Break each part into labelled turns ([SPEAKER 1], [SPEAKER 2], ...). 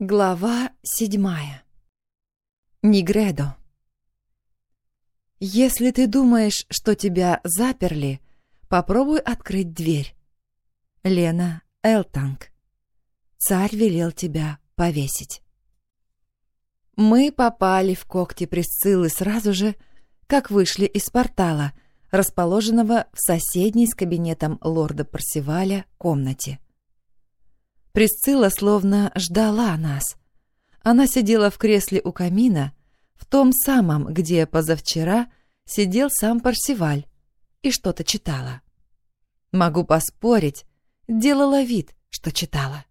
[SPEAKER 1] Глава седьмая. Нигредо. Если ты думаешь, что тебя заперли, попробуй открыть дверь. Лена Элтанг. Царь велел тебя повесить. Мы попали в когти Присциллы сразу же, как вышли из портала, расположенного в соседней с кабинетом лорда Парсиваля комнате. Присцилла словно ждала нас. Она сидела в кресле у камина, в том самом, где позавчера сидел сам Парсиваль, и что-то читала. Могу поспорить, делала вид, что читала.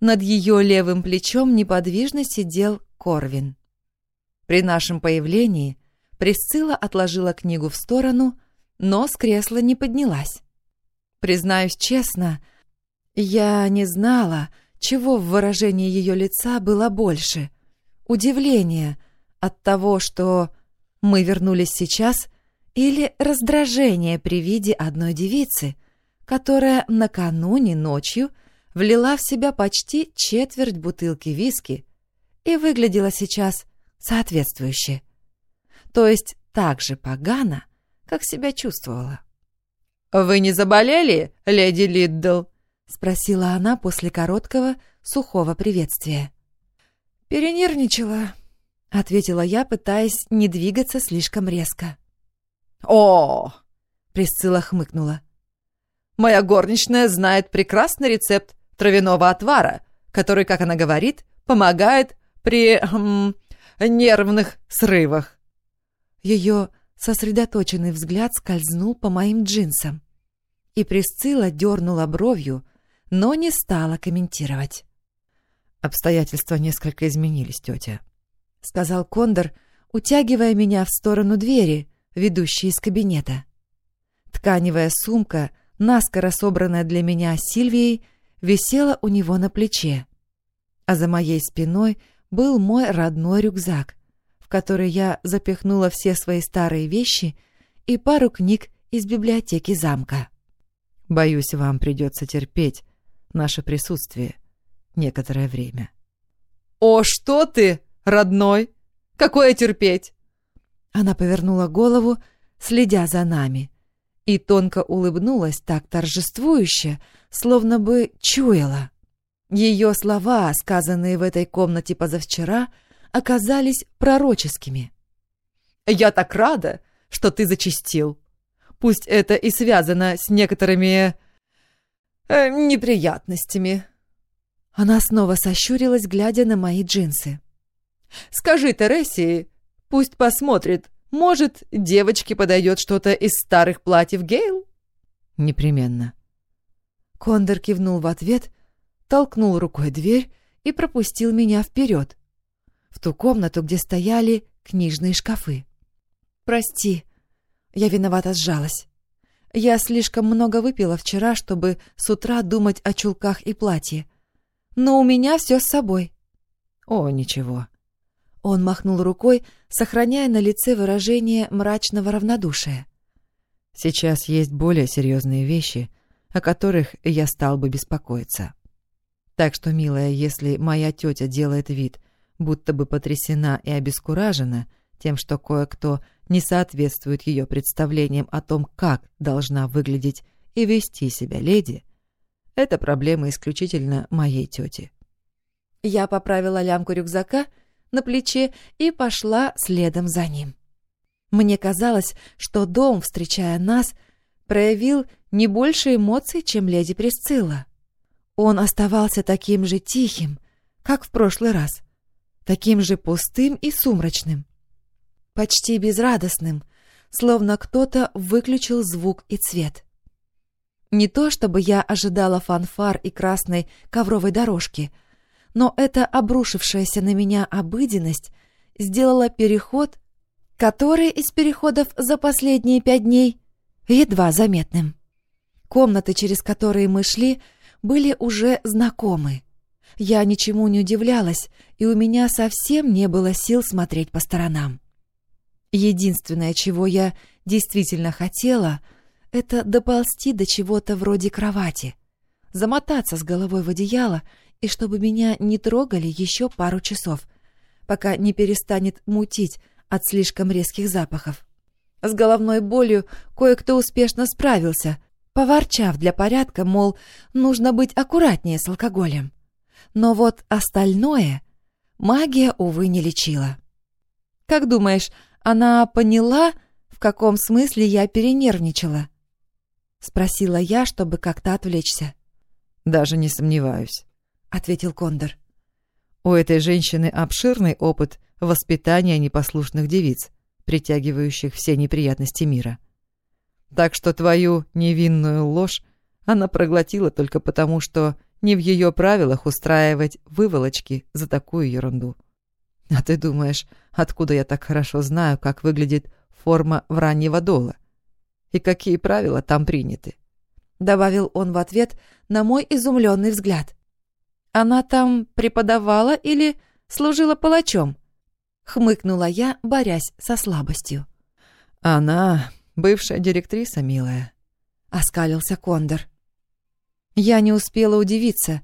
[SPEAKER 1] Над ее левым плечом неподвижно сидел Корвин. При нашем появлении Присцилла отложила книгу в сторону, но с кресла не поднялась. Признаюсь честно, я не знала, чего в выражении ее лица было больше. Удивление от того, что мы вернулись сейчас, или раздражение при виде одной девицы, которая накануне ночью влила в себя почти четверть бутылки виски и выглядела сейчас соответствующе. То есть так же погано, как себя чувствовала. «Вы не заболели, леди Лиддл?» — спросила она после короткого, сухого приветствия. «Перенервничала», — ответила я, пытаясь не двигаться слишком резко.
[SPEAKER 2] «О!»
[SPEAKER 1] — Присцилла хмыкнула.
[SPEAKER 2] «Моя горничная знает прекрасный рецепт травяного отвара, который, как она говорит, помогает при эм, нервных срывах».
[SPEAKER 1] Ее сосредоточенный взгляд скользнул по моим джинсам, и Присцилла дернула бровью, но не стала комментировать.
[SPEAKER 3] «Обстоятельства несколько изменились, тетя», —
[SPEAKER 1] сказал Кондор, утягивая меня в сторону двери, ведущей из кабинета. Тканевая сумка, наскоро собранная для меня Сильвией, висела у него на плече, а за моей спиной был мой родной рюкзак, в который я запихнула все свои старые вещи и пару книг из библиотеки замка.
[SPEAKER 3] «Боюсь, вам придется терпеть, наше присутствие некоторое время.
[SPEAKER 2] «О, что ты, родной! Какое терпеть!»
[SPEAKER 1] Она повернула голову, следя за нами, и тонко улыбнулась так торжествующе, словно бы чуяла. Ее слова, сказанные в этой комнате позавчера, оказались пророческими.
[SPEAKER 2] «Я так рада, что ты зачистил. Пусть это и связано с некоторыми э, неприятностями».
[SPEAKER 1] Она снова сощурилась, глядя на мои джинсы.
[SPEAKER 2] «Скажи Тересии, пусть посмотрит, может, девочке подойдет что-то из старых платьев Гейл?»
[SPEAKER 3] «Непременно».
[SPEAKER 1] Кондор кивнул в ответ, толкнул рукой дверь и пропустил меня вперед, в ту комнату, где стояли книжные шкафы. «Прости», я виновато сжалась. Я слишком много выпила вчера, чтобы с утра думать о чулках и платье. Но у меня все с собой.
[SPEAKER 3] О, ничего.
[SPEAKER 1] Он махнул рукой, сохраняя на лице выражение мрачного равнодушия.
[SPEAKER 3] Сейчас есть более серьезные вещи, о которых я стал бы беспокоиться. Так что, милая, если моя тетя делает вид, будто бы потрясена и обескуражена тем, что кое-кто не соответствует ее представлениям о том, как должна выглядеть и вести себя леди, это проблема исключительно моей тети.
[SPEAKER 1] Я поправила лямку рюкзака на плече и пошла следом за ним. Мне казалось, что дом, встречая нас, проявил не больше эмоций, чем леди Пресцилла. Он оставался таким же тихим, как в прошлый раз, таким же пустым и сумрачным почти безрадостным, словно кто-то выключил звук и цвет. Не то чтобы я ожидала фанфар и красной ковровой дорожки, но эта обрушившаяся на меня обыденность сделала переход, который из переходов за последние пять дней едва заметным. Комнаты, через которые мы шли, были уже знакомы. Я ничему не удивлялась, и у меня совсем не было сил смотреть по сторонам. Единственное, чего я действительно хотела, это доползти до чего-то вроде кровати, замотаться с головой в одеяло и чтобы меня не трогали еще пару часов, пока не перестанет мутить от слишком резких запахов. С головной болью кое-кто успешно справился, поворчав для порядка, мол, нужно быть аккуратнее с алкоголем. Но вот остальное магия, увы, не лечила. Как думаешь, она поняла, в каком смысле я перенервничала? Спросила я, чтобы как-то отвлечься.
[SPEAKER 3] «Даже не сомневаюсь», —
[SPEAKER 1] ответил Кондор.
[SPEAKER 3] «У этой женщины обширный опыт воспитания непослушных девиц, притягивающих все неприятности мира. Так что твою невинную ложь она проглотила только потому, что не в ее правилах устраивать выволочки за такую ерунду. А ты думаешь, откуда я так хорошо знаю, как выглядит форма враньего дола? И какие правила там приняты?
[SPEAKER 1] Добавил он в ответ на мой изумленный взгляд. Она там преподавала или служила палачом? Хмыкнула я, борясь со слабостью.
[SPEAKER 3] Она бывшая директриса, милая.
[SPEAKER 1] Оскалился Кондор. Я не успела удивиться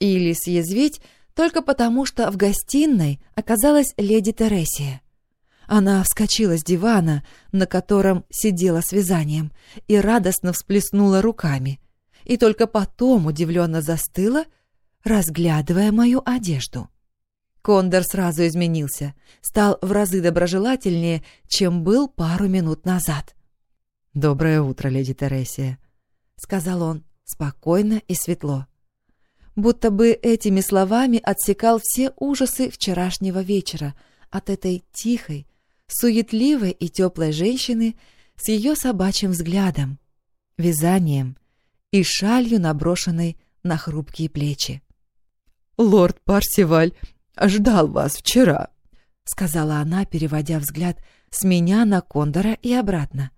[SPEAKER 1] или съязвить только потому, что в гостиной оказалась леди Тересия. Она вскочила с дивана, на котором сидела с вязанием, и радостно всплеснула руками, и только потом удивленно застыла, разглядывая мою одежду. Кондор сразу изменился, стал в разы доброжелательнее, чем был пару минут назад.
[SPEAKER 3] «Доброе утро, леди Тересия», — сказал он спокойно и светло.
[SPEAKER 1] Будто бы этими словами отсекал все ужасы вчерашнего вечера от этой тихой, суетливой и теплой женщины с ее собачьим взглядом, вязанием и шалью, наброшенной на хрупкие плечи.
[SPEAKER 2] «Лорд Парсиваль ждал вас вчера», —
[SPEAKER 1] сказала она, переводя взгляд с меня на Кондора и обратно.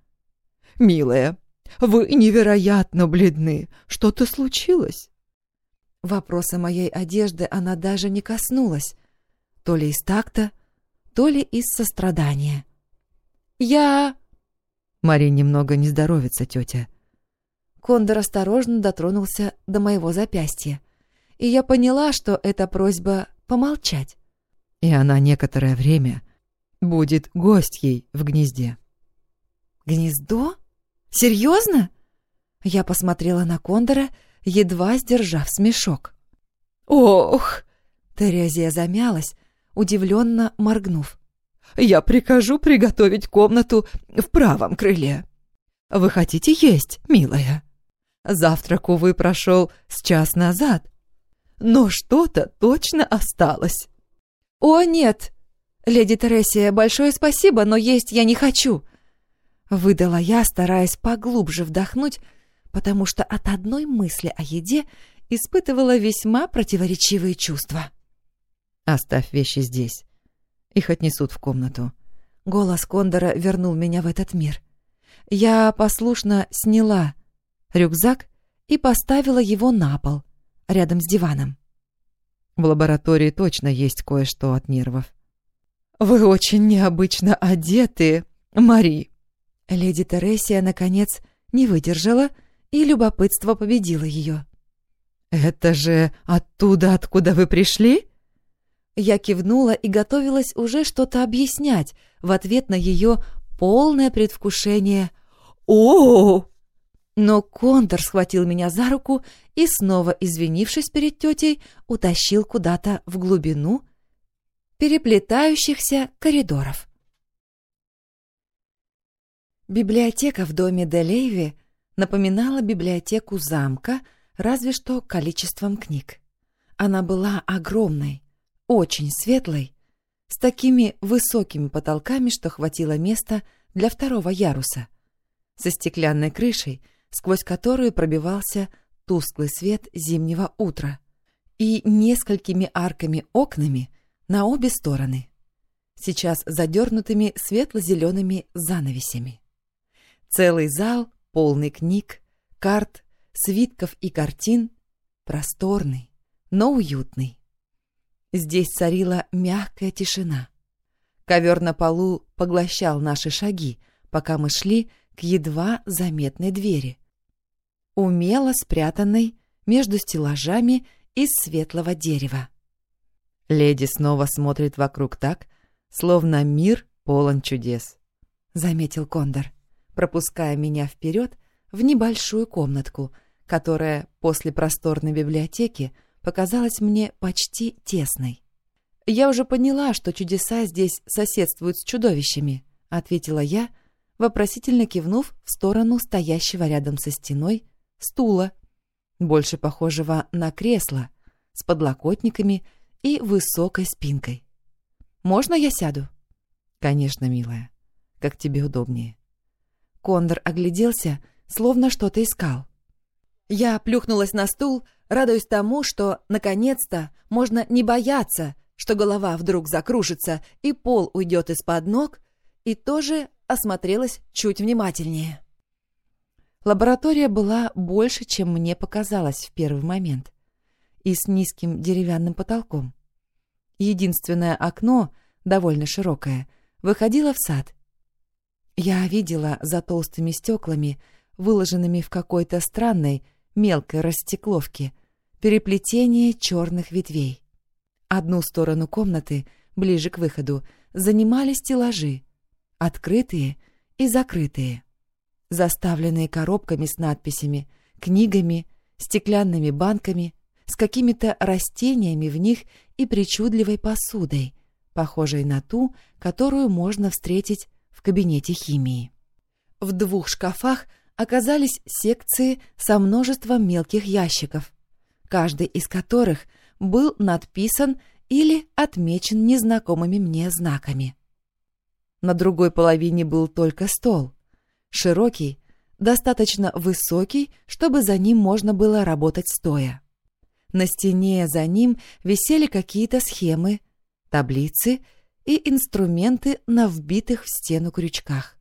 [SPEAKER 2] «Милая, вы невероятно бледны. Что-то случилось?»
[SPEAKER 1] Вопроса моей одежды она даже не коснулась, то ли из такта, то ли из сострадания. «Я...»
[SPEAKER 3] Мари немного не здоровится, тетя.
[SPEAKER 1] Кондор осторожно дотронулся до моего запястья, и я поняла, что это просьба помолчать.
[SPEAKER 3] И она некоторое время будет гостьей в гнезде.
[SPEAKER 1] «Гнездо? Серьезно?» Я посмотрела на Кондора, едва сдержав смешок.
[SPEAKER 2] «Ох!»
[SPEAKER 1] Терезия замялась, удивленно моргнув.
[SPEAKER 2] «Я прикажу приготовить комнату в правом крыле. Вы хотите есть, милая? Завтрак, увы, прошел с час назад, но что-то точно осталось».
[SPEAKER 1] «О, нет! Леди Тересия, большое спасибо, но есть я не хочу!» Выдала я, стараясь поглубже вдохнуть, потому что от одной мысли о еде испытывала весьма противоречивые чувства.
[SPEAKER 3] «Оставь вещи здесь. Их отнесут в комнату».
[SPEAKER 1] Голос Кондора вернул меня в этот мир. Я послушно сняла рюкзак и поставила его на пол, рядом с диваном.
[SPEAKER 3] В лаборатории точно есть кое-что от нервов.
[SPEAKER 2] «Вы очень необычно одеты, Мари!»
[SPEAKER 1] Леди Тересия, наконец, не выдержала, и любопытство победило ее.
[SPEAKER 2] «Это же оттуда, откуда вы пришли?»
[SPEAKER 1] Я кивнула и готовилась уже что-то объяснять в ответ на ее полное предвкушение
[SPEAKER 2] о,
[SPEAKER 1] Но Кондор схватил меня за руку и, снова извинившись перед тетей, утащил куда-то в глубину переплетающихся коридоров. Библиотека в доме Делейви напоминала библиотеку замка, разве что количеством книг. Она была огромной, очень светлой, с такими высокими потолками, что хватило места для второго яруса, со стеклянной крышей, сквозь которую пробивался тусклый свет зимнего утра, и несколькими арками-окнами на обе стороны, сейчас задернутыми светло-зелеными занавесями. Целый зал, полный книг, карт, свитков и картин, просторный, но уютный. Здесь царила мягкая тишина. Ковер на полу поглощал наши шаги, пока мы шли к едва заметной двери, умело спрятанной между стеллажами из светлого дерева.
[SPEAKER 3] Леди снова смотрит вокруг так, словно мир полон чудес, —
[SPEAKER 1] заметил Кондор, пропуская меня вперед в небольшую комнатку, которая после просторной библиотеки показалась мне почти тесной. «Я уже поняла, что чудеса здесь соседствуют с чудовищами», — ответила я, вопросительно кивнув в сторону стоящего рядом со стеной стула, больше похожего на кресло, с подлокотниками и высокой спинкой. «Можно я сяду?»
[SPEAKER 3] «Конечно, милая. Как тебе удобнее».
[SPEAKER 1] Кондор огляделся, словно что-то искал. Я плюхнулась на стул, радуясь тому, что, наконец-то, можно не бояться, что голова вдруг закружится и пол уйдет из-под ног, и тоже осмотрелась чуть внимательнее. Лаборатория была больше, чем мне показалось в первый момент, и с низким деревянным потолком. Единственное окно, довольно широкое, выходило в сад. Я видела за толстыми стеклами, выложенными в какой-то странной, мелкой растекловке, переплетение черных ветвей. Одну сторону комнаты, ближе к выходу, занимали стеллажи, открытые и закрытые, заставленные коробками с надписями, книгами, стеклянными банками, с какими-то растениями в них и причудливой посудой, похожей на ту, которую можно встретить в кабинете химии. В двух шкафах оказались секции со множеством мелких ящиков, каждый из которых был надписан или отмечен незнакомыми мне знаками. На другой половине был только стол, широкий, достаточно высокий, чтобы за ним можно было работать стоя. На стене за ним висели какие-то схемы, таблицы и инструменты на вбитых в стену крючках.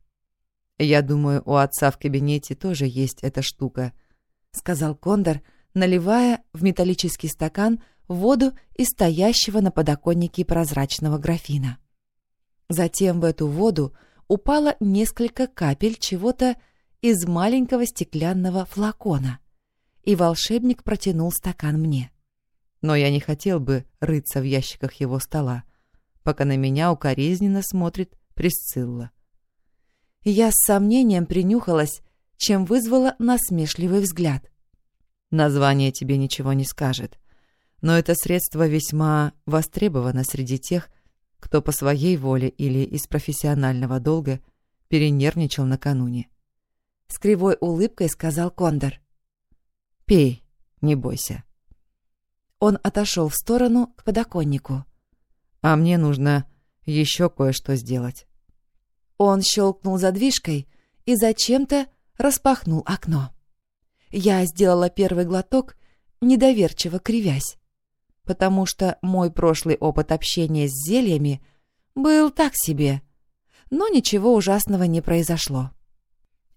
[SPEAKER 3] «Я думаю, у отца в кабинете тоже есть эта штука», — сказал Кондор, наливая в металлический стакан воду из стоящего на подоконнике прозрачного графина. Затем в эту воду упало несколько капель чего-то из маленького стеклянного флакона, и волшебник протянул стакан мне. Но я не хотел бы рыться в ящиках его стола, пока на меня укоризненно смотрит Присцилла.
[SPEAKER 1] Я с сомнением принюхалась, чем вызвала насмешливый взгляд.
[SPEAKER 3] Название тебе ничего не скажет, но это средство весьма востребовано среди тех, кто по своей воле или из профессионального долга перенервничал накануне.
[SPEAKER 1] С кривой улыбкой сказал Кондор.
[SPEAKER 3] «Пей, не бойся».
[SPEAKER 1] Он отошел в сторону к подоконнику.
[SPEAKER 3] «А мне нужно еще кое-что сделать».
[SPEAKER 1] Он щелкнул задвижкой и зачем-то распахнул окно. Я сделала первый глоток, недоверчиво кривясь потому что мой прошлый опыт общения с зельями был так себе, но ничего ужасного не произошло.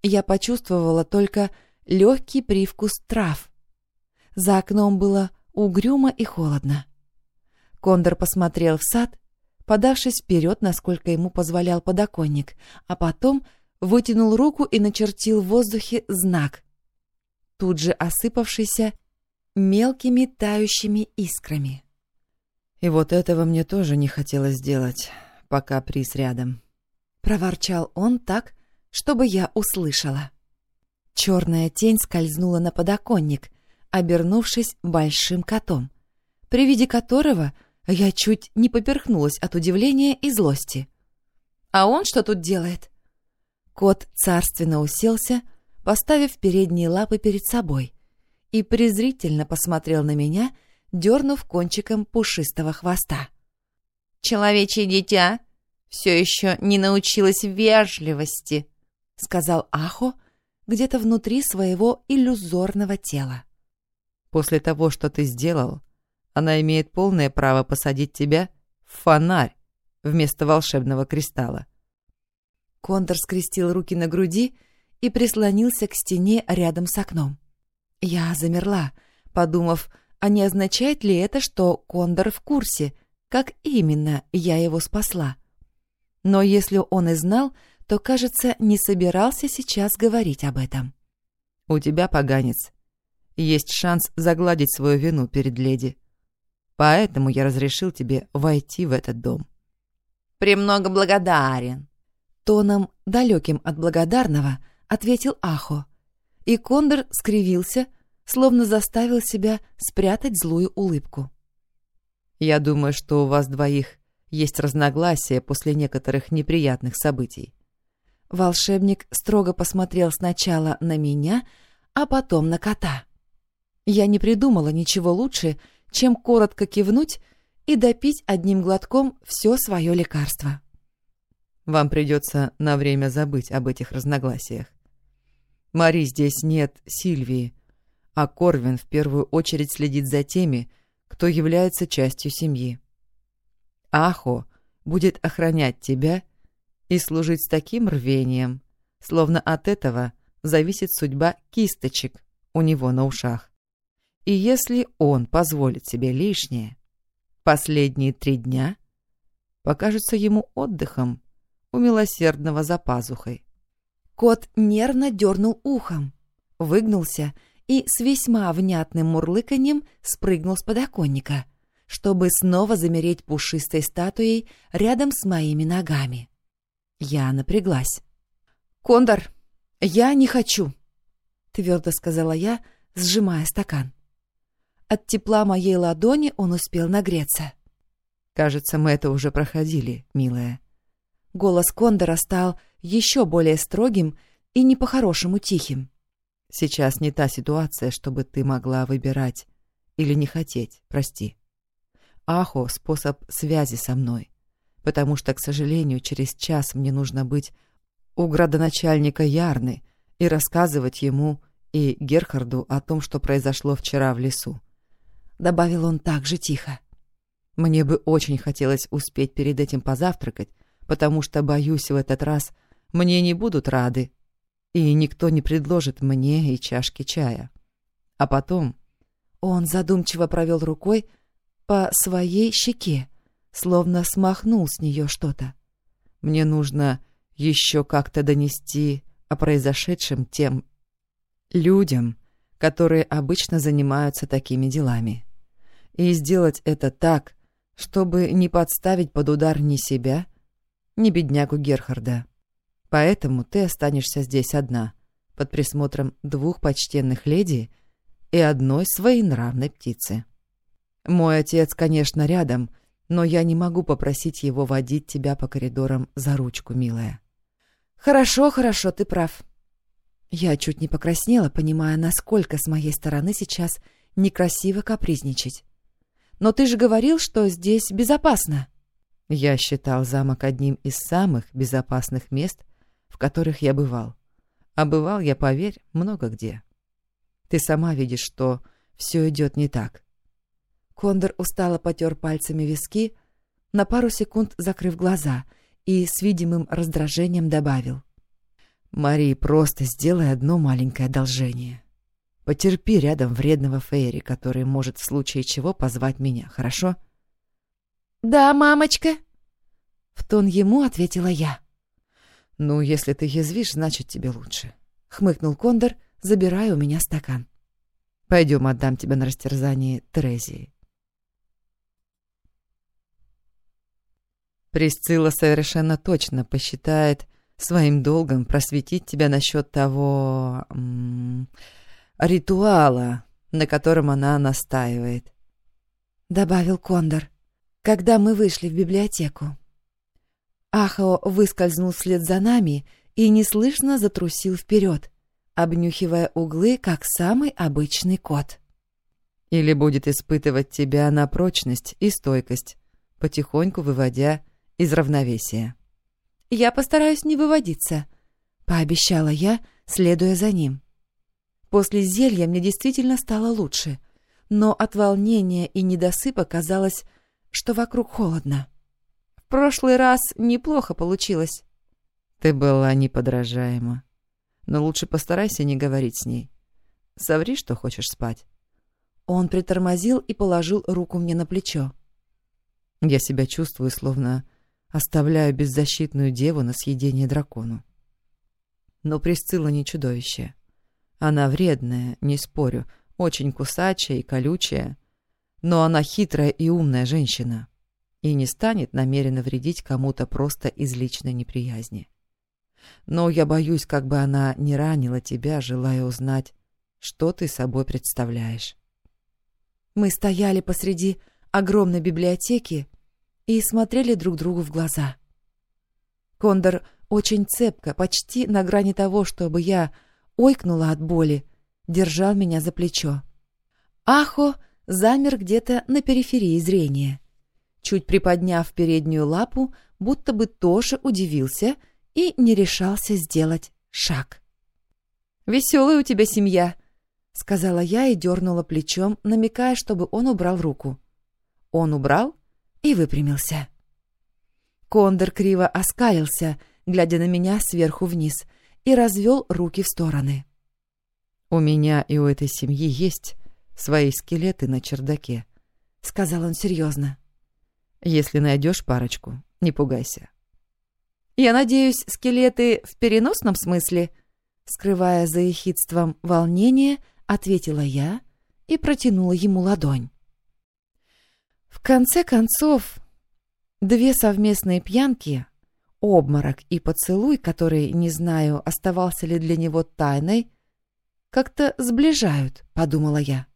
[SPEAKER 1] Я почувствовала только легкий привкус трав. За окном было угрюмо и холодно. Кондор посмотрел в сад, подавшись вперед, насколько ему позволял подоконник, а потом вытянул руку и начертил в воздухе знак, тут же осыпавшийся мелкими тающими искрами.
[SPEAKER 3] «И вот этого мне тоже не хотелось сделать, пока приз рядом», —
[SPEAKER 1] проворчал он так, чтобы я услышала. Черная тень скользнула на подоконник, обернувшись большим котом, при виде которого я чуть не поперхнулась от удивления и злости. «А он что тут делает?» Кот царственно уселся, поставив передние лапы перед собой — и презрительно посмотрел на меня, дернув кончиком пушистого хвоста.
[SPEAKER 4] «Человечье дитя все еще не научилось вежливости», — сказал Ахо где-то внутри своего иллюзорного тела.
[SPEAKER 3] «После того, что ты сделал, она имеет полное право посадить тебя в фонарь вместо волшебного кристалла».
[SPEAKER 1] Кондор скрестил руки на груди и прислонился к стене рядом с окном. Я замерла, подумав, а не означает ли это, что Кондор в курсе, как именно я его спасла. Но если он и знал, то, кажется, не собирался сейчас говорить об этом.
[SPEAKER 3] «У тебя поганец.
[SPEAKER 1] есть шанс загладить свою вину перед леди. Поэтому я разрешил тебе войти в этот дом.
[SPEAKER 5] «Премного благодарен», —
[SPEAKER 6] тоном, далеким от благодарного, ответил Ахо. И Кондор скривился, словно заставил себя спрятать злую улыбку.
[SPEAKER 1] «Я думаю, что у вас двоих есть разногласия после некоторых неприятных событий».
[SPEAKER 6] Волшебник строго посмотрел сначала на меня, а потом на кота. Я не придумала ничего лучше, чем коротко кивнуть и допить одним глотком все свое лекарство.
[SPEAKER 1] Вам придется на время забыть об этих разногласиях. Мари здесь нет Сильвии, а Корвин в первую очередь следит за теми, кто является частью семьи. Ахо будет охранять тебя и служить с таким рвением, словно от этого зависит судьба кисточек у него на ушах. И если он позволит себе лишнее, последние три дня покажутся ему отдыхом у милосердного за пазухой.
[SPEAKER 6] Кот нервно дернул ухом, выгнулся и с весьма внятным мурлыканьем спрыгнул с подоконника, чтобы снова замереть пушистой статуей рядом с моими ногами. Я напряглась. «Кондор, я не хочу!» — твердо сказала я, сжимая стакан. От тепла моей ладони он успел нагреться.
[SPEAKER 1] «Кажется, мы это уже проходили, милая».
[SPEAKER 6] Голос Кондора стал еще более строгим и не по-хорошему тихим.
[SPEAKER 1] «Сейчас не та ситуация, чтобы ты могла выбирать или не хотеть, прости. Ахо — способ связи со мной, потому что, к сожалению, через час мне нужно быть у градоначальника Ярны и рассказывать ему и Герхарду о том, что произошло вчера в лесу
[SPEAKER 6] добавил он так же тихо.
[SPEAKER 1] Мне бы очень хотелось успеть перед этим позавтракать, потому что, боюсь, в этот раз мне не будут рады, и никто не предложит мне и чашки чая. А потом...
[SPEAKER 6] Он задумчиво провел рукой по своей щеке, словно смахнул с нее что-то.
[SPEAKER 1] Мне нужно еще как-то донести о произошедшем тем людям, которые обычно занимаются такими делами и сделать это так, чтобы не подставить под удар ни себя, ни беднягу Герхарда. Поэтому ты останешься здесь одна, под присмотром двух почтенных леди и одной своенравной птицы. Мой отец, конечно, рядом, но я не могу попросить его водить тебя по коридорам за ручку, милая.
[SPEAKER 6] Хорошо, хорошо, ты прав. Я чуть не покраснела, понимая, насколько с моей стороны сейчас некрасиво капризничать. Но ты же говорил, что здесь безопасно.
[SPEAKER 1] Я считал замок одним из самых безопасных мест, в которых я бывал. А бывал я, поверь, много где. Ты сама видишь, что все идет не так.
[SPEAKER 6] Кондор устало потер пальцами виски, на пару секунд закрыв глаза, и с видимым раздражением добавил.
[SPEAKER 1] «Мари, просто сделай одно маленькое одолжение. Потерпи рядом вредного Фейри, который может в случае чего позвать меня, хорошо?
[SPEAKER 6] Да, мамочка. В тон ему ответила я.
[SPEAKER 1] Ну, если ты язвишь, значит тебе лучше.
[SPEAKER 6] Хмыкнул Кондор, забирая у меня стакан.
[SPEAKER 1] Пойдем, отдам тебя на растерзание Терезии. Присцилла совершенно точно посчитает своим долгом просветить тебя насчет того ритуала, на котором она настаивает.
[SPEAKER 6] Добавил Кондор, когда мы вышли в библиотеку. Ахао выскользнул вслед за нами и неслышно затрусил вперед, обнюхивая углы, как самый обычный кот.
[SPEAKER 1] Или будет испытывать тебя на прочность и стойкость, потихоньку выводя из равновесия.
[SPEAKER 6] «Я постараюсь не выводиться», — пообещала я, следуя за ним. После зелья мне действительно стало лучше, но от волнения и недосыпа казалось, что вокруг холодно. В прошлый раз неплохо получилось.
[SPEAKER 1] Ты была неподражаема. Но лучше постарайся не говорить с ней. Соври, что хочешь спать.
[SPEAKER 6] Он притормозил и положил руку мне на плечо.
[SPEAKER 1] Я себя чувствую, словно оставляю беззащитную деву на съедение дракону. Но Присцилла не чудовище. Она вредная, не спорю,
[SPEAKER 3] очень кусачая и колючая, но она хитрая и умная женщина и не станет намеренно вредить кому-то просто из личной неприязни. Но я боюсь, как бы она не ранила тебя, желая узнать, что ты собой представляешь.
[SPEAKER 1] Мы стояли посреди огромной библиотеки и смотрели друг другу в глаза. Кондор очень цепко, почти на грани того, чтобы я ойкнула от боли, держал меня за плечо. Ахо замер где-то на периферии зрения. Чуть приподняв переднюю лапу, будто бы тоже удивился и не решался сделать шаг. «Веселая у тебя семья», — сказала я и дернула плечом, намекая, чтобы он убрал руку. Он убрал и выпрямился. Кондор криво оскалился, глядя на меня сверху вниз, и развел руки в стороны.
[SPEAKER 3] «У меня и у этой семьи есть свои скелеты на чердаке», — сказал он серьезно. «Если найдешь парочку, не пугайся».
[SPEAKER 1] «Я надеюсь, скелеты в переносном смысле?» Скрывая за ехидством волнение, ответила я и протянула ему ладонь. В конце концов, две совместные пьянки, обморок и поцелуй, который, не знаю, оставался ли для него тайной, как-то сближают, подумала я.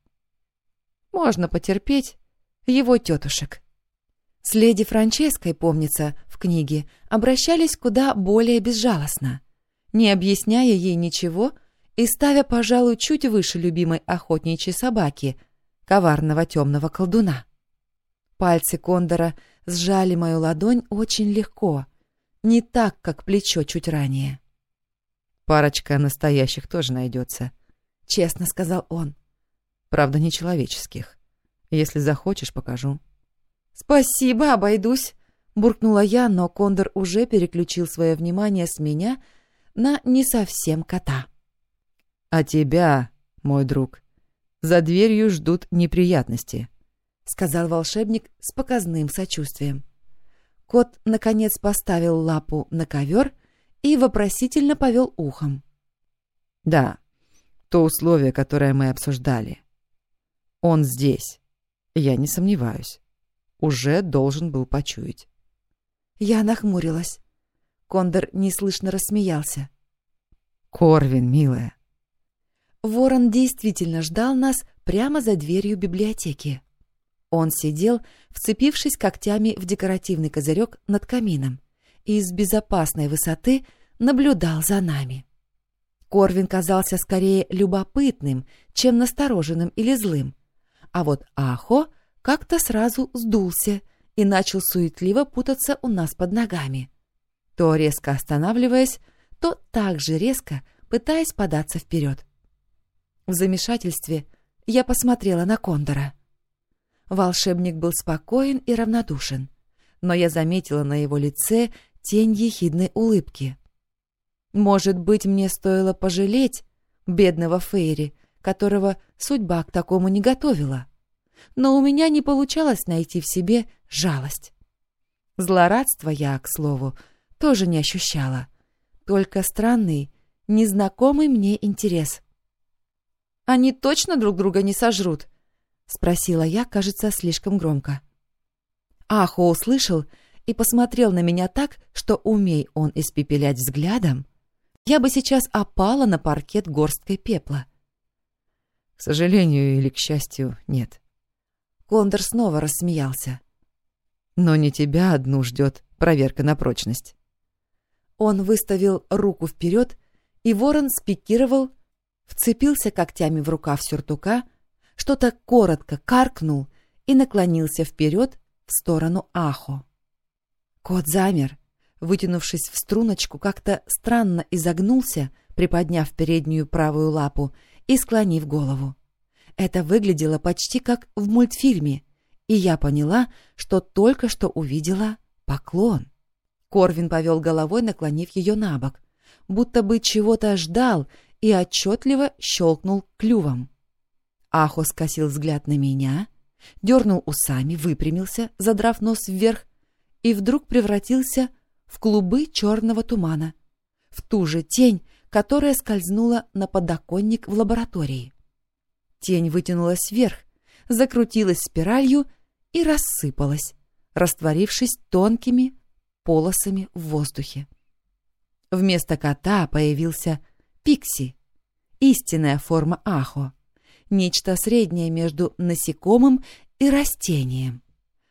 [SPEAKER 1] Можно потерпеть его тетушек. С леди Франческой, помнится, в книге обращались куда более безжалостно, не объясняя ей ничего и ставя, пожалуй, чуть выше любимой охотничьей собаки, коварного темного колдуна. Пальцы Кондора сжали мою ладонь очень легко, не так, как плечо чуть ранее.
[SPEAKER 3] «Парочка настоящих тоже найдется», —
[SPEAKER 1] честно сказал он.
[SPEAKER 3] «Правда, не человеческих. Если захочешь, покажу».
[SPEAKER 1] «Спасибо, обойдусь», — буркнула я, но Кондор уже переключил свое внимание с меня на не совсем кота.
[SPEAKER 3] «А тебя, мой друг, за дверью ждут неприятности», —
[SPEAKER 1] сказал волшебник с показным сочувствием. Кот, наконец, поставил лапу на ковер и вопросительно повел ухом.
[SPEAKER 3] «Да, то условие, которое мы обсуждали. Он здесь, я не сомневаюсь. Уже должен был почуять».
[SPEAKER 1] Я нахмурилась. Кондор неслышно рассмеялся.
[SPEAKER 3] «Корвин, милая».
[SPEAKER 1] Ворон действительно ждал нас прямо за дверью библиотеки. Он сидел, вцепившись когтями в декоративный козырек над камином, и с безопасной высоты наблюдал за нами. Корвин казался скорее любопытным, чем настороженным или злым, а вот Ахо как-то сразу сдулся и начал суетливо путаться у нас под ногами, то резко останавливаясь, то так же резко пытаясь податься вперед. В замешательстве я посмотрела на Кондора — Волшебник был спокоен и равнодушен, но я заметила на его лице тень ехидной улыбки. Может быть, мне стоило пожалеть бедного Фейри, которого судьба к такому не готовила. Но у меня не получалось найти в себе жалость. Злорадства я, к слову, тоже не ощущала, только странный, незнакомый мне интерес. «Они точно друг друга не сожрут?» — спросила я, кажется, слишком громко. Ахо услышал и посмотрел на меня так, что, умей он испепелять взглядом, я бы сейчас опала на паркет горсткой пепла.
[SPEAKER 3] К сожалению или к счастью, нет.
[SPEAKER 1] Кондор снова рассмеялся.
[SPEAKER 3] Но не тебя одну ждет проверка на прочность.
[SPEAKER 1] Он выставил руку вперед, и ворон спикировал, вцепился когтями в рукав сюртука — что-то коротко каркнул и наклонился вперед в сторону Ахо. Кот замер, вытянувшись в струночку, как-то странно изогнулся, приподняв переднюю правую лапу и склонив голову. Это выглядело почти как в мультфильме, и я поняла, что только что увидела поклон. Корвин повел головой, наклонив ее на бок, будто бы чего-то ждал и отчетливо щелкнул клювом. Ахо скосил взгляд на меня, дернул усами, выпрямился, задрав нос вверх, и вдруг превратился в клубы черного тумана, в ту же тень, которая скользнула на подоконник в лаборатории. тень вытянулась вверх, закрутилась спиралью и рассыпалась, растворившись тонкими полосами в воздухе. Вместо кота появился пикси, истинная форма ахо, нечто среднее между насекомым и растением.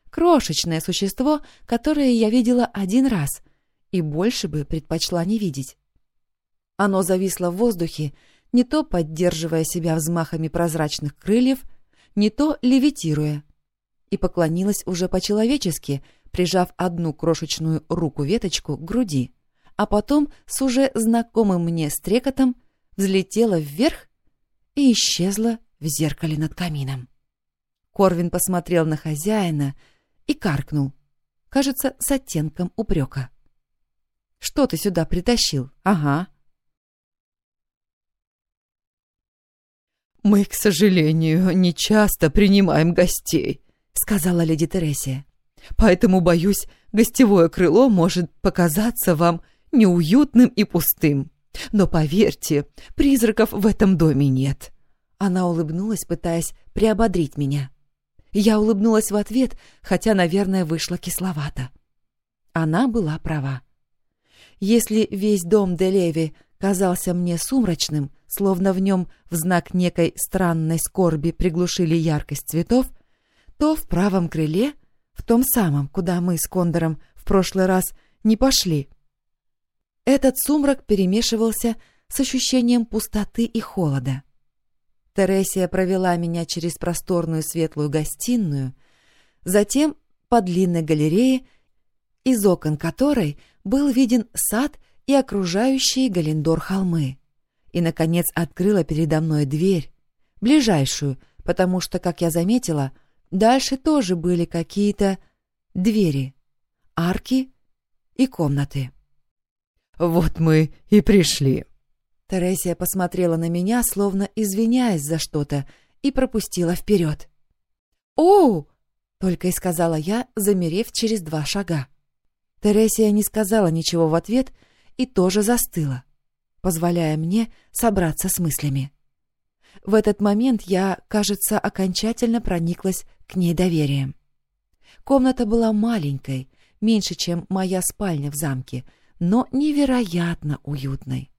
[SPEAKER 1] Крошечное существо, которое я видела один раз и больше бы предпочла не видеть. Оно зависло в воздухе, не то поддерживая себя взмахами прозрачных крыльев, не то левитируя, и поклонилась уже по-человечески, прижав одну крошечную руку-веточку к груди, а потом с уже знакомым мне стрекотом взлетела вверх и исчезла в зеркале над камином. Корвин посмотрел на хозяина и каркнул, кажется, с оттенком упрека. «Что ты сюда притащил? Ага».
[SPEAKER 2] «Мы, к сожалению, не часто принимаем гостей», — сказала леди Тересия. «Поэтому, боюсь, гостевое крыло может показаться вам неуютным и пустым. Но поверьте, призраков в этом доме нет».
[SPEAKER 1] Она улыбнулась, пытаясь приободрить меня. Я улыбнулась в ответ, хотя, наверное, вышла кисловато. Она была права. Если весь дом Делеви казался мне сумрачным, словно в нем в знак некой странной скорби приглушили яркость цветов, то в правом крыле, в том самом, куда мы с Кондором в прошлый раз не пошли, этот сумрак перемешивался с ощущением пустоты и холода. Тересия провела меня через просторную светлую гостиную, затем по длинной галерее, из окон которой был виден сад и окружающие Галендор холмы, и, наконец, открыла передо мной дверь, ближайшую, потому что, как я заметила, дальше тоже были какие-то двери, арки и комнаты.
[SPEAKER 2] «Вот мы и пришли»,
[SPEAKER 1] Тересия посмотрела на меня, словно извиняясь за что-то, и пропустила вперед. «Оу!» — только и сказала я, замерев через два шага. Тересия не сказала ничего в ответ и тоже застыла, позволяя мне собраться с мыслями. В этот момент я, кажется, окончательно прониклась к ней доверием. Комната была маленькой, меньше, чем моя спальня в замке, но невероятно уютной.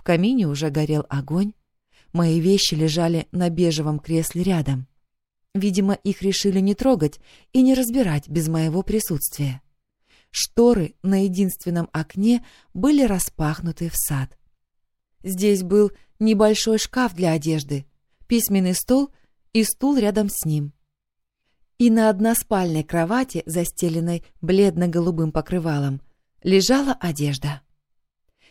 [SPEAKER 1] В камине уже горел огонь. Мои вещи лежали на бежевом кресле рядом. Видимо, их решили не трогать и не разбирать без моего присутствия. Шторы на единственном окне были распахнуты в сад. Здесь был небольшой шкаф для одежды, письменный стол и стул рядом с ним. И на односпальной кровати, застеленной бледно-голубым покрывалом, лежала одежда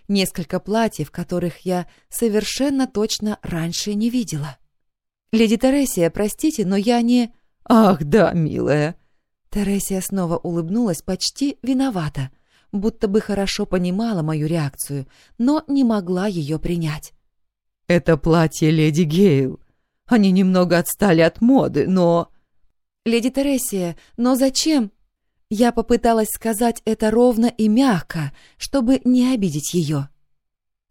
[SPEAKER 1] несколько платьев, которых я совершенно точно раньше не видела. «Леди Тересия, простите, но я не...»
[SPEAKER 2] «Ах, да, милая!»
[SPEAKER 1] Тересия снова улыбнулась почти виновата, будто бы хорошо понимала мою реакцию, но не могла ее принять.
[SPEAKER 2] «Это платье леди Гейл. Они немного отстали от моды, но...»
[SPEAKER 1] «Леди Тересия, но зачем?» Я попыталась сказать это ровно и мягко, чтобы не обидеть ее.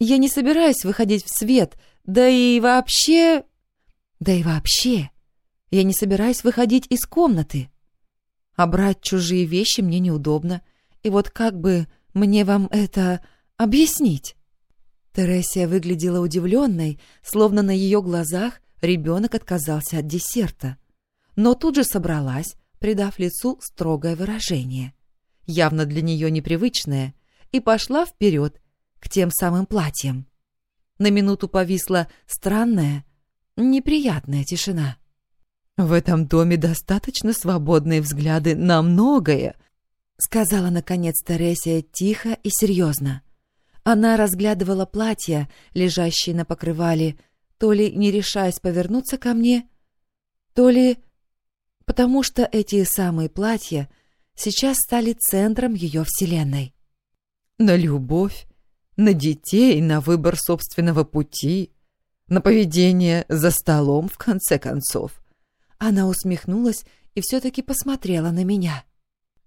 [SPEAKER 1] Я не собираюсь выходить в свет, да и вообще... Да и вообще, я не собираюсь выходить из комнаты. А брать чужие вещи мне неудобно. И вот как бы мне вам это объяснить? Тересия выглядела удивленной, словно на ее глазах ребенок отказался от десерта. Но тут же собралась, придав лицу строгое выражение, явно для нее непривычное, и пошла вперед к тем самым платьям. На минуту повисла странная, неприятная тишина.
[SPEAKER 2] «В этом доме достаточно свободные взгляды на многое»,
[SPEAKER 1] сказала, наконец, Тересия тихо и серьезно. Она разглядывала платья, лежащие на покрывале, то ли не решаясь повернуться ко мне, то ли потому что эти самые платья сейчас стали центром ее вселенной.
[SPEAKER 2] На любовь, на детей, на выбор собственного пути, на поведение за столом, в конце концов.
[SPEAKER 1] Она усмехнулась и все-таки посмотрела на меня.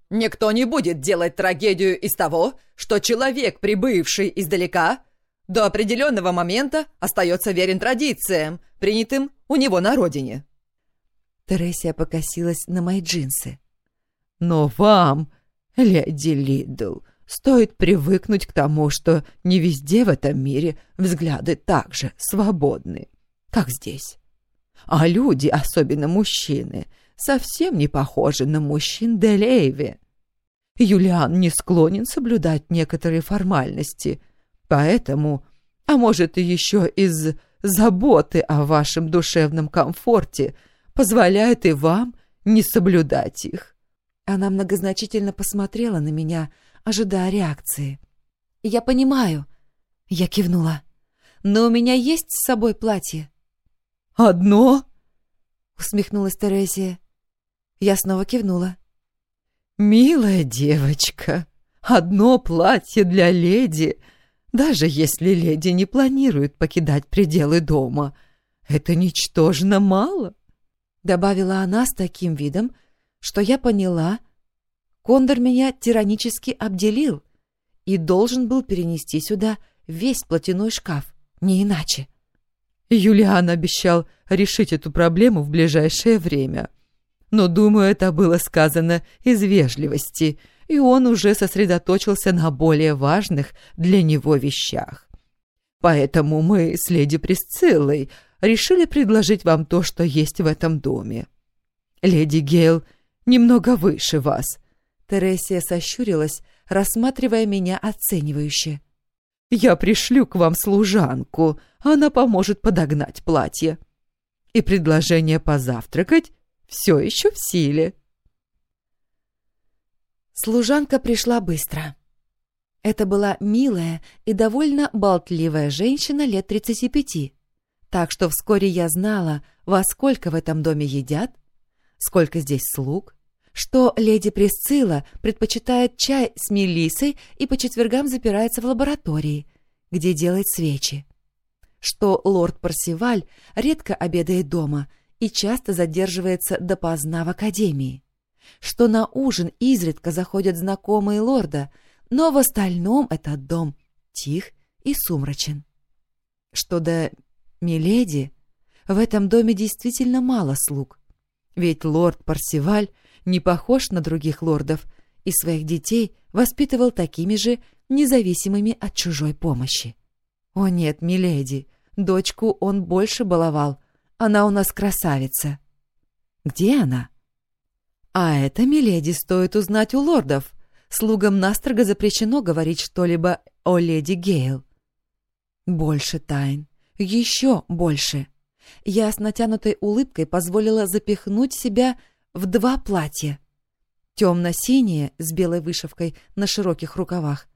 [SPEAKER 7] «Никто не будет делать трагедию из того, что человек, прибывший издалека, до определенного момента остается верен традициям, принятым у него на родине.
[SPEAKER 1] Тересия покосилась на мои джинсы.
[SPEAKER 2] Но вам, леди Лидл, стоит привыкнуть к тому, что не везде в этом мире взгляды так же свободны, как здесь. А люди, особенно мужчины, совсем не похожи на мужчин Делейве. Юлиан не склонен соблюдать некоторые формальности, поэтому, а может и еще из заботы о вашем душевном комфорте, позволяет и вам не соблюдать их.
[SPEAKER 1] Она многозначительно посмотрела на меня, ожидая реакции. «Я понимаю», — я кивнула, — «но у меня есть с собой платье».
[SPEAKER 2] «Одно?»
[SPEAKER 1] — усмехнулась Терезия. Я снова кивнула.
[SPEAKER 2] «Милая девочка, одно платье для леди, даже если леди не планирует покидать пределы дома, это ничтожно мало», —
[SPEAKER 1] добавила она с таким видом, что я поняла, Кондор меня тиранически обделил и должен был перенести сюда весь платяной шкаф, не иначе.
[SPEAKER 2] Юлиан обещал решить эту проблему в ближайшее время. Но, думаю, это было сказано из вежливости, и он уже сосредоточился на более важных для него вещах. Поэтому мы с леди Присциллой решили предложить вам то, что есть в этом доме. Леди Гейл немного выше вас.
[SPEAKER 1] Тересия сощурилась, рассматривая меня оценивающе.
[SPEAKER 2] Я пришлю к вам служанку, она поможет подогнать платье. И предложение позавтракать все еще в силе.
[SPEAKER 1] Служанка пришла быстро. Это была милая и довольно болтливая женщина лет тридцати пяти, так что вскоре я знала, во сколько в этом доме едят, сколько здесь слуг, что леди Присцилла предпочитает чай с мелиссой и по четвергам запирается в лаборатории, где делает свечи, что лорд Парсиваль редко обедает дома и часто задерживается допоздна в академии, что на ужин изредка заходят знакомые лорда, но в остальном этот дом тих и сумрачен. Что до миледи, в этом доме действительно мало слуг, ведь лорд Парсиваль не похож на других лордов и своих детей воспитывал такими же независимыми от чужой помощи. О нет, миледи, дочку он больше баловал. Она у нас красавица. Где она? А это, миледи, стоит узнать у лордов. Слугам настрого запрещено говорить что-либо о леди Гейл. Больше тайн. Еще больше. Я с натянутой улыбкой позволила запихнуть себя в два платья. Темно-синее с белой вышивкой на широких рукавах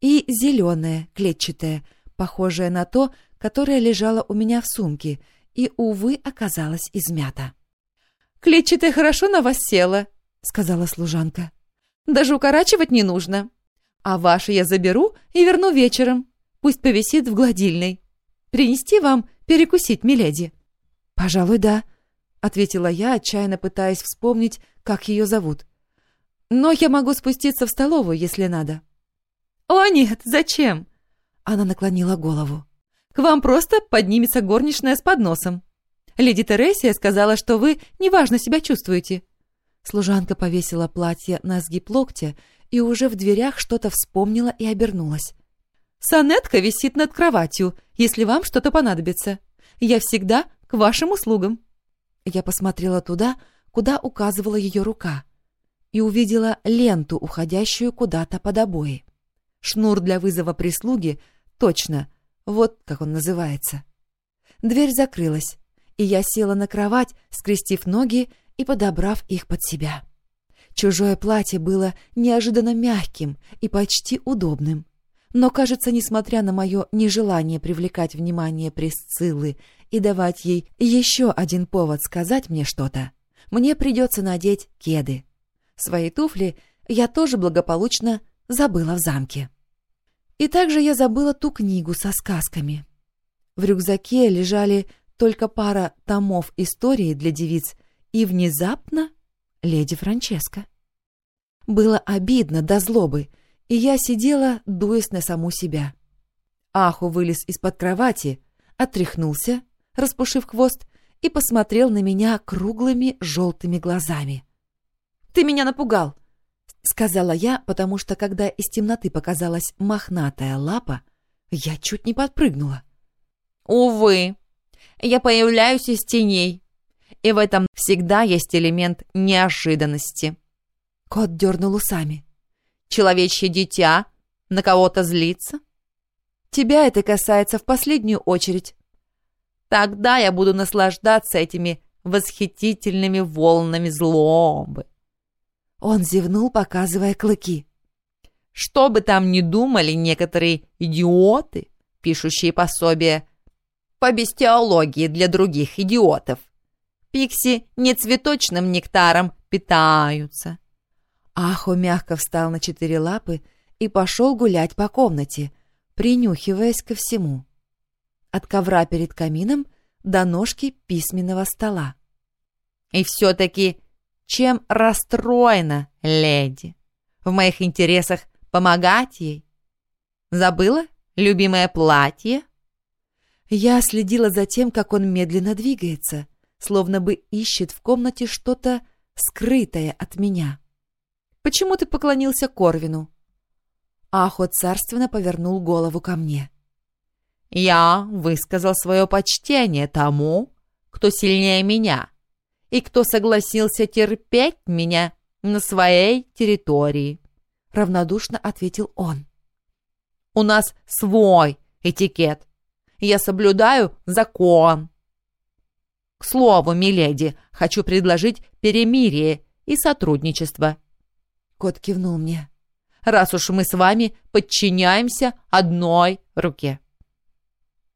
[SPEAKER 1] и зеленое, клетчатое, похожее на то, которое лежало у меня в сумке и, увы, оказалось измято. «Клетчатое хорошо на вас село», — сказала служанка. «Даже укорачивать не нужно. А ваше я заберу и верну вечером. Пусть повисит в гладильной. Принести вам перекусить, миледи?» «Пожалуй, да», — ответила я, отчаянно пытаясь вспомнить, как ее зовут. «Но я могу спуститься в столовую, если надо». «О, нет, зачем?» Она наклонила голову. «К вам просто поднимется горничная с подносом. Леди Тересия сказала, что вы неважно себя чувствуете». Служанка повесила платье на сгиб локтя и уже в дверях что-то вспомнила и обернулась. «Сонетка висит над кроватью, если вам что-то понадобится. Я всегда к вашим услугам». Я посмотрела туда, куда указывала ее рука, и увидела ленту, уходящую куда-то под обои. Шнур для вызова прислуги, точно, вот как он называется. Дверь закрылась, и я села на кровать, скрестив ноги и подобрав их под себя. Чужое платье было неожиданно мягким и почти удобным. Но, кажется, несмотря на мое нежелание привлекать внимание Пресциллы и давать ей еще один повод сказать мне что-то, мне придется надеть кеды. Свои туфли я тоже благополучно забыла в замке. И также я забыла ту книгу со сказками. В рюкзаке лежали только пара томов истории для девиц и внезапно леди Франческа. Было обидно до злобы, и я сидела, дуясь на саму себя. Аху вылез из-под кровати, отряхнулся, распушив хвост, и посмотрел на меня круглыми желтыми глазами. «Ты меня напугал!» — сказала я, потому что, когда из темноты показалась мохнатая лапа, я чуть не подпрыгнула.
[SPEAKER 4] «Увы, я появляюсь из теней, и в этом всегда есть элемент неожиданности».
[SPEAKER 1] Кот дернул усами.
[SPEAKER 4] «Человечье дитя на кого-то злится?»
[SPEAKER 1] «Тебя это касается в последнюю очередь».
[SPEAKER 4] «Тогда я буду наслаждаться этими восхитительными волнами злобы».
[SPEAKER 1] Он зевнул, показывая клыки.
[SPEAKER 4] Что бы там ни думали некоторые идиоты, пишущие пособия по бестиологии для других идиотов, пикси не цветочным нектаром питаются.
[SPEAKER 1] Ахо мягко встал на четыре лапы и пошел гулять по комнате, принюхиваясь ко всему. От ковра перед камином до ножки письменного стола.
[SPEAKER 4] И все-таки чем расстроена леди? В моих интересах помогать ей? Забыла любимое платье?
[SPEAKER 1] Я следила за тем, как он медленно двигается, словно бы ищет в комнате что-то скрытое от меня. «Почему ты поклонился Корвину?» Ахо царственно повернул голову ко мне.
[SPEAKER 4] «Я высказал свое почтение тому, кто сильнее меня, и кто согласился терпеть меня на своей территории», — равнодушно ответил он. «У нас свой этикет. Я соблюдаю закон». К слову, миледи, хочу предложить перемирие и сотрудничество.
[SPEAKER 1] Кот кивнул мне.
[SPEAKER 4] Раз уж мы с вами подчиняемся одной руке.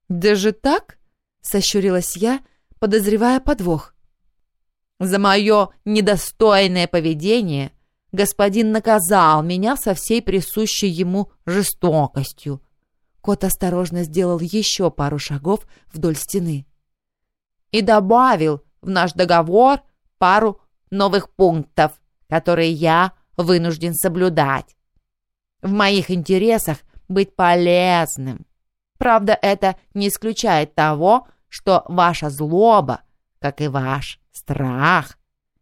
[SPEAKER 1] Даже так? Сощурилась я, подозревая подвох.
[SPEAKER 4] За мое недостойное поведение господин наказал меня со всей присущей ему жестокостью.
[SPEAKER 1] Кот осторожно сделал еще пару шагов вдоль стены.
[SPEAKER 4] И добавил в наш договор пару новых пунктов, которые я вынужден соблюдать. В моих интересах быть полезным. Правда, это не исключает того, что ваша злоба, как и ваш страх,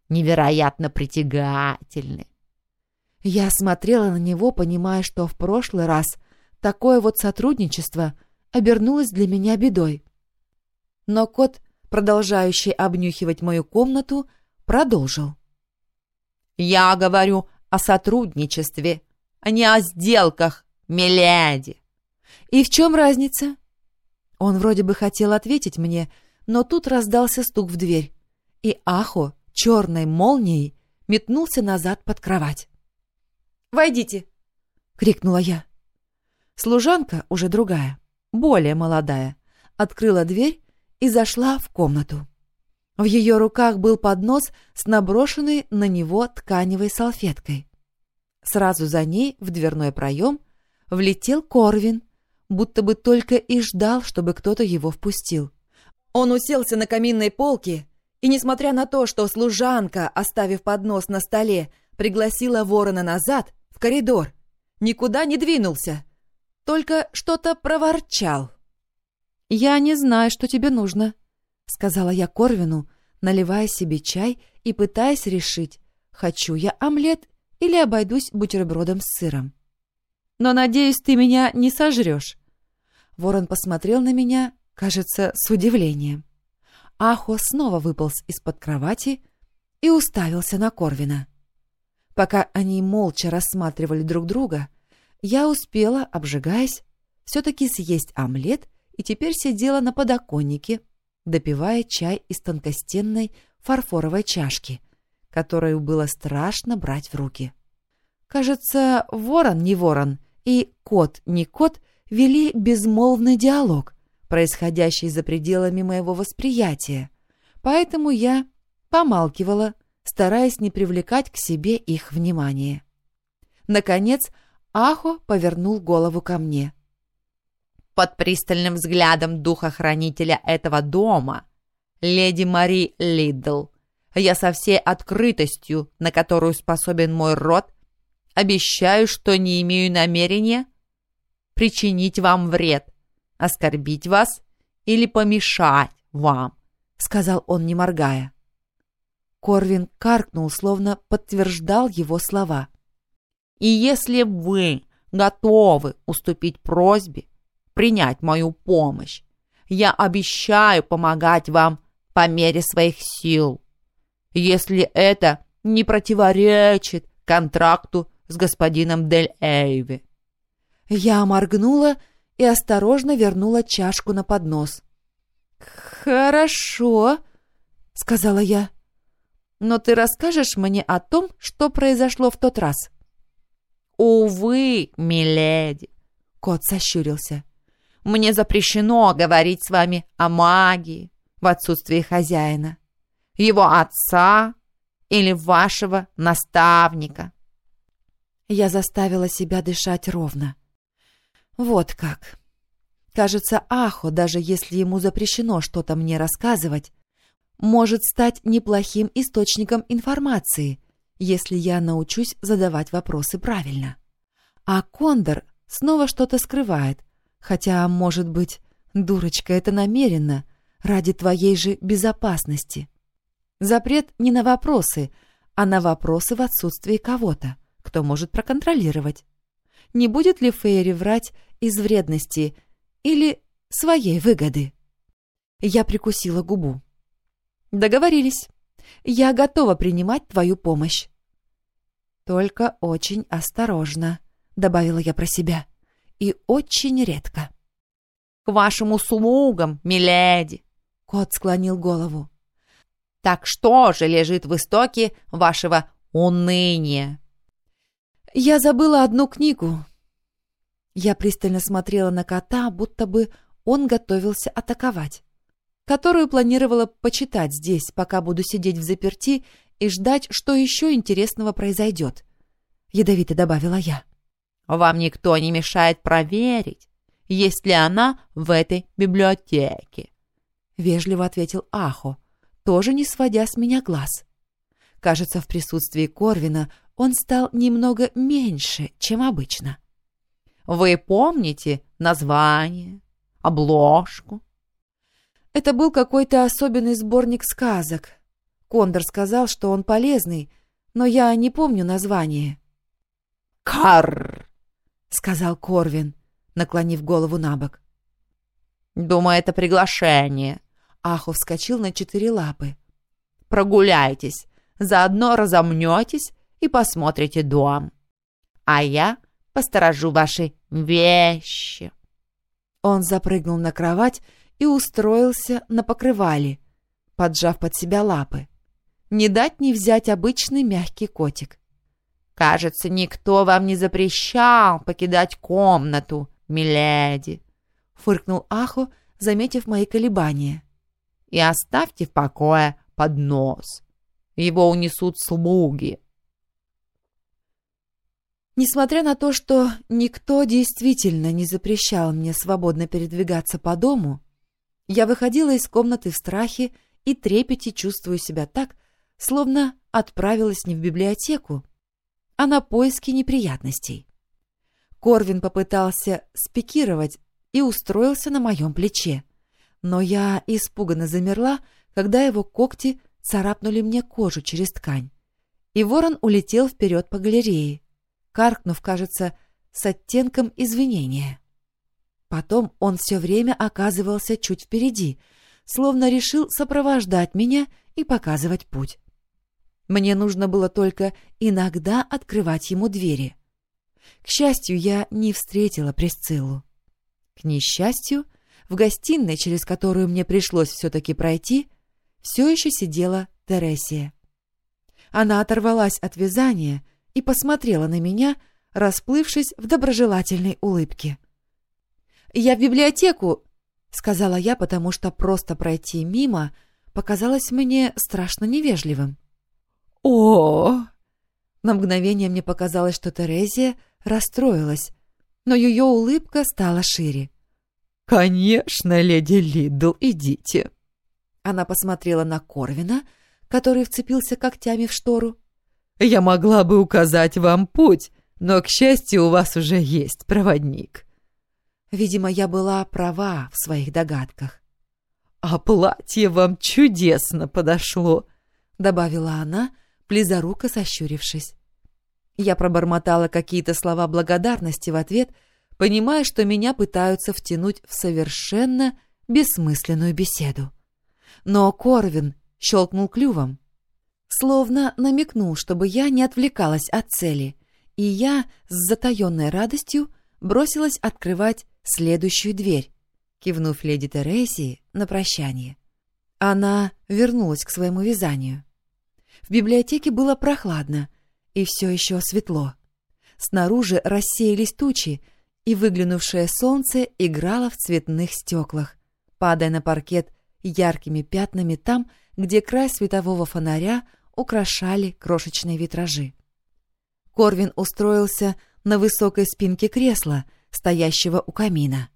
[SPEAKER 4] невероятно притягательны.
[SPEAKER 1] Я смотрела на него, понимая, что в прошлый раз такое вот сотрудничество обернулось для меня бедой. Но кот, продолжающий обнюхивать мою комнату, продолжил.
[SPEAKER 4] «Я говорю о сотрудничестве, а не о сделках, миледи».
[SPEAKER 1] «И в чем разница?» Он вроде бы хотел ответить мне, но тут раздался стук в дверь, и Ахо черной молнией метнулся назад под кровать. «Войдите!» — крикнула я. Служанка, уже другая, более молодая, открыла дверь и зашла в комнату. В ее руках был поднос с наброшенной на него тканевой салфеткой. Сразу за ней в дверной проем влетел Корвин, будто бы только и ждал, чтобы кто-то его впустил. Он уселся на каминной полке, и, несмотря на то, что служанка, оставив поднос на столе, пригласила ворона назад, в коридор. Никуда не двинулся. Только что-то проворчал. «Я не знаю, что тебе нужно», — сказала я Корвину, наливая себе чай и пытаясь решить, хочу я омлет или обойдусь бутербродом с сыром. «Но, надеюсь, ты меня не сожрешь». Ворон посмотрел на меня, кажется, с удивлением. Ахо снова выполз из-под кровати и уставился на Корвина. Пока они молча рассматривали друг друга, я успела, обжигаясь, все-таки съесть омлет и теперь сидела на подоконнике, допивая чай из тонкостенной фарфоровой чашки, которую было страшно брать в руки. Кажется, ворон не ворон и кот не кот вели безмолвный диалог, происходящий за пределами моего восприятия, поэтому я помалкивала, стараясь не привлекать к себе их внимание. Наконец, Ахо повернул голову ко мне.
[SPEAKER 4] «Под пристальным взглядом духа-хранителя этого дома, леди Мари Лидл, я со всей открытостью, на которую способен мой род, обещаю, что не имею намерения причинить вам вред, оскорбить вас или помешать вам
[SPEAKER 1] сказал он, не моргая. Корвин каркнул, словно подтверждал его слова.
[SPEAKER 4] «И если вы готовы уступить просьбе, принять мою помощь, я обещаю помогать вам по мере своих сил, если это не противоречит контракту с господином Дель Эйви».
[SPEAKER 1] Я моргнула и осторожно вернула чашку на поднос. «Хорошо», — сказала я. «Но ты расскажешь мне о том, что произошло в тот раз?»
[SPEAKER 4] «Увы, миледи», — кот сощурился. «Мне запрещено говорить с вами о магии в отсутствии хозяина, его отца или вашего наставника».
[SPEAKER 1] Я заставила себя дышать ровно. Вот как. Кажется, Ахо, даже если ему запрещено что-то мне рассказывать, может стать неплохим источником информации, если я научусь задавать вопросы правильно. А Кондор снова что-то скрывает, хотя, может быть, дурочка это намеренно, ради твоей же безопасности. Запрет не на вопросы, а на вопросы в отсутствии кого-то, кто может проконтролировать. Не будет ли Фейри врать из вредности или своей выгоды? Я прикусила губу. Договорились. Я готова принимать твою помощь. Только очень осторожно, добавила я про себя. И очень редко.
[SPEAKER 4] К вашим услугам, миледи.
[SPEAKER 1] Кот склонил голову.
[SPEAKER 4] Так что же лежит в истоке вашего уныния?
[SPEAKER 1] Я забыла одну книгу. Я пристально смотрела на кота, будто бы он готовился атаковать которую планировала почитать здесь, пока буду сидеть в заперти и ждать, что еще интересного произойдет. Ядовито добавила я.
[SPEAKER 4] «Вам никто не мешает проверить, есть ли она в этой библиотеке», —
[SPEAKER 1] вежливо ответил Ахо, тоже не сводя с меня глаз. Кажется, в присутствии Корвина он стал немного меньше, чем обычно.
[SPEAKER 4] «Вы помните название, обложку?»
[SPEAKER 1] Это был какой-то особенный сборник сказок. Кондор сказал, что он полезный, но я не помню название.
[SPEAKER 4] «Карр!»
[SPEAKER 1] — сказал Корвин, наклонив голову на бок.
[SPEAKER 4] «Думаю, это приглашение».
[SPEAKER 1] Аху вскочил на четыре лапы.
[SPEAKER 4] «Прогуляйтесь, заодно разомнетесь и посмотрите дом. А я посторожу ваши вещи».
[SPEAKER 1] Он запрыгнул на кровать и устроился на покрывале, поджав под себя лапы. Не дать не взять обычный мягкий котик.
[SPEAKER 4] «Кажется, никто вам не запрещал покидать комнату, миледи», — фыркнул Ахо, заметив мои колебания. «И оставьте в покое поднос. Его унесут слуги».
[SPEAKER 1] Несмотря на то, что никто действительно не запрещал мне свободно передвигаться по дому, я выходила из комнаты в страхе и трепете, чувствую себя так, словно отправилась не в библиотеку, а на поиски неприятностей. Корвин попытался спикировать и устроился на моем плече, но я испуганно замерла, когда его когти царапнули мне кожу через ткань, и ворон улетел вперед по галерее, каркнув, кажется, с оттенком извинения. Потом он все время оказывался чуть впереди, словно решил сопровождать меня и показывать путь. Мне нужно было только иногда открывать ему двери. К счастью, я не встретила Пресциллу. К несчастью, в гостиной, через которую мне пришлось все-таки пройти, все еще сидела Тересия. Она оторвалась от вязания и посмотрела на меня, расплывшись в доброжелательной улыбке. «Я в библиотеку», — сказала я, потому что просто пройти мимо показалось мне страшно невежливым.
[SPEAKER 2] «О!»
[SPEAKER 1] На мгновение мне показалось, что Терезия расстроилась, но ее улыбка стала шире.
[SPEAKER 2] «Конечно, леди Лидл, идите».
[SPEAKER 1] Она посмотрела на Корвина, который вцепился когтями в штору.
[SPEAKER 2] «Я могла бы указать вам путь, но, к счастью, у вас уже есть проводник».
[SPEAKER 1] Видимо, я была права в своих догадках. «А платье вам чудесно подошло», — добавила она, близоруко сощурившись. Я пробормотала какие-то слова благодарности в ответ, понимая, что меня пытаются втянуть в совершенно бессмысленную беседу. Но Корвин щелкнул клювом, словно намекнул, чтобы я не отвлекалась от цели, и я с затаенной радостью бросилась открывать следующую дверь, кивнув леди Терезии на прощание. Она вернулась к своему вязанию. В библиотеке было прохладно и все еще светло. Снаружи рассеялись тучи, и выглянувшее солнце играло в цветных стеклах, падая на паркет яркими пятнами там, где край светового фонаря украшали крошечные витражи. Корвин устроился на высокой спинке кресла, стоящего у камина.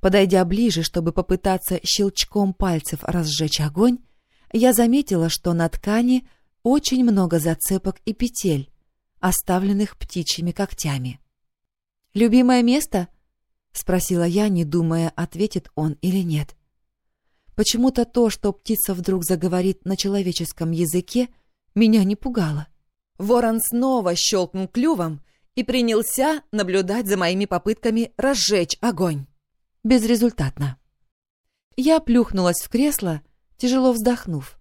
[SPEAKER 1] Подойдя ближе, чтобы попытаться щелчком пальцев разжечь огонь, я заметила, что на ткани очень много зацепок и петель, оставленных птичьими когтями. «Любимое место?» — спросила я, не думая, ответит он или нет. Почему-то то, что птица вдруг заговорит на человеческом языке, меня не пугало. Ворон снова щелкнул клювом и принялся наблюдать за моими попытками разжечь огонь. Безрезультатно. Я плюхнулась в кресло, тяжело вздохнув.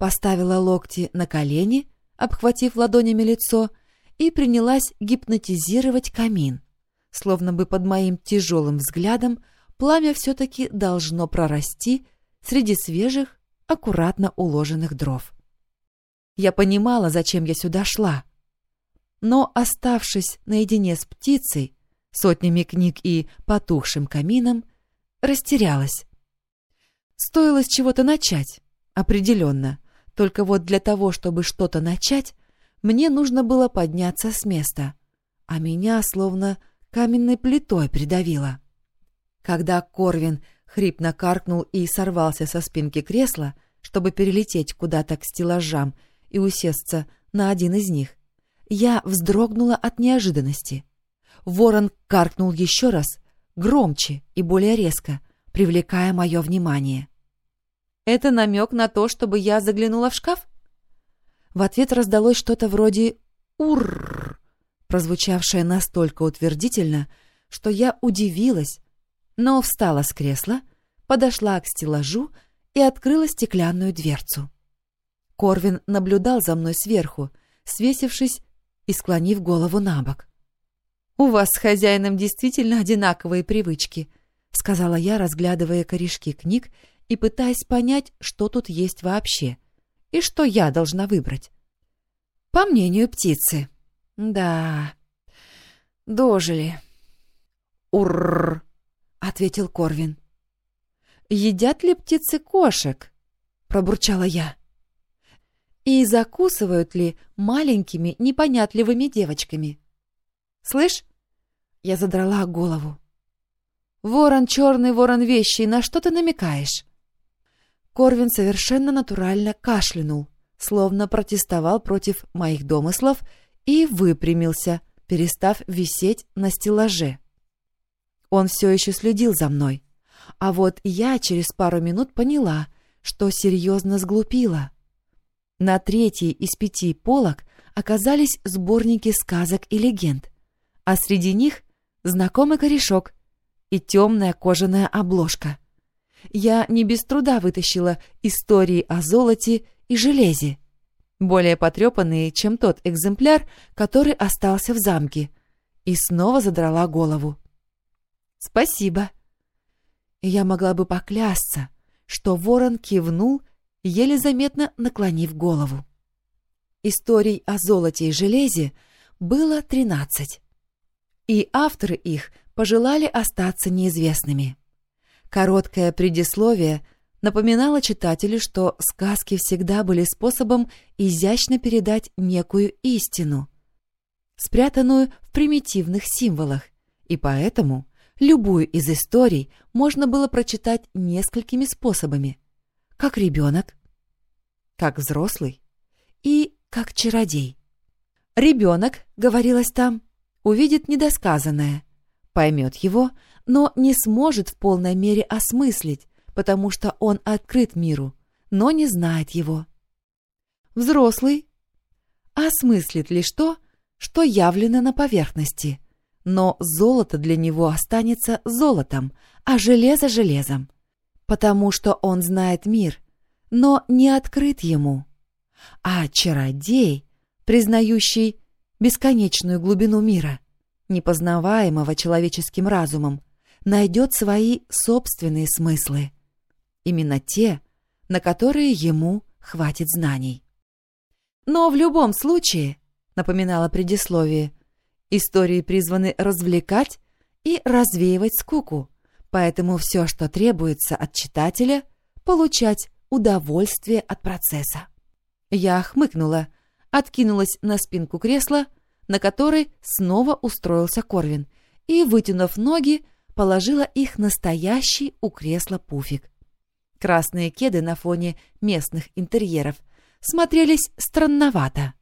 [SPEAKER 1] Поставила локти на колени, обхватив ладонями лицо, и принялась гипнотизировать камин. Словно бы под моим тяжелым взглядом пламя все-таки должно прорасти среди свежих, аккуратно уложенных дров. Я понимала, зачем я сюда шла. Но, оставшись наедине с птицей, сотнями книг и потухшим камином, растерялась. Стоило с чего-то начать, определенно. Только вот для того, чтобы что-то начать, мне нужно было подняться с места, а меня словно каменной плитой придавило. Когда Корвин хрипно каркнул и сорвался со спинки кресла, чтобы перелететь куда-то к стеллажам и усесться на один из них, я вздрогнула от неожиданности. Ворон каркнул еще раз, громче и более резко, привлекая мое внимание. «Это намек на то, чтобы я заглянула в шкаф?» В ответ раздалось что-то вроде «Урррр», прозвучавшее настолько утвердительно, что я удивилась, но встала с кресла, подошла к стеллажу и открыла стеклянную дверцу. Корвин наблюдал за мной сверху, свесившись и склонив голову на бок. «У вас с хозяином действительно одинаковые привычки», — сказала я, разглядывая корешки книг и пытаясь понять, что тут есть вообще и что я должна выбрать. По мнению птицы. Да, дожили. «Урррр!» — ответил Корвин. «Едят ли птицы кошек?» — пробурчала я. «И закусывают ли маленькими непонятливыми девочками?» «Слышь?» — я задрала голову. «Ворон черный, ворон вещий, на что ты намекаешь?» Корвин совершенно натурально кашлянул, словно протестовал против моих домыслов и выпрямился, перестав висеть на стеллаже. Он все еще следил за мной. А вот я через пару минут поняла, что серьезно сглупила. На третьей из пяти полок оказались сборники сказок и легенд, а среди них знакомый корешок и темная кожаная обложка. Я не без труда вытащила истории о золоте и железе, более потрепанные, чем тот экземпляр, который остался в замке, и снова задрала голову. «Спасибо». Я могла бы поклясться, что ворон кивнул, еле заметно наклонив голову. Историй о золоте и железе было тринадцать, и авторы их пожелали остаться неизвестными. Короткое предисловие напоминало читателю, что сказки всегда были способом изящно передать некую истину, спрятанную в примитивных символах, и поэтому Любую из историй можно было прочитать несколькими способами. Как ребенок, как взрослый и как чародей. Ребенок, говорилось там, увидит недосказанное, поймет его, но не сможет в полной мере осмыслить, потому что он открыт миру, но не знает его. Взрослый осмыслит лишь то, что явлено на поверхности, но золото для него останется золотом, а железо — железом, потому что он знает мир, но не открыт ему. А чародей, признающий бесконечную глубину мира, непознаваемого человеческим разумом, найдет свои собственные смыслы. Именно те, на которые ему хватит знаний. Но в любом случае, напоминала предисловие, истории призваны развлекать и развеивать скуку, поэтому все, что требуется от читателя, получать удовольствие от процесса. Я хмыкнула, откинулась на спинку кресла, на которой снова устроился Корвин, и, вытянув ноги, положила их настоящий у кресла пуфик. Красные кеды на фоне местных интерьеров смотрелись странновато.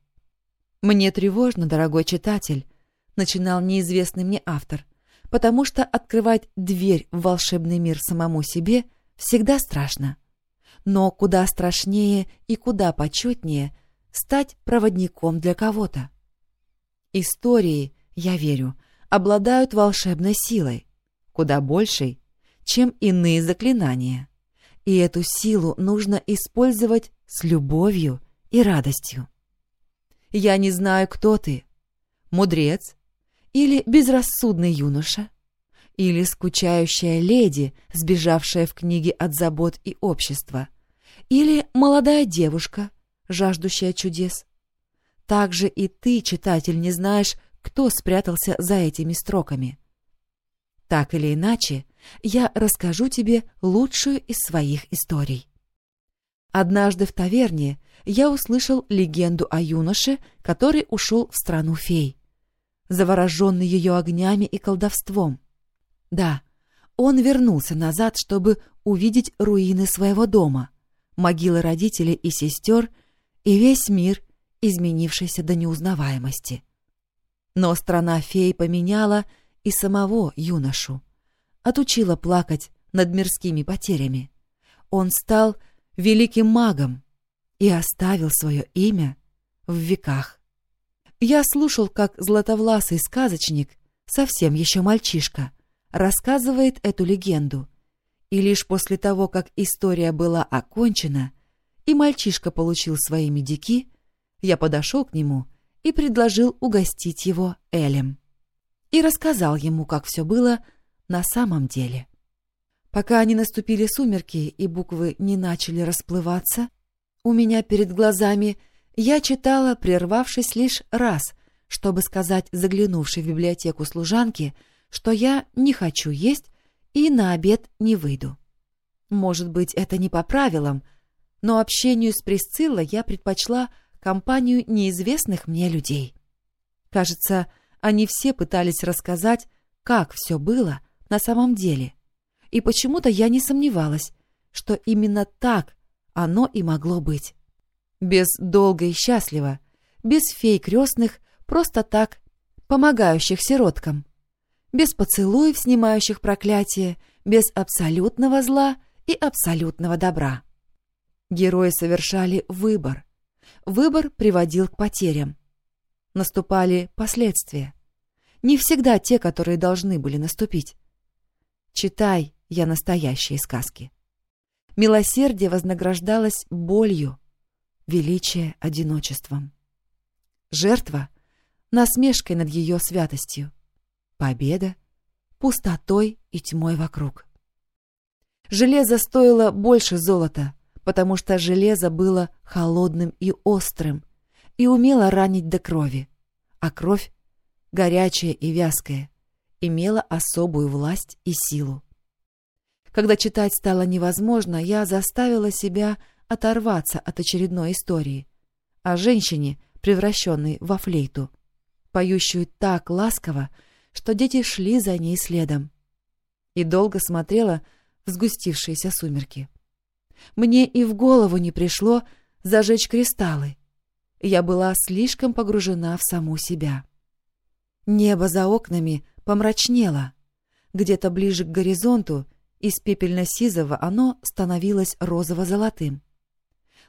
[SPEAKER 1] «Мне тревожно, дорогой читатель», — начинал неизвестный мне автор, «потому что открывать дверь в волшебный мир самому себе всегда страшно. Но куда страшнее и куда почетнее стать проводником для кого-то. Истории, я верю, обладают волшебной силой, куда большей, чем иные заклинания. И эту силу нужно использовать с любовью и радостью. Я не знаю, кто ты, мудрец или безрассудный юноша, или скучающая леди, сбежавшая в книге от забот и общества, или молодая девушка, жаждущая чудес. Также и ты, читатель, не знаешь, кто спрятался за этими строками. Так или иначе, я расскажу тебе лучшую из своих историй. Однажды в таверне я услышал легенду о юноше, который ушел в страну фей, завороженный ее огнями и колдовством. Да, он вернулся назад, чтобы увидеть руины своего дома, могилы родителей и сестер и весь мир, изменившийся до неузнаваемости. Но страна фей поменяла и самого юношу. Отучила плакать над мирскими потерями. Он стал великим магом и оставил свое имя в веках. Я слушал, как златовласый сказочник, совсем еще мальчишка, рассказывает эту легенду. И лишь после того, как история была окончена, и мальчишка получил свои медики, я подошел к нему и предложил угостить его Элем и рассказал ему, как все было на самом деле. Пока не наступили сумерки и буквы не начали расплываться, у меня перед глазами я читала, прервавшись лишь раз, чтобы сказать заглянувшей в библиотеку служанке, что я не хочу есть и на обед не выйду. Может быть, это не по правилам, но общению с Присциллой я предпочла компанию неизвестных мне людей. Кажется, они все пытались рассказать, как все было на самом деле. И почему-то я не сомневалась, что именно так оно и могло быть. Без долго и счастливо, без фей крестных, просто так, помогающих сироткам. Без поцелуев, снимающих проклятие, без абсолютного зла и абсолютного добра. Герои совершали выбор. Выбор приводил к потерям наступали последствия. Не всегда те, которые должны были наступить. Читай, я настоящие сказки. Милосердие вознаграждалось болью, величие — одиночеством. Жертва — насмешкой над ее святостью. Победа — пустотой и тьмой вокруг. Железо стоило больше золота, потому что железо было холодным и острым, и умела ранить до крови, а кровь, горячая и вязкая, имела особую власть и силу. Когда читать стало невозможно, я заставила себя оторваться от очередной истории о женщине, превращенной во флейту, поющую так ласково, что дети шли за ней следом. И долго смотрела в сгустившиеся сумерки. Мне и в голову не пришло зажечь кристаллы, я была слишком погружена в саму себя. Небо за окнами помрачнело. Где-то ближе к горизонту Из пепельно-сизого оно становилось розово-золотым.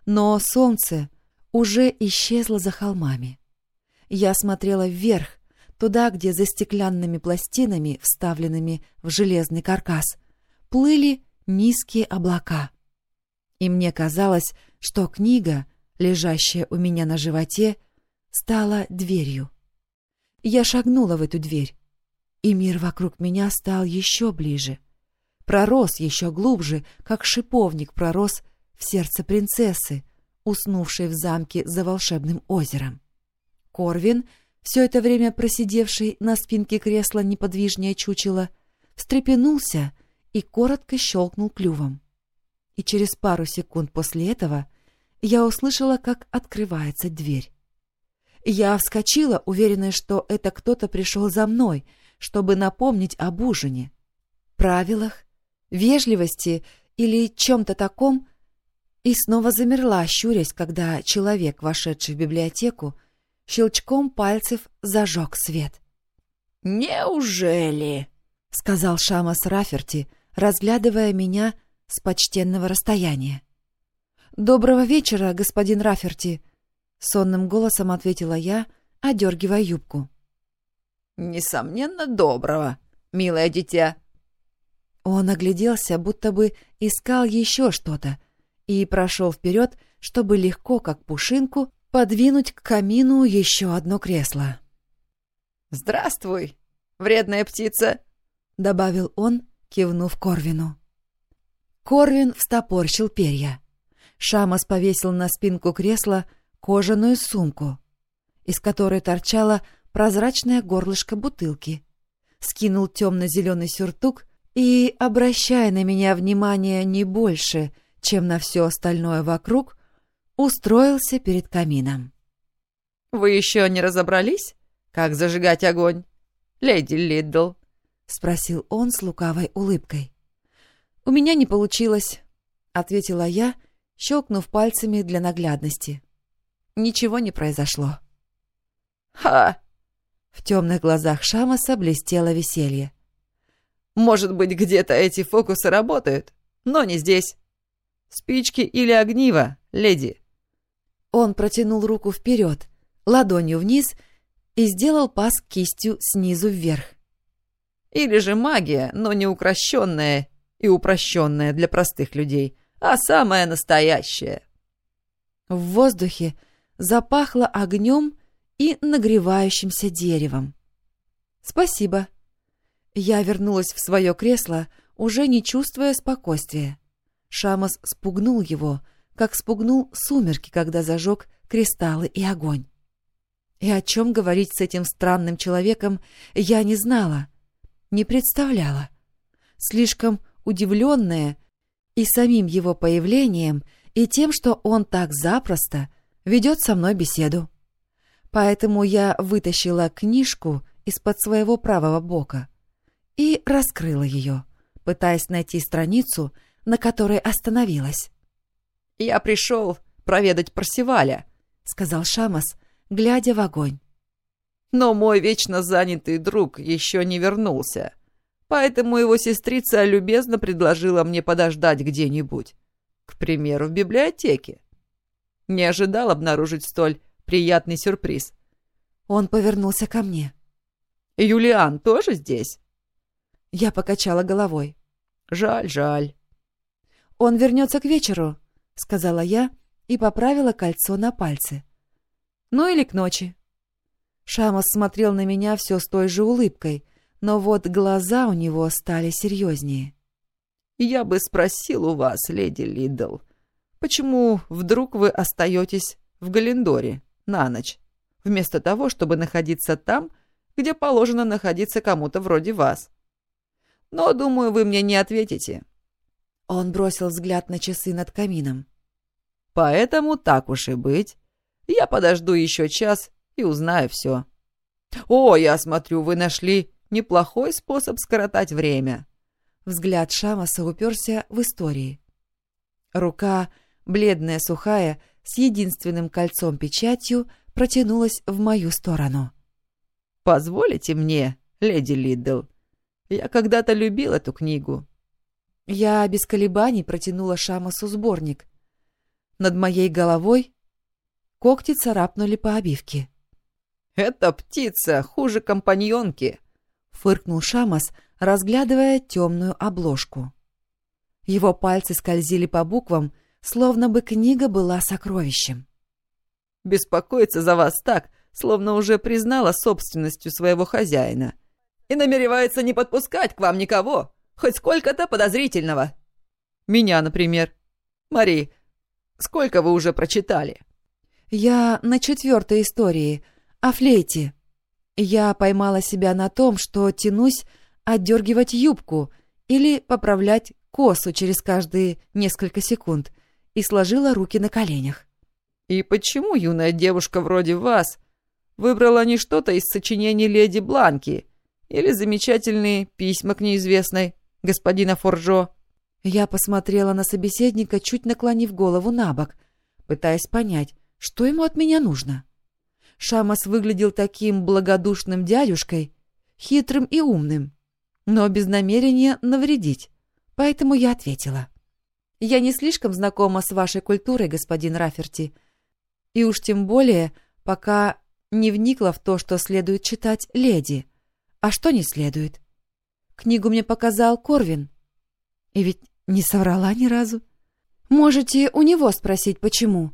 [SPEAKER 1] Но солнце уже исчезло за холмами. Я смотрела вверх, туда, где за стеклянными пластинами, вставленными в железный каркас, плыли низкие облака. И мне казалось, что книга, лежащая у меня на животе, стала дверью. Я шагнула в эту дверь, и мир вокруг меня стал еще ближе. Пророс еще глубже, как шиповник пророс в сердце принцессы, уснувшей в замке за волшебным озером. Корвин, все это время просидевший на спинке кресла неподвижнее чучело, встрепенулся и коротко щелкнул клювом. И через пару секунд после этого я услышала, как открывается дверь. Я вскочила, уверенная, что это кто-то пришел за мной, чтобы напомнить об ужине, правилах, вежливости или чем-то таком, и снова замерла, щурясь, когда человек, вошедший в библиотеку, щелчком пальцев зажег свет.
[SPEAKER 7] «Неужели?»
[SPEAKER 1] — сказал Шамас Раферти, разглядывая меня с почтенного расстояния. «Доброго вечера, господин Раферти!» — сонным голосом ответила я, одергивая юбку.
[SPEAKER 7] «Несомненно, доброго, милое дитя!»
[SPEAKER 1] Он огляделся, будто бы искал еще что-то, и прошел вперед, чтобы легко, как пушинку, подвинуть к камину еще одно кресло.
[SPEAKER 7] «Здравствуй, вредная птица!» — добавил он, кивнув Корвину.
[SPEAKER 1] Корвин встопорщил перья. Шамас повесил на спинку кресла кожаную сумку, из которой торчала прозрачное горлышко бутылки, скинул темно-зеленый сюртук и, обращая на меня внимание не больше, чем на все остальное вокруг, устроился перед камином.
[SPEAKER 7] «Вы еще не разобрались, как зажигать огонь, леди Лидл?»
[SPEAKER 1] — спросил он с лукавой улыбкой. «У меня не получилось», — ответила я, щелкнув пальцами для наглядности ничего не произошло.
[SPEAKER 7] «Ха!»
[SPEAKER 1] В темных глазах Шамаса блестело веселье.
[SPEAKER 7] «Может быть, где-то эти фокусы работают, но не здесь. Спички или огниво, леди?»
[SPEAKER 1] Он протянул руку вперед, ладонью вниз и сделал пас кистью снизу вверх.
[SPEAKER 7] «Или же магия, но не укращенная и упрощенная для простых людей, а самая настоящая».
[SPEAKER 1] В воздухе запахло огнем и нагревающимся деревом. «Спасибо». Я вернулась в свое кресло, уже не чувствуя спокойствия. Шамас спугнул его, как спугнул сумерки, когда зажег кристаллы и огонь. И о чем говорить с этим странным человеком я не знала, не представляла. Слишком удивленная и самим его появлением, и тем, что он так запросто ведет со мной беседу. Поэтому я вытащила книжку из-под своего правого бока и раскрыла ее, пытаясь найти страницу, на которой остановилась.
[SPEAKER 7] «Я пришел проведать Парсиваля», — сказал Шамас, глядя в огонь. «Но мой вечно занятый друг еще не вернулся, поэтому его сестрица любезно предложила мне подождать где-нибудь, к примеру, в библиотеке. Не ожидал обнаружить столь приятный сюрприз.
[SPEAKER 1] Он повернулся ко мне.
[SPEAKER 7] «Юлиан тоже здесь?»
[SPEAKER 1] Я покачала головой.
[SPEAKER 7] «Жаль, жаль».
[SPEAKER 1] «Он вернется к вечеру», — сказала я и поправила кольцо на пальце. «Ну или к ночи». Шамос смотрел на меня все с той же улыбкой, но вот глаза у него стали серьезнее.
[SPEAKER 7] «Я бы спросил у вас, леди Лидл, Почему вдруг вы остаетесь в Галендоре на ночь, вместо того, чтобы находиться там, где положено находиться кому-то вроде вас? Но, думаю, вы мне не ответите».
[SPEAKER 1] Он бросил взгляд на часы над камином.
[SPEAKER 7] «Поэтому так уж и быть. Я подожду еще час и узнаю все. О, я смотрю, вы нашли неплохой способ скоротать время».
[SPEAKER 1] Взгляд Шамаса уперся в истории. Рука бледная, сухая, с единственным кольцом-печатью, протянулась в мою сторону.
[SPEAKER 7] «Позволите мне, леди Лидл? Я когда-то любил эту книгу.
[SPEAKER 1] Я без колебаний протянула Шамасу сборник. Над моей головой когти царапнули по обивке.
[SPEAKER 7] «Эта птица хуже компаньонки», —
[SPEAKER 1] фыркнул Шамас, разглядывая темную обложку. Его пальцы скользили по буквам, словно бы книга была сокровищем.
[SPEAKER 7] «Беспокоится за вас так, словно уже признала собственностью своего хозяина и намеревается не подпускать к вам никого, хоть сколько-то подозрительного. Меня, например. Мари, сколько вы уже прочитали?»
[SPEAKER 1] «Я на четвертой истории, о флейте. Я поймала себя на том, что тянусь отдергивать юбку или поправлять косу через каждые несколько секунд и сложила руки на коленях.
[SPEAKER 7] «И почему юная девушка вроде вас выбрала не что-то из сочинений леди Бланки или замечательные письма к неизвестной господина Форжо?»
[SPEAKER 1] Я посмотрела на собеседника, чуть наклонив голову на бок, пытаясь понять, что ему от меня нужно. Шамас выглядел таким благодушным дядюшкой, хитрым и умным, но без намерения навредить, поэтому я ответила. «Я не слишком знакома с вашей культурой, господин Раферти, и уж тем более пока не вникла в то, что следует читать леди, а что не следует. Книгу мне показал Корвин, и ведь не соврала ни разу. Можете у него спросить, почему,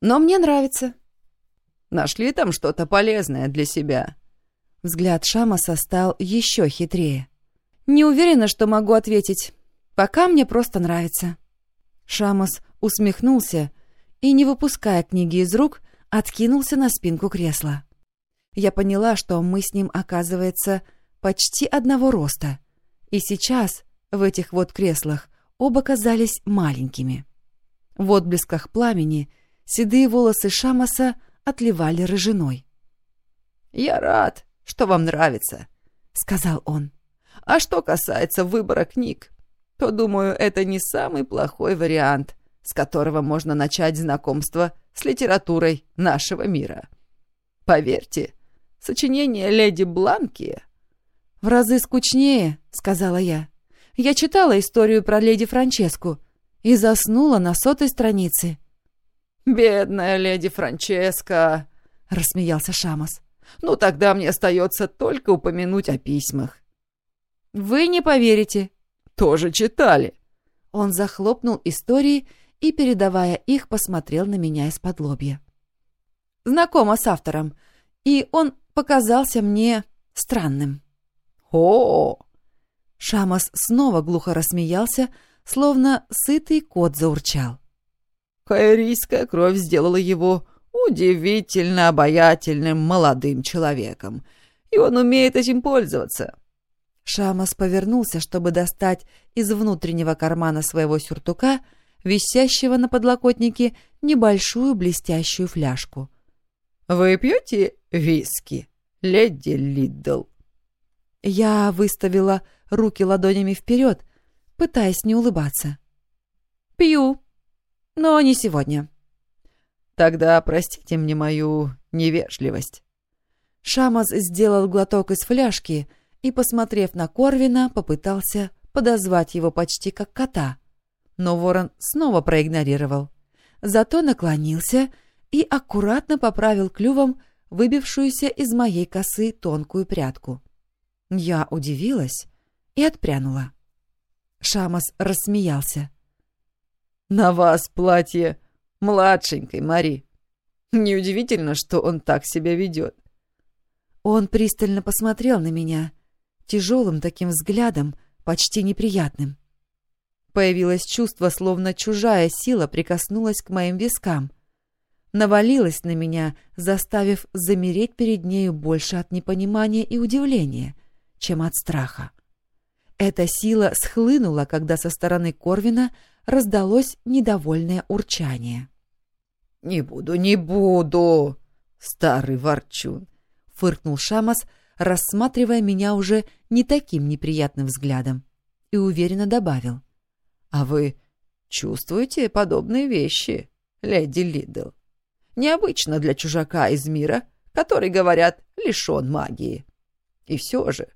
[SPEAKER 1] но мне нравится».
[SPEAKER 7] Нашли там что-то полезное для себя?»
[SPEAKER 1] Взгляд Шамаса стал еще хитрее. «Не уверена, что могу ответить. Пока мне просто нравится». Шамас усмехнулся и, не выпуская книги из рук, откинулся на спинку кресла. Я поняла, что мы с ним, оказывается, почти одного роста. И сейчас, в этих вот креслах, оба казались маленькими. В отблесках пламени седые волосы Шамаса отливали рыжиной.
[SPEAKER 7] «Я рад, что вам нравится», — сказал он. «А что касается выбора книг, то, думаю, это не самый плохой вариант, с которого можно начать знакомство с литературой нашего мира. Поверьте, сочинение леди Бланки...»
[SPEAKER 1] «В разы скучнее», — сказала я. «Я читала историю про леди Франческу и заснула на сотой странице».
[SPEAKER 7] «Бедная леди Франческа!» — рассмеялся Шамас. «Ну, тогда мне остается только упомянуть о письмах».
[SPEAKER 1] «Вы не поверите».
[SPEAKER 7] «Тоже читали».
[SPEAKER 1] Он захлопнул истории и, передавая их, посмотрел на меня из-под лобья. «Знакома с автором, и он показался мне странным».
[SPEAKER 7] «О!»
[SPEAKER 1] Шамас снова глухо рассмеялся, словно сытый кот заурчал.
[SPEAKER 7] Кайрийская кровь сделала его удивительно обаятельным молодым человеком, и он умеет этим пользоваться.
[SPEAKER 1] Шамас повернулся, чтобы достать из внутреннего кармана своего сюртука, висящего на подлокотнике, небольшую блестящую фляжку.
[SPEAKER 7] «Вы пьете виски, леди Лиддл?»
[SPEAKER 1] Я выставила руки ладонями вперед, пытаясь не улыбаться. «Пью», но не сегодня.
[SPEAKER 7] Тогда простите мне мою невежливость.
[SPEAKER 1] Шамас сделал глоток из фляжки и, посмотрев на Корвина, попытался подозвать его почти как кота. Но ворон снова проигнорировал. Зато наклонился и аккуратно поправил клювом выбившуюся из моей косы тонкую прядку. Я удивилась и отпрянула. Шамас рассмеялся.
[SPEAKER 7] На вас платье младшенькой Мари. Неудивительно, что он так себя ведет.
[SPEAKER 1] Он пристально посмотрел на меня, тяжелым таким взглядом, почти неприятным. Появилось чувство, словно чужая сила прикоснулась к моим вискам. Навалилась на меня, заставив замереть перед нею больше от непонимания и удивления, чем от страха. Эта сила схлынула, когда со стороны Корвина раздалось недовольное урчание.
[SPEAKER 7] «Не буду, не буду, старый ворчун!» — фыркнул Шамас, рассматривая меня уже не таким неприятным взглядом, и уверенно добавил. «А вы чувствуете подобные вещи, леди Лидл? Необычно для чужака из мира, который, говорят, лишен магии. И все же,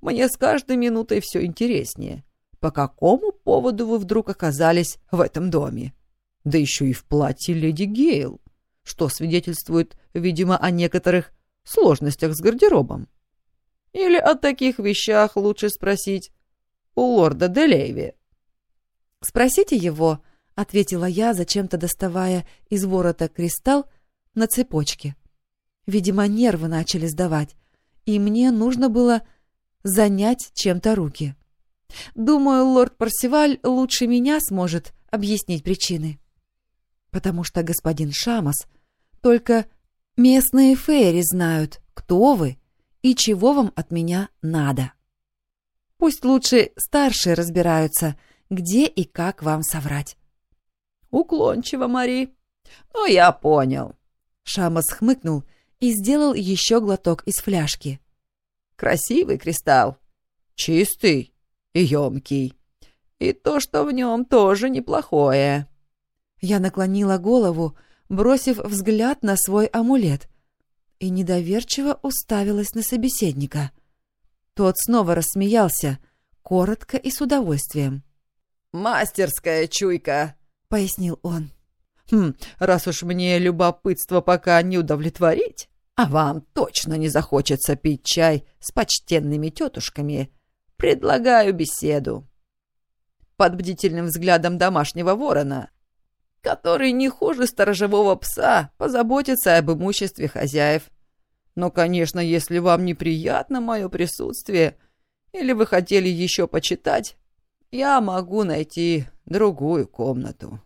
[SPEAKER 7] мне с каждой минутой все интереснее. По какому поводу вы вдруг оказались в этом доме? Да еще и в платье леди Гейл, что свидетельствует, видимо, о некоторых сложностях с гардеробом. Или о таких вещах лучше спросить у лорда Делейви.
[SPEAKER 1] «Спросите его», — ответила я, зачем-то доставая из ворота кристалл на цепочке. Видимо, нервы начали сдавать, и мне нужно было занять чем-то руки. Думаю, лорд Парсиваль лучше меня сможет объяснить причины. Потому что господин Шамас только местные фейри знают, кто вы и чего вам от меня надо. Пусть лучше старшие разбираются, где и как вам соврать.
[SPEAKER 7] Уклончиво, Мари. Ну, я понял.
[SPEAKER 1] Шамас хмыкнул и сделал еще глоток из фляжки.
[SPEAKER 7] Красивый кристалл. Чистый емкий. И то, что в нем, тоже неплохое.
[SPEAKER 1] Я наклонила голову, бросив взгляд на свой амулет, и недоверчиво уставилась на собеседника. Тот снова рассмеялся, коротко и с удовольствием.
[SPEAKER 7] «Мастерская чуйка», — пояснил он.
[SPEAKER 2] «Хм, раз уж мне любопытство пока не удовлетворить,
[SPEAKER 7] а вам точно не захочется пить чай с почтенными тетушками, предлагаю беседу. Под бдительным взглядом домашнего ворона, который не хуже сторожевого пса позаботится об имуществе хозяев. Но, конечно, если вам неприятно мое присутствие или вы хотели еще почитать, я могу найти другую комнату.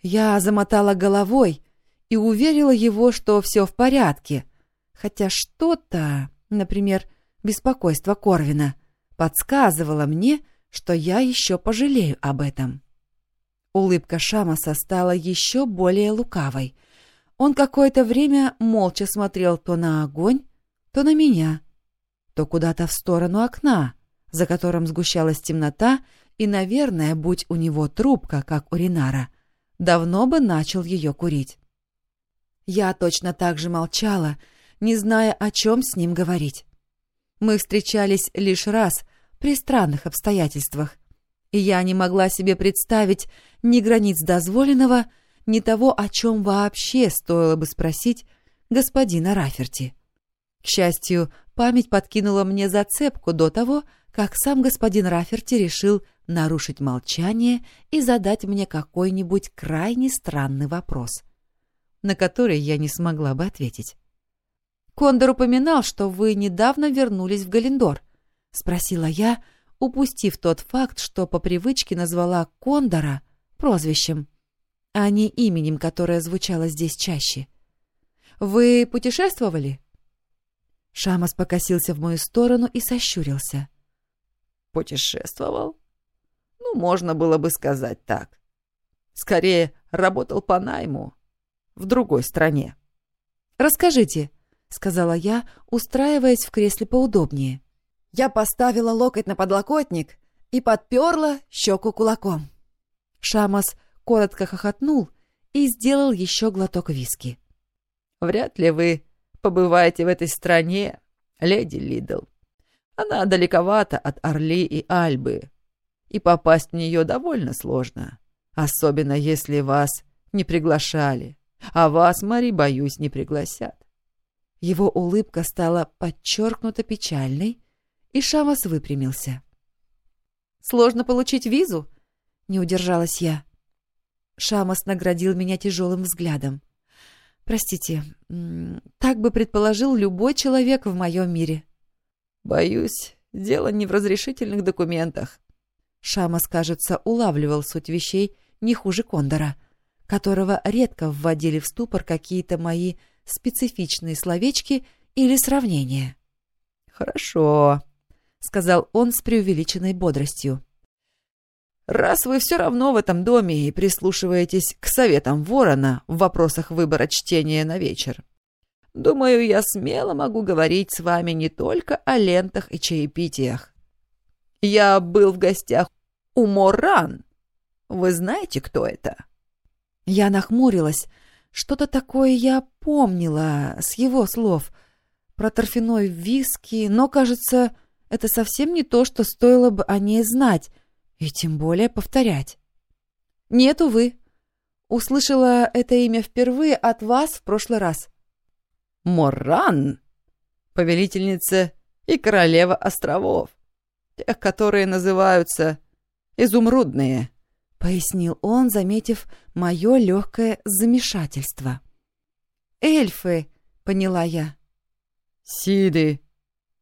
[SPEAKER 1] Я замотала головой и уверила его, что все в порядке, хотя что-то, например, беспокойство Корвина, подсказывало мне, что я еще пожалею об этом. Улыбка Шамаса стала еще более лукавой. Он какое-то время молча смотрел то на огонь, то на меня, то куда-то в сторону окна, за которым сгущалась темнота, и, наверное, будь у него трубка, как у Ринара, давно бы начал ее курить. Я точно так же молчала, не зная, о чем с ним говорить. Мы встречались лишь раз при странных обстоятельствах, и я не могла себе представить ни границ дозволенного, ни того, о чем вообще стоило бы спросить господина Раферти. К счастью, память подкинула мне зацепку до того, как сам господин Раферти решил нарушить молчание и задать мне какой-нибудь крайне странный вопрос — на который я не смогла бы ответить. «Кондор упоминал, что вы недавно вернулись в Галендор», — спросила я, упустив тот факт, что по привычке назвала Кондора прозвищем, а не именем, которое звучало здесь чаще. «Вы путешествовали?» Шамас покосился в мою сторону и сощурился.
[SPEAKER 7] «Путешествовал? Ну, можно было бы сказать так. Скорее, работал по найму, в другой стране.
[SPEAKER 1] «Расскажите», — сказала я, устраиваясь в кресле поудобнее. Я поставила локоть на подлокотник и подперла щеку кулаком. Шамас коротко хохотнул и сделал еще глоток виски.
[SPEAKER 7] «Вряд ли вы побываете в этой стране, леди Лидл. Она далековата от Орли и Альбы, и попасть в нее довольно сложно, особенно если вас не приглашали а вас, Мари, боюсь, не пригласят».
[SPEAKER 1] Его улыбка стала подчеркнуто печальной, и Шамас выпрямился. «Сложно получить визу?» — не удержалась я. Шамас наградил меня тяжелым взглядом. «Простите, так бы предположил любой человек в моем мире».
[SPEAKER 7] «Боюсь, дело не в разрешительных документах».
[SPEAKER 1] Шамас, кажется, улавливал суть вещей не хуже Кондора которого редко вводили в ступор какие-то мои специфичные словечки или сравнения.
[SPEAKER 7] «Хорошо», —
[SPEAKER 1] сказал он с преувеличенной бодростью.
[SPEAKER 7] «Раз вы все равно в этом доме и прислушиваетесь к советам ворона в вопросах выбора чтения на вечер, думаю, я смело могу говорить с вами не только о лентах и чаепитиях. Я был в гостях у Моран. Вы знаете, кто это?»
[SPEAKER 1] Я нахмурилась. Что-то такое я помнила с его слов. Про торфяной виски, но, кажется, это совсем не то, что стоило бы о ней знать,
[SPEAKER 8] И тем более повторять. Нет, увы. Услышала это имя впервые от вас в прошлый раз.
[SPEAKER 1] Моран, повелительница и королева островов, тех, которые называются изумрудные,
[SPEAKER 8] пояснил он, заметив мое легкое замешательство. Эльфы, поняла я.
[SPEAKER 1] Сиды,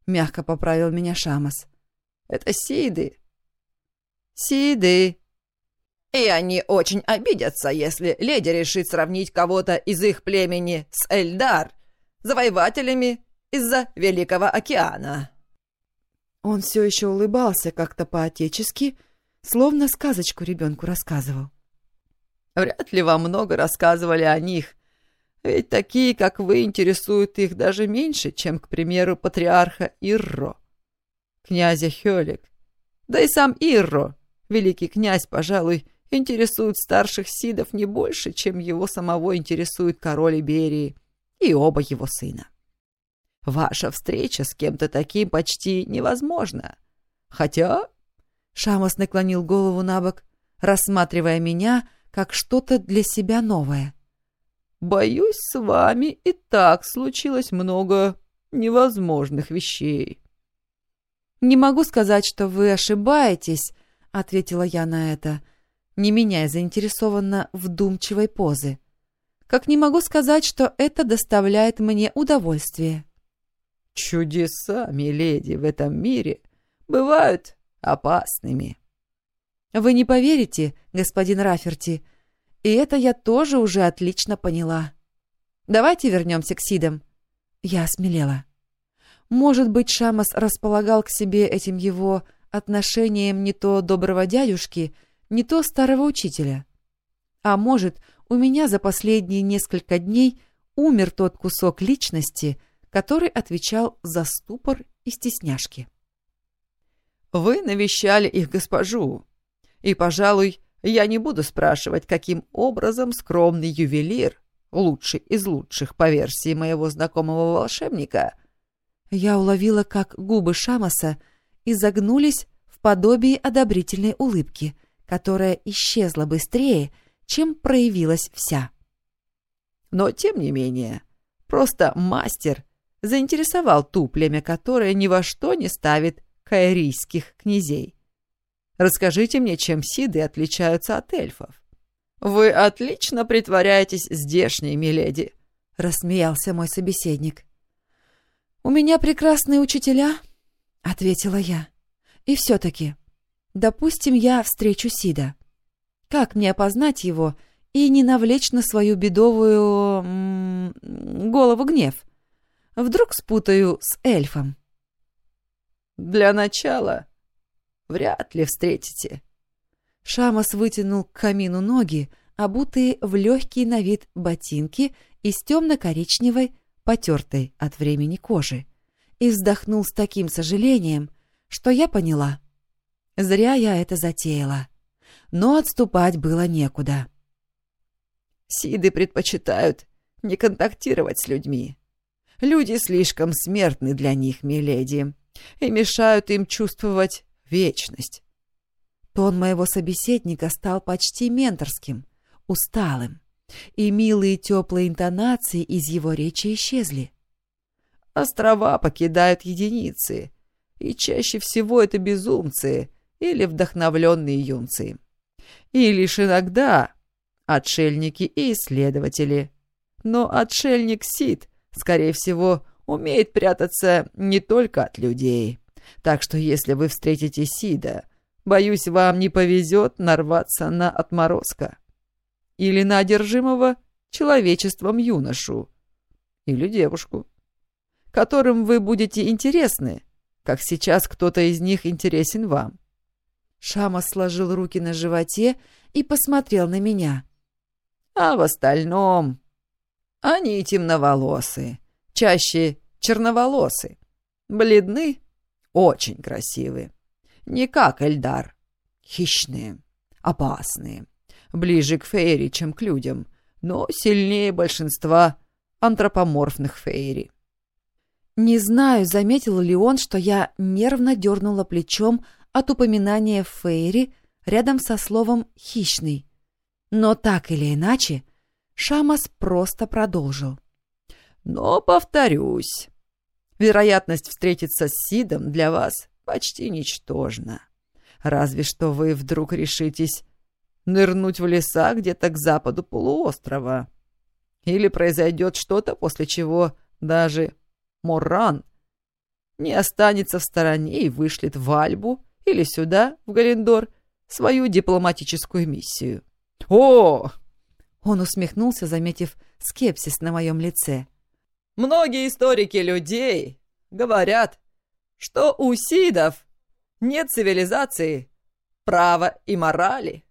[SPEAKER 1] мягко поправил меня Шамас. Это сиды. Сиды. И они очень обидятся, если леди решит сравнить кого-то из их племени с Эльдар, завоевателями из-за Великого океана.
[SPEAKER 8] Он все еще улыбался как-то по-отечески, словно сказочку ребенку рассказывал.
[SPEAKER 1] Вряд ли вам много рассказывали о них, ведь такие, как вы, интересуют их даже меньше, чем, к примеру, патриарха Ирро, князя Хёлик. Да и сам Ирро, великий князь, пожалуй, интересует старших сидов не больше, чем его самого интересует король Иберии и оба его сына. Ваша встреча с кем-то таким почти невозможна. Хотя...»
[SPEAKER 8] Шамос наклонил голову на бок, рассматривая меня как что-то для себя новое.
[SPEAKER 1] «Боюсь, с вами и так случилось много невозможных вещей».
[SPEAKER 8] «Не могу сказать, что вы ошибаетесь», — ответила я на это, не меняя заинтересованно вдумчивой позы. «Как не могу сказать, что это доставляет мне удовольствие».
[SPEAKER 1] «Чудеса, миледи, в этом мире бывают опасными».
[SPEAKER 8] «Вы не поверите, господин Раферти, и это я тоже уже отлично поняла. Давайте вернемся к Сидам». Я осмелела. Может быть, Шамас располагал к себе этим его отношением не то доброго дядюшки, не то старого учителя. А может, у меня за последние несколько дней умер тот кусок личности, который отвечал за ступор и стесняшки.
[SPEAKER 1] «Вы навещали их госпожу, и, пожалуй, я не буду спрашивать, каким образом скромный ювелир, лучший из лучших по версии моего знакомого волшебника...»
[SPEAKER 8] Я уловила, как губы Шамаса изогнулись в подобии одобрительной улыбки, которая исчезла быстрее, чем проявилась вся.
[SPEAKER 1] Но, тем не менее, просто мастер заинтересовал ту племя, которое ни во что не ставит каирийских князей. Расскажите мне, чем сиды отличаются от эльфов. Вы отлично притворяетесь здешней, миледи, — рассмеялся мой собеседник.
[SPEAKER 8] «У меня прекрасные учителя», — ответила я. «И все-таки, допустим, я встречу Сида. Как мне опознать его и не навлечь на свою бедовую... М -м, голову гнев?» Вдруг спутаю с эльфом.
[SPEAKER 1] Для начала вряд ли встретите.
[SPEAKER 8] Шамас вытянул к камину ноги, обутые в легкие на вид ботинки из темно-коричневой, потертой от времени кожи, и вздохнул с таким сожалением, что я поняла. Зря я это затеяла. Но отступать было некуда.
[SPEAKER 1] Сиды предпочитают не контактировать с людьми. Люди слишком смертны для них, миледи, и мешают им чувствовать вечность.
[SPEAKER 8] Тон моего собеседника стал почти менторским, усталым, и милые теплые интонации из его речи исчезли.
[SPEAKER 1] Острова покидают единицы, и чаще всего это безумцы или вдохновленные юнцы. И лишь иногда отшельники и исследователи. Но отшельник Сид скорее всего, умеет прятаться не только от людей. Так что если вы встретите Сида, боюсь, вам не повезет нарваться на отморозка. Или на одержимого человечеством юношу. Или девушку. Которым вы будете интересны, как сейчас кто-то из них интересен вам.
[SPEAKER 8] Шама сложил руки на животе и посмотрел на меня.
[SPEAKER 1] А в остальном они темноволосы, чаще черноволосы. Бледны, очень красивые. Не как Эльдар. Хищные, опасные. Ближе к фейри, чем к людям, но сильнее большинства антропоморфных фейри.
[SPEAKER 8] Не знаю, заметил ли он, что я нервно дернула плечом от упоминания Фейри
[SPEAKER 9] рядом со словом «хищный». Но так или иначе, Шамас просто продолжил.
[SPEAKER 1] «Но, повторюсь, вероятность встретиться с Сидом для вас почти ничтожна. Разве что вы вдруг решитесь нырнуть в леса где-то к западу полуострова. Или произойдет что-то, после чего даже Морран не останется в стороне и вышлет в Альбу или сюда, в Галендор, свою дипломатическую миссию. «О!» Он усмехнулся, заметив скепсис на моем лице. «Многие историки людей говорят, что у сидов нет цивилизации, права и морали,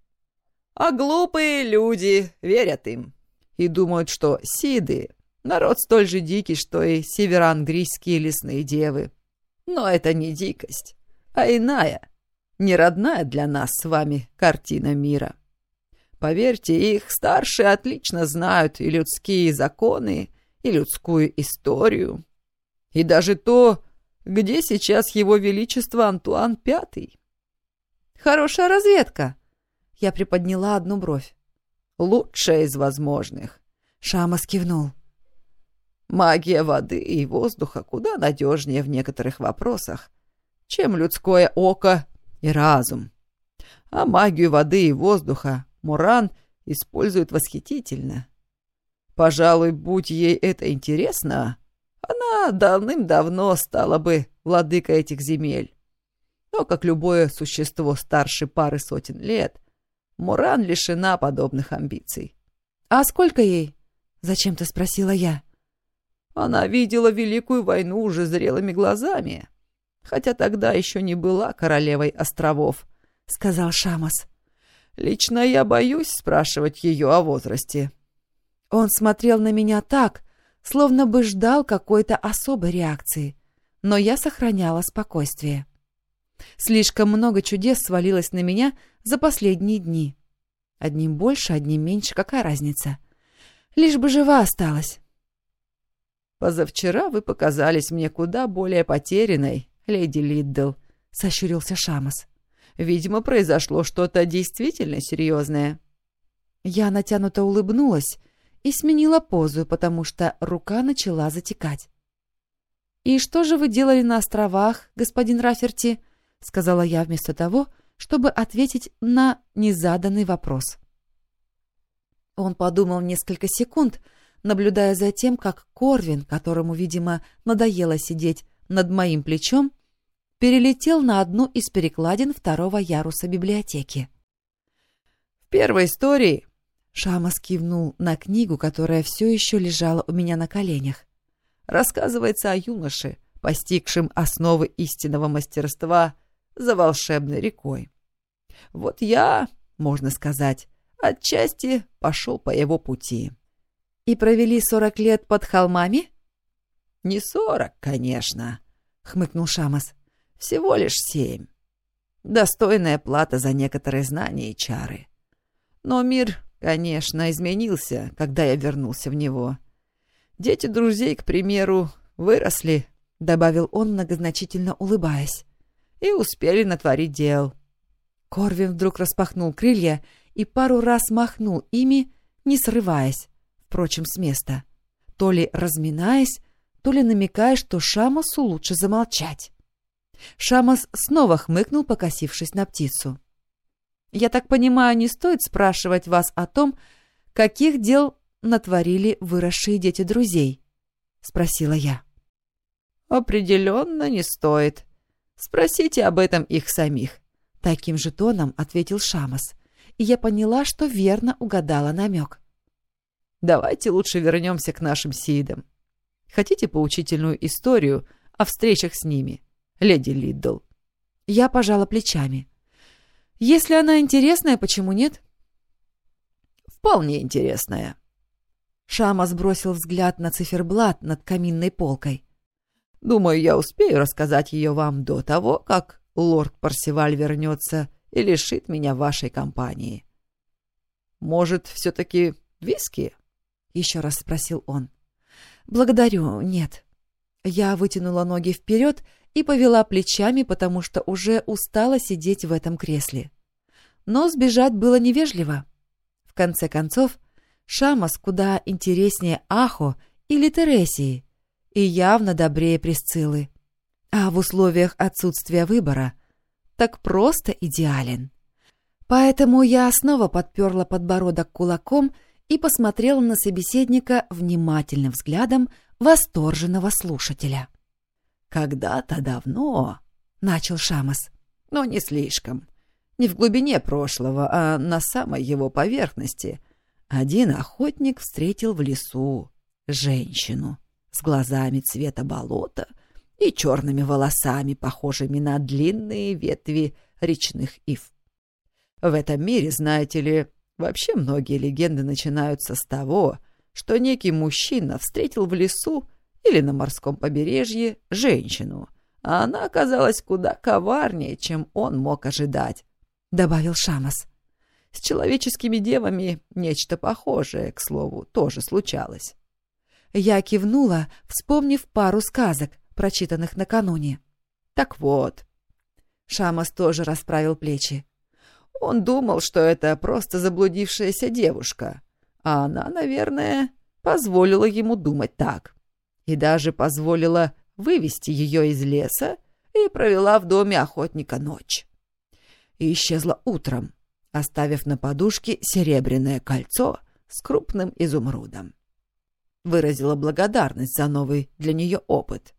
[SPEAKER 1] а глупые люди верят им и думают, что сиды — народ столь же дикий, что и североанглийские лесные девы. Но это не дикость, а иная, не родная для нас с вами картина мира. Поверьте, их старшие отлично знают и людские законы, и людскую историю, и даже то, где сейчас его величество Антуан Пятый.
[SPEAKER 9] Хорошая разведка. Я приподняла одну бровь.
[SPEAKER 1] Лучшая из возможных.
[SPEAKER 9] Шамас кивнул.
[SPEAKER 1] Магия воды и воздуха куда надежнее в некоторых вопросах, чем людское око и разум. А магию воды и воздуха Муран использует восхитительно. Пожалуй, будь ей это интересно, она давным-давно стала бы владыкой этих земель. Но, как любое существо старше пары сотен лет, Муран лишена подобных амбиций.
[SPEAKER 9] «А сколько ей?» — зачем-то спросила я.
[SPEAKER 1] Она видела Великую войну уже зрелыми глазами, хотя тогда еще не была королевой островов, — сказал Шамас. Лично я боюсь спрашивать ее о возрасте.
[SPEAKER 9] Он смотрел на меня так, словно бы ждал какой-то особой реакции, но я сохраняла спокойствие. Слишком много чудес свалилось на меня за последние дни. Одним больше, одним меньше, какая разница? Лишь бы жива осталась.
[SPEAKER 1] «Позавчера вы показались мне куда более потерянной, леди Лиддл», — сощурился Шамас. Видимо, произошло что-то действительно серьезное.
[SPEAKER 9] Я натянуто улыбнулась и сменила позу, потому что рука начала затекать. «И что же вы делали на островах, господин Раферти?» — сказала я вместо того, чтобы ответить на незаданный вопрос. Он подумал несколько секунд, наблюдая за тем, как Корвин, которому, видимо, надоело сидеть над моим плечом, перелетел на одну из перекладин второго яруса библиотеки.
[SPEAKER 1] В первой истории
[SPEAKER 9] Шамас кивнул на книгу, которая все еще лежала у меня на коленях.
[SPEAKER 1] Рассказывается о юноше, постигшем основы истинного мастерства за волшебной рекой. Вот я, можно сказать, отчасти пошел по его пути.
[SPEAKER 9] И провели сорок лет под холмами?
[SPEAKER 1] Не сорок, конечно, хмыкнул Шамас. Всего лишь семь. Достойная плата за некоторые знания и чары. Но мир, конечно, изменился, когда я вернулся в него. Дети друзей, к примеру, выросли, — добавил он, многозначительно улыбаясь, — и успели натворить дел.
[SPEAKER 9] Корвин вдруг распахнул крылья и пару раз махнул ими, не срываясь, впрочем, с места, то ли разминаясь, то ли намекая, что Шамасу лучше замолчать. Шамас снова хмыкнул, покосившись на птицу. «Я так понимаю, не стоит спрашивать вас о том, каких дел натворили выросшие дети друзей?» — спросила я.
[SPEAKER 1] «Определенно не стоит. Спросите об этом их самих», —
[SPEAKER 9] таким же тоном ответил Шамас, и я поняла, что верно угадала намек.
[SPEAKER 1] «Давайте лучше вернемся к нашим сидам. Хотите поучительную историю о встречах с ними?» леди Лиддл.
[SPEAKER 9] Я пожала плечами. Если она интересная, почему нет?
[SPEAKER 1] Вполне интересная.
[SPEAKER 9] Шама сбросил взгляд на циферблат над каминной полкой.
[SPEAKER 1] Думаю, я успею рассказать ее вам до того, как лорд Парсиваль вернется и лишит меня вашей компании. Может, все-таки виски? Еще раз спросил он.
[SPEAKER 9] Благодарю, нет. Я вытянула ноги вперед и повела плечами, потому что уже устала сидеть в этом кресле.
[SPEAKER 1] но сбежать было невежливо. В конце концов, Шамас куда интереснее Ахо или Тересии и явно добрее Присциллы. А в условиях отсутствия выбора так просто идеален. Поэтому я снова подперла подбородок кулаком и посмотрела на собеседника внимательным взглядом восторженного слушателя.
[SPEAKER 7] «Когда-то давно», — начал Шамас, — «но не слишком. Не в глубине прошлого, а на самой его поверхности. Один охотник встретил в лесу женщину с глазами цвета болота и черными волосами, похожими на длинные ветви речных ив. В этом мире, знаете ли, вообще многие легенды начинаются с того, что некий мужчина встретил в лесу или на морском побережье женщину, а она оказалась куда коварнее, чем он мог ожидать. — добавил Шамас. С человеческими девами нечто похожее, к слову, тоже случалось.
[SPEAKER 1] Я кивнула, вспомнив пару сказок, прочитанных накануне.
[SPEAKER 7] Так вот, Шамас тоже расправил плечи. Он думал, что это просто заблудившаяся девушка, а она, наверное, позволила ему думать так. И даже позволила вывести ее из леса и провела в доме охотника ночь и исчезла утром, оставив на подушке серебряное кольцо с крупным изумрудом. Выразила благодарность за новый для нее опыт.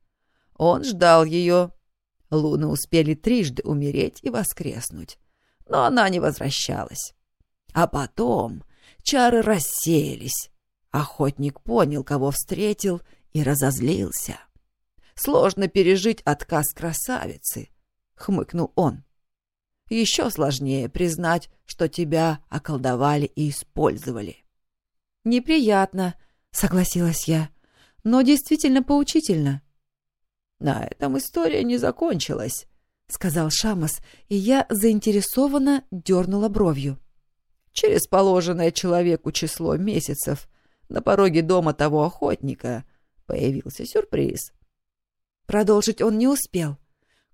[SPEAKER 7] Он ждал ее. Луны успели трижды умереть и воскреснуть, но она не возвращалась. А потом чары рассеялись. Охотник понял, кого встретил, и разозлился. «Сложно пережить отказ красавицы», — хмыкнул он. Еще сложнее признать, что тебя околдовали и использовали.
[SPEAKER 1] «Неприятно», — согласилась я, — «но действительно поучительно».
[SPEAKER 7] «На этом история не закончилась», — сказал Шамас,
[SPEAKER 1] и я заинтересованно дернула бровью.
[SPEAKER 7] «Через положенное человеку число месяцев на пороге дома того охотника появился сюрприз».
[SPEAKER 1] Продолжить он не успел.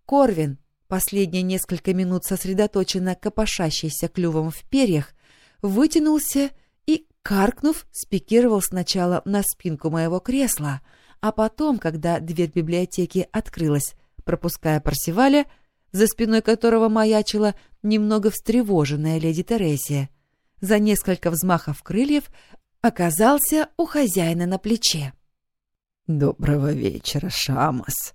[SPEAKER 1] Корвин, последние несколько минут сосредоточенно копошащийся клювом в перьях, вытянулся и, каркнув, спикировал сначала на спинку моего кресла, а потом, когда дверь библиотеки открылась, пропуская Парсиваля, за спиной которого маячила немного встревоженная леди Тересия, за несколько взмахов крыльев оказался у хозяина на плече.
[SPEAKER 7] «Доброго вечера, Шамас!»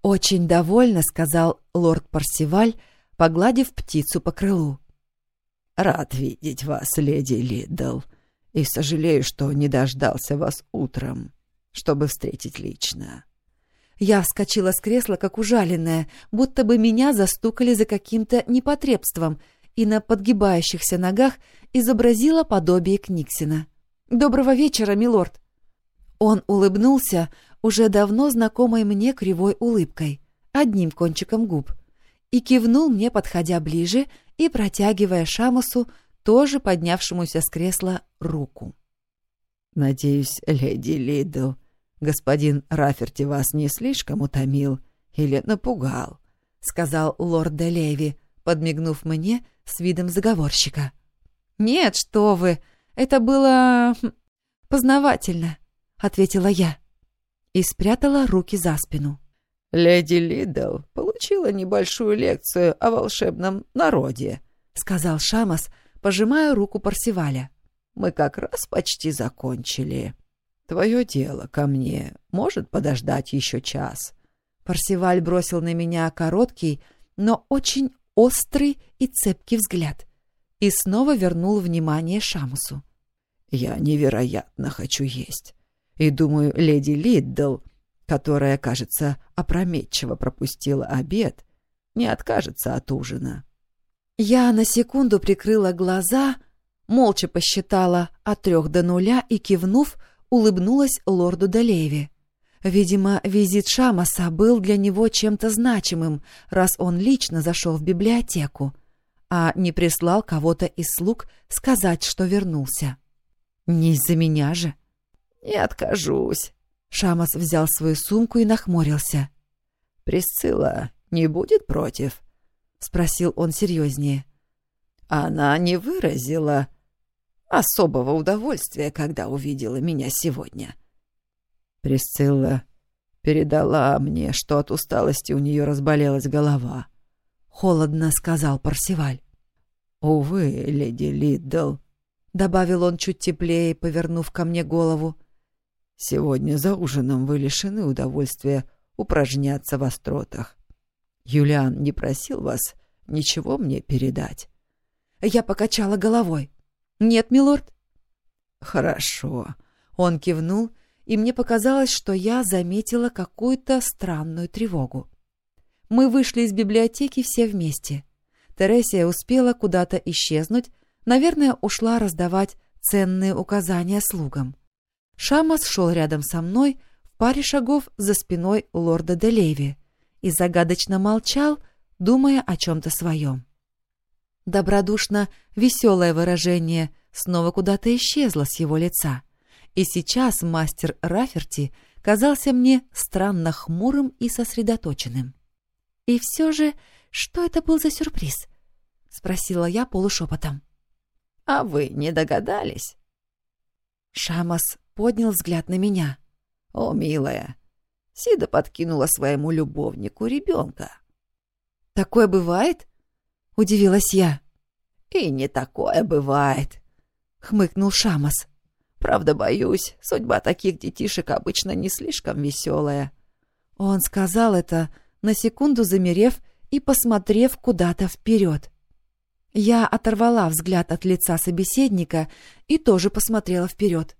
[SPEAKER 1] Очень довольно сказал лорд Парсиваль, погладив птицу по крылу.
[SPEAKER 7] «Рад видеть вас, леди Лидл, и сожалею, что не дождался вас утром, чтобы встретить лично».
[SPEAKER 1] Я вскочила с кресла, как ужаленная, будто бы меня застукали за каким-то непотребством, и на подгибающихся ногах изобразила подобие Книксина. «Доброго вечера, милорд!» Он улыбнулся, уже давно знакомой мне кривой улыбкой, одним кончиком губ, и кивнул мне, подходя ближе и протягивая Шамасу, тоже поднявшемуся с кресла, руку.
[SPEAKER 7] «Надеюсь, леди Лидл, господин Раферти вас не слишком утомил или напугал», — сказал лорд де Леви, подмигнув мне с видом заговорщика.
[SPEAKER 1] «Нет, что вы, это было... Хм, познавательно», — ответила я и спрятала руки за спину.
[SPEAKER 7] «Леди Лидл получила небольшую лекцию о волшебном народе», — сказал Шамас, пожимая руку Парсиваля. «Мы как раз почти закончили. Твое дело ко мне может подождать еще час».
[SPEAKER 1] Парсиваль бросил на меня короткий, но очень острый и цепкий взгляд и снова вернул внимание Шамусу.
[SPEAKER 7] «Я невероятно хочу есть. И думаю, леди Лиддл, которая, кажется, опрометчиво пропустила обед, не откажется от ужина.
[SPEAKER 1] Я на секунду прикрыла глаза, молча посчитала от трех до нуля и, кивнув, улыбнулась лорду Далеви. Видимо, визит Шамаса был для него чем-то значимым, раз он лично зашел в библиотеку, а не прислал кого-то из слуг сказать, что вернулся. Не из-за меня же.
[SPEAKER 7] «Не откажусь».
[SPEAKER 1] Шамас взял свою сумку и нахмурился.
[SPEAKER 7] «Присцилла не будет против?»
[SPEAKER 1] — спросил он серьезнее.
[SPEAKER 7] Она не выразила особого удовольствия, когда увидела меня сегодня. Присцилла передала мне, что от усталости у нее разболелась голова. Холодно сказал Парсиваль. «Увы, леди Лиддл», — добавил он чуть теплее, повернув ко мне голову, — «сегодня за ужином вы лишены удовольствия упражняться в остротах. Юлиан не просил вас ничего мне передать».
[SPEAKER 1] Я покачала головой. «Нет, милорд».
[SPEAKER 7] «Хорошо».
[SPEAKER 1] Он кивнул, и мне показалось, что я заметила какую-то странную тревогу. Мы вышли из библиотеки все вместе. Тересия успела куда-то исчезнуть, наверное, ушла раздавать ценные указания слугам. Шамас шел рядом со мной в паре шагов за спиной лорда Делеви и загадочно молчал, думая о чем-то своем. Добродушно веселое выражение снова куда-то исчезло с его лица, и сейчас мастер Раферти казался мне странно хмурым и сосредоточенным. «И все же, что это был за сюрприз?» — спросила я полушепотом.
[SPEAKER 7] «А вы не догадались?»
[SPEAKER 1] Шамас поднял взгляд на меня.
[SPEAKER 7] «О, милая, Сида подкинула своему любовнику ребенка».
[SPEAKER 1] «Такое бывает?» — удивилась я.
[SPEAKER 7] «И не такое бывает», — хмыкнул Шамас. «Правда, боюсь, судьба таких детишек обычно не слишком веселая».
[SPEAKER 1] Он сказал это, на секунду замерев и посмотрев куда-то вперед. Я оторвала взгляд от лица собеседника и тоже посмотрела вперед.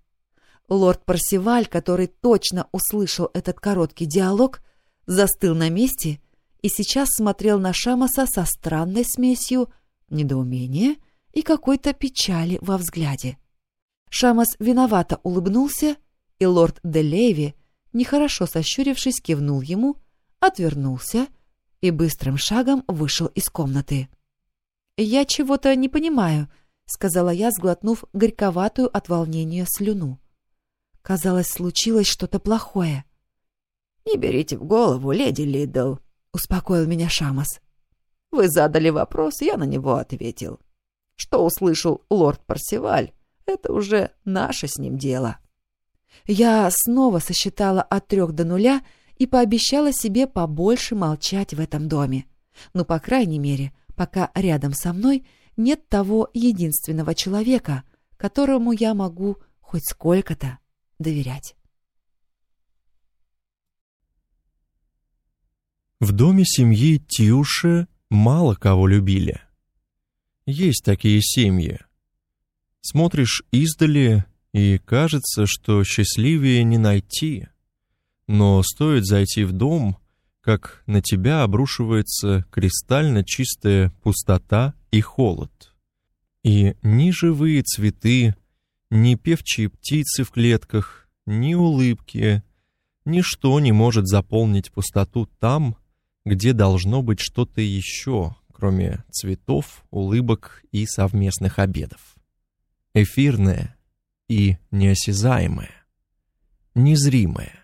[SPEAKER 1] Лорд Парсиваль, который точно услышал этот короткий диалог, застыл на месте и сейчас смотрел на Шамаса со странной смесью недоумения и какой-то печали во взгляде. Шамас виновато улыбнулся, и лорд Делеви, нехорошо сощурившись, кивнул ему, отвернулся и быстрым шагом вышел из комнаты. «Я чего-то не понимаю», — сказала я, сглотнув горьковатую от волнения слюну. Казалось, случилось что-то плохое.
[SPEAKER 7] «Не берите в голову, леди Лидл», —
[SPEAKER 1] успокоил меня Шамас.
[SPEAKER 7] «Вы задали вопрос, я на него ответил. Что услышал лорд Парсиваль, это уже наше с ним дело».
[SPEAKER 1] Я снова сосчитала от трех до нуля и пообещала себе побольше молчать в этом доме. Ну, по крайней мере, пока рядом со мной нет того единственного человека, которому я могу хоть сколько-то доверять.
[SPEAKER 10] В доме семьи Тюши мало кого любили. Есть такие семьи. Смотришь издали, и кажется, что счастливее не найти. Но стоит зайти в дом, как на тебя обрушивается кристально чистая пустота и холод. И ни живые цветы, ни певчие птицы в клетках, ни улыбки, ничто не может заполнить пустоту там, где должно быть что-то еще, кроме цветов, улыбок и совместных обедов. Эфирное и неосязаемое, незримое.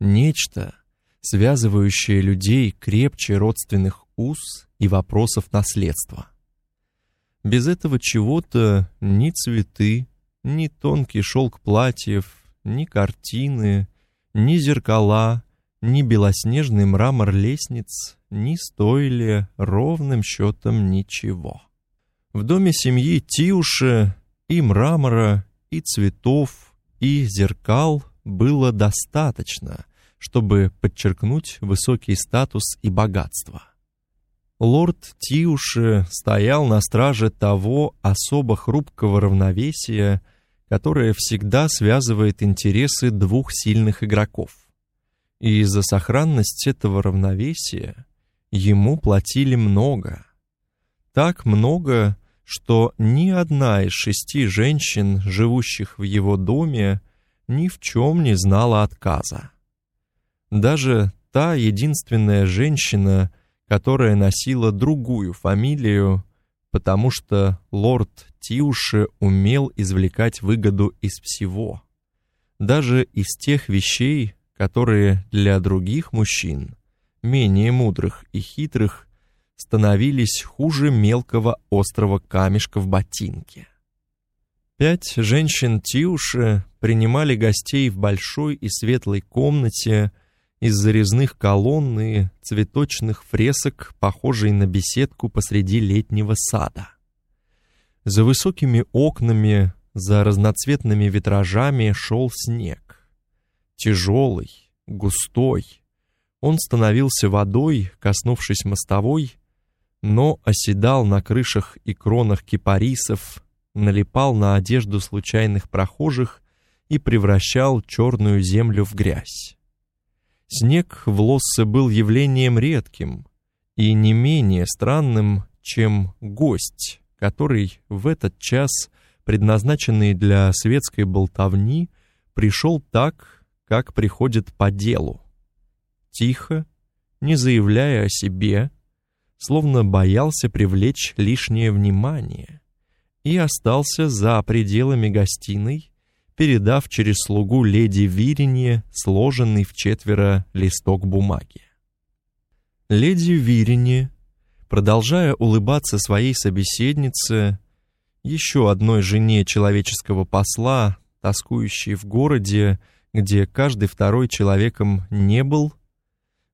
[SPEAKER 10] Нечто, связывающее людей крепче родственных уз и вопросов наследства. Без этого чего-то ни цветы, ни тонкий шелк платьев, ни картины, ни зеркала, ни белоснежный мрамор лестниц не стоили ровным счетом ничего. В доме семьи Тиуши и мрамора, и цветов, и зеркал было достаточно, чтобы подчеркнуть высокий статус и богатство. Лорд Тиуши стоял на страже того особо хрупкого равновесия, которое всегда связывает интересы двух сильных игроков. И за сохранность этого равновесия ему платили много. Так много, что ни одна из шести женщин, живущих в его доме, ни в чем не знала отказа. Даже та единственная женщина, которая носила другую фамилию, потому что лорд Тиуши умел извлекать выгоду из всего. Даже из тех вещей, которые для других мужчин, менее мудрых и хитрых, становились хуже мелкого острого камешка в ботинке. Пять женщин Тиуши принимали гостей в большой и светлой комнате из зарезных колонн и цветочных фресок, похожей на беседку посреди летнего сада. За высокими окнами, за разноцветными витражами шел снег. Тяжелый, густой. Он становился водой, коснувшись мостовой, но оседал на крышах и кронах кипарисов, налипал на одежду случайных прохожих и превращал черную землю в грязь. Снег в Лоссе был явлением редким и не менее странным, чем гость, который в этот час, предназначенный для светской болтовни, пришел так, как приходит по делу. Тихо, не заявляя о себе, словно боялся привлечь лишнее внимание, и остался за пределами гостиной, передав через слугу леди Виринье сложенный в четверо листок бумаги. Леди Виринье, продолжая улыбаться своей собеседнице, еще одной жене человеческого посла, тоскующей в городе, где каждый второй человеком не был,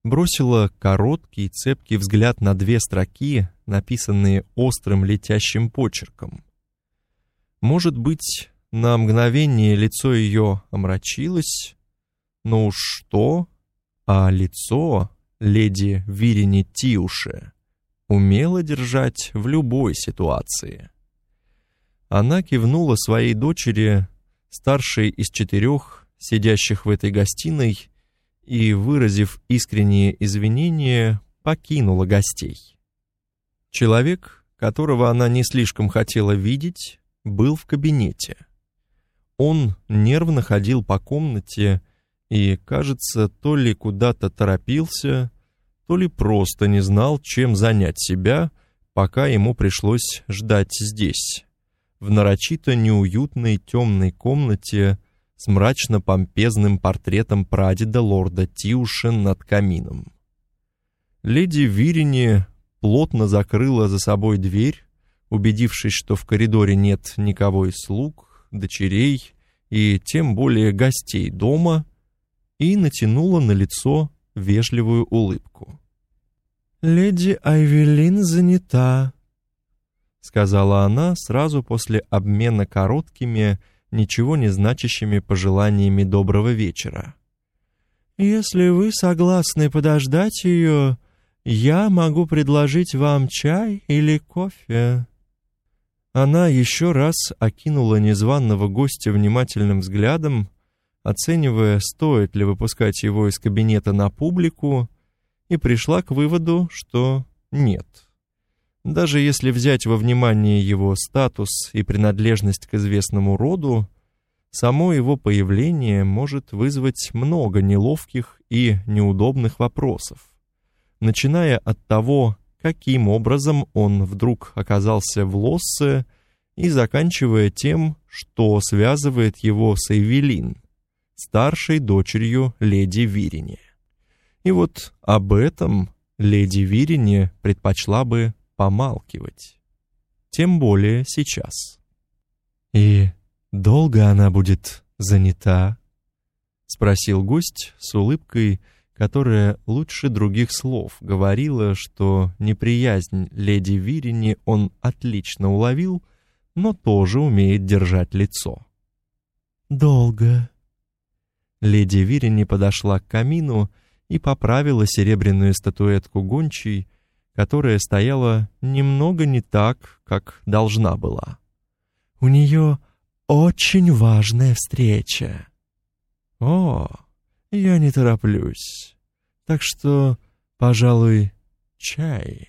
[SPEAKER 10] бросила короткий цепкий взгляд на две строки, написанные острым летящим почерком. Может быть, на мгновение лицо ее омрачилось, но уж что, а лицо леди Вирини Тиуше умела держать в любой ситуации. Она кивнула своей дочери, старшей из четырех, сидящих в этой гостиной, и, выразив искренние извинения, покинула гостей. Человек, которого она не слишком хотела видеть, был в кабинете. Он нервно ходил по комнате и, кажется, то ли куда-то торопился, то ли просто не знал, чем занять себя, пока ему пришлось ждать здесь, в нарочито неуютной темной комнате с мрачно-помпезным портретом прадеда лорда Тиуша над камином. Леди Вирини плотно закрыла за собой дверь, убедившись, что в коридоре нет никого из слуг, дочерей и тем более гостей дома, и натянула на лицо вежливую улыбку. «Леди Айвелин занята», — сказала она сразу после обмена короткими, ничего не значащими пожеланиями доброго вечера. «Если вы согласны подождать ее, я могу предложить вам чай или кофе». Она еще раз окинула незваного гостя внимательным взглядом, оценивая, стоит ли выпускать его из кабинета на публику, и пришла к выводу, что нет. Даже если взять во внимание его статус и принадлежность к известному роду, само его появление может вызвать много неловких и неудобных вопросов, начиная от того, каким образом он вдруг оказался в Лоссе, и заканчивая тем, что связывает его с Эвелин, старшей дочерью леди Вирине. И вот об этом леди Вирине предпочла бы помалкивать. Тем более сейчас. «И долго она будет занята?» — спросил гость с улыбкой, которая лучше других слов говорила, что неприязнь леди Вирине он отлично уловил, но тоже умеет держать лицо. «Долго». Леди Вирине подошла к камину и поправила серебряную статуэтку гончей, которая стояла немного не так, как должна была. У нее очень важная встреча. О, я не тороплюсь. Так что, пожалуй, чай.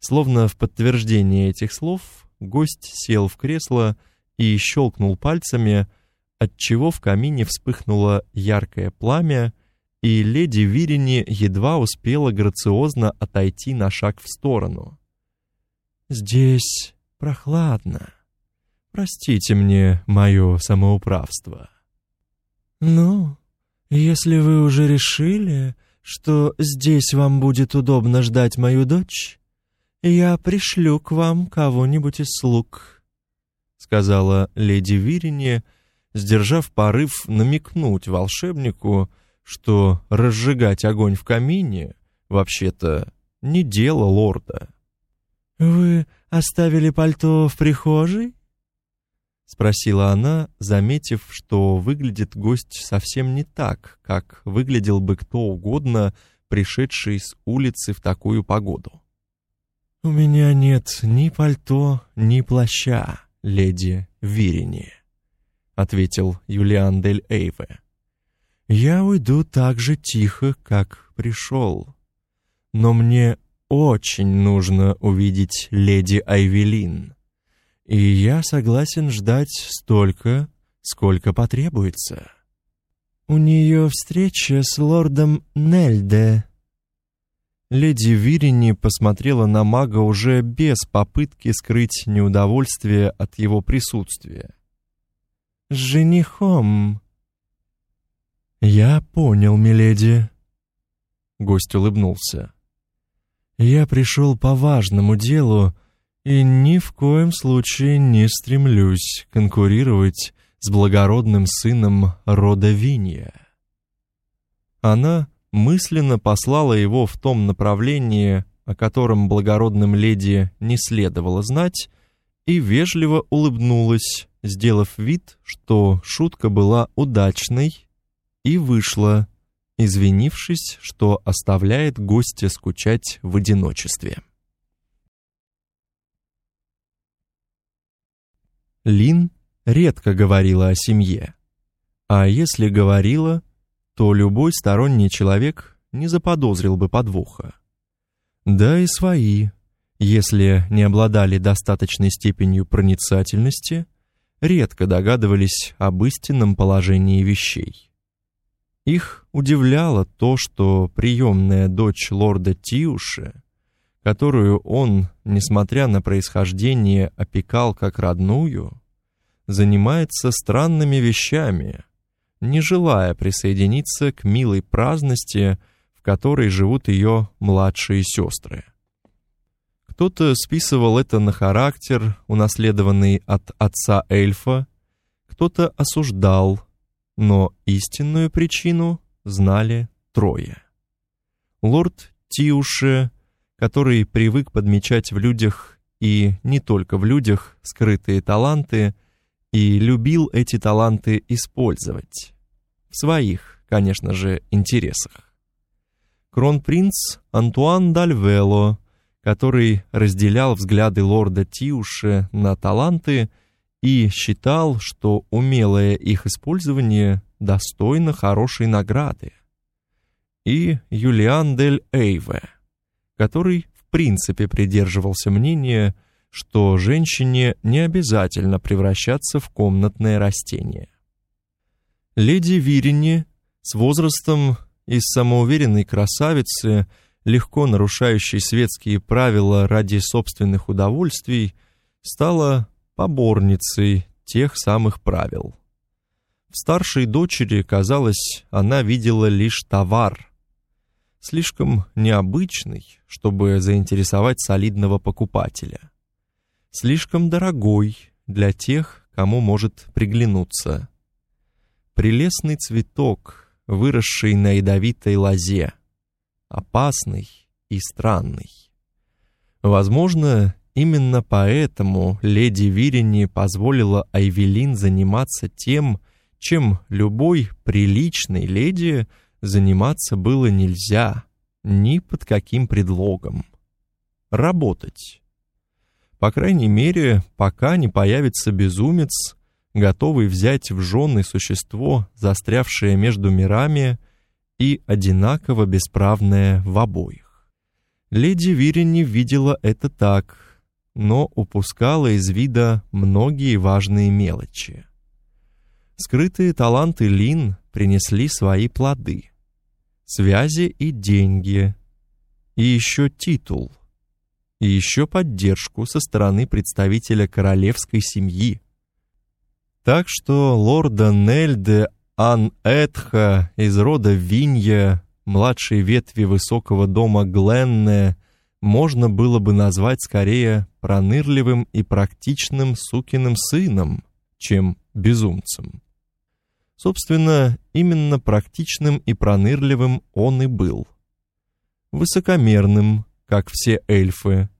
[SPEAKER 10] Словно в подтверждение этих слов, гость сел в кресло и щелкнул пальцами, отчего в камине вспыхнуло яркое пламя, и леди Вирини едва успела грациозно отойти на шаг в сторону. «Здесь прохладно. Простите мне мое самоуправство». «Ну, если вы уже решили, что здесь вам будет удобно ждать мою дочь, я пришлю к вам кого-нибудь из слуг», — сказала леди Вирине, сдержав порыв намекнуть волшебнику, что разжигать огонь в камине вообще-то не дело лорда. «Вы оставили пальто в прихожей?» — спросила она, заметив, что выглядит гость совсем не так, как выглядел бы кто угодно, пришедший с улицы в такую погоду. «У меня нет ни пальто, ни плаща, леди Вирини», — ответил Юлиан дель Эйве. «Я уйду так же тихо, как пришел. Но мне очень нужно увидеть леди Айвелин» и я согласен ждать столько, сколько потребуется. У нее встреча с лордом Нельде. Леди Вирини посмотрела на мага уже без попытки скрыть неудовольствие от его присутствия. «С женихом». «Я понял, миледи». Гость улыбнулся. «Я пришел по важному делу, и ни в коем случае не стремлюсь конкурировать с благородным сыном рода Винья. Она мысленно послала его в том направлении, о котором благородным леди не следовало знать, и вежливо улыбнулась, сделав вид, что шутка была удачной, и вышла, извинившись, что оставляет гостя скучать в одиночестве. Лин редко говорила о семье. А если говорила, то любой сторонний человек не заподозрил бы подвоха. Да и свои, если не обладали достаточной степенью проницательности, редко догадывались об истинном положении вещей. Их удивляло то, что приемная дочь лорда Тиуши которую он, несмотря на происхождение, опекал как родную, занимается странными вещами, не желая присоединиться к милой праздности, в которой живут ее младшие сестры. Кто-то списывал это на характер, унаследованный от отца эльфа, кто-то осуждал, но истинную причину знали трое. Лорд Тиуше который привык подмечать в людях и не только в людях скрытые таланты и любил эти таланты использовать в своих, конечно же, интересах. Кронпринц Антуан Дальвело, который разделял взгляды лорда Тиуше на таланты и считал, что умелое их использование достойно хорошей награды. И Юлиан дель Эйве, который в принципе придерживался мнения, что женщине не обязательно превращаться в комнатное растение. Леди Вирини с возрастом из самоуверенной красавицы, легко нарушающей светские правила ради собственных удовольствий, стала поборницей тех самых правил. В старшей дочери, казалось, она видела лишь товар, слишком необычный, чтобы заинтересовать солидного покупателя. Слишком дорогой для тех, кому может приглянуться. Прелестный цветок, выросший на ядовитой лозе, опасный и странный. Возможно, именно поэтому леди Вирини позволила Айвелин заниматься тем, чем любой приличной леди – заниматься было нельзя ни под каким предлогом. Работать. По крайней мере, пока не появится безумец, готовый взять в жены существо, застрявшее между мирами и одинаково бесправное в обоих. Леди Вирини видела это так, но упускала из вида многие важные мелочи. Скрытые таланты Лин принесли свои плоды связи и деньги, и еще титул, и еще поддержку со стороны представителя королевской семьи. Так что лорда Нельде Ан Этха из рода Винья младшей ветви высокого дома Гленне можно было бы назвать скорее пронырливым и практичным сукиным сыном, чем безумцем. Собственно, именно практичным и пронырливым он и был. Высокомерным, как все эльфы,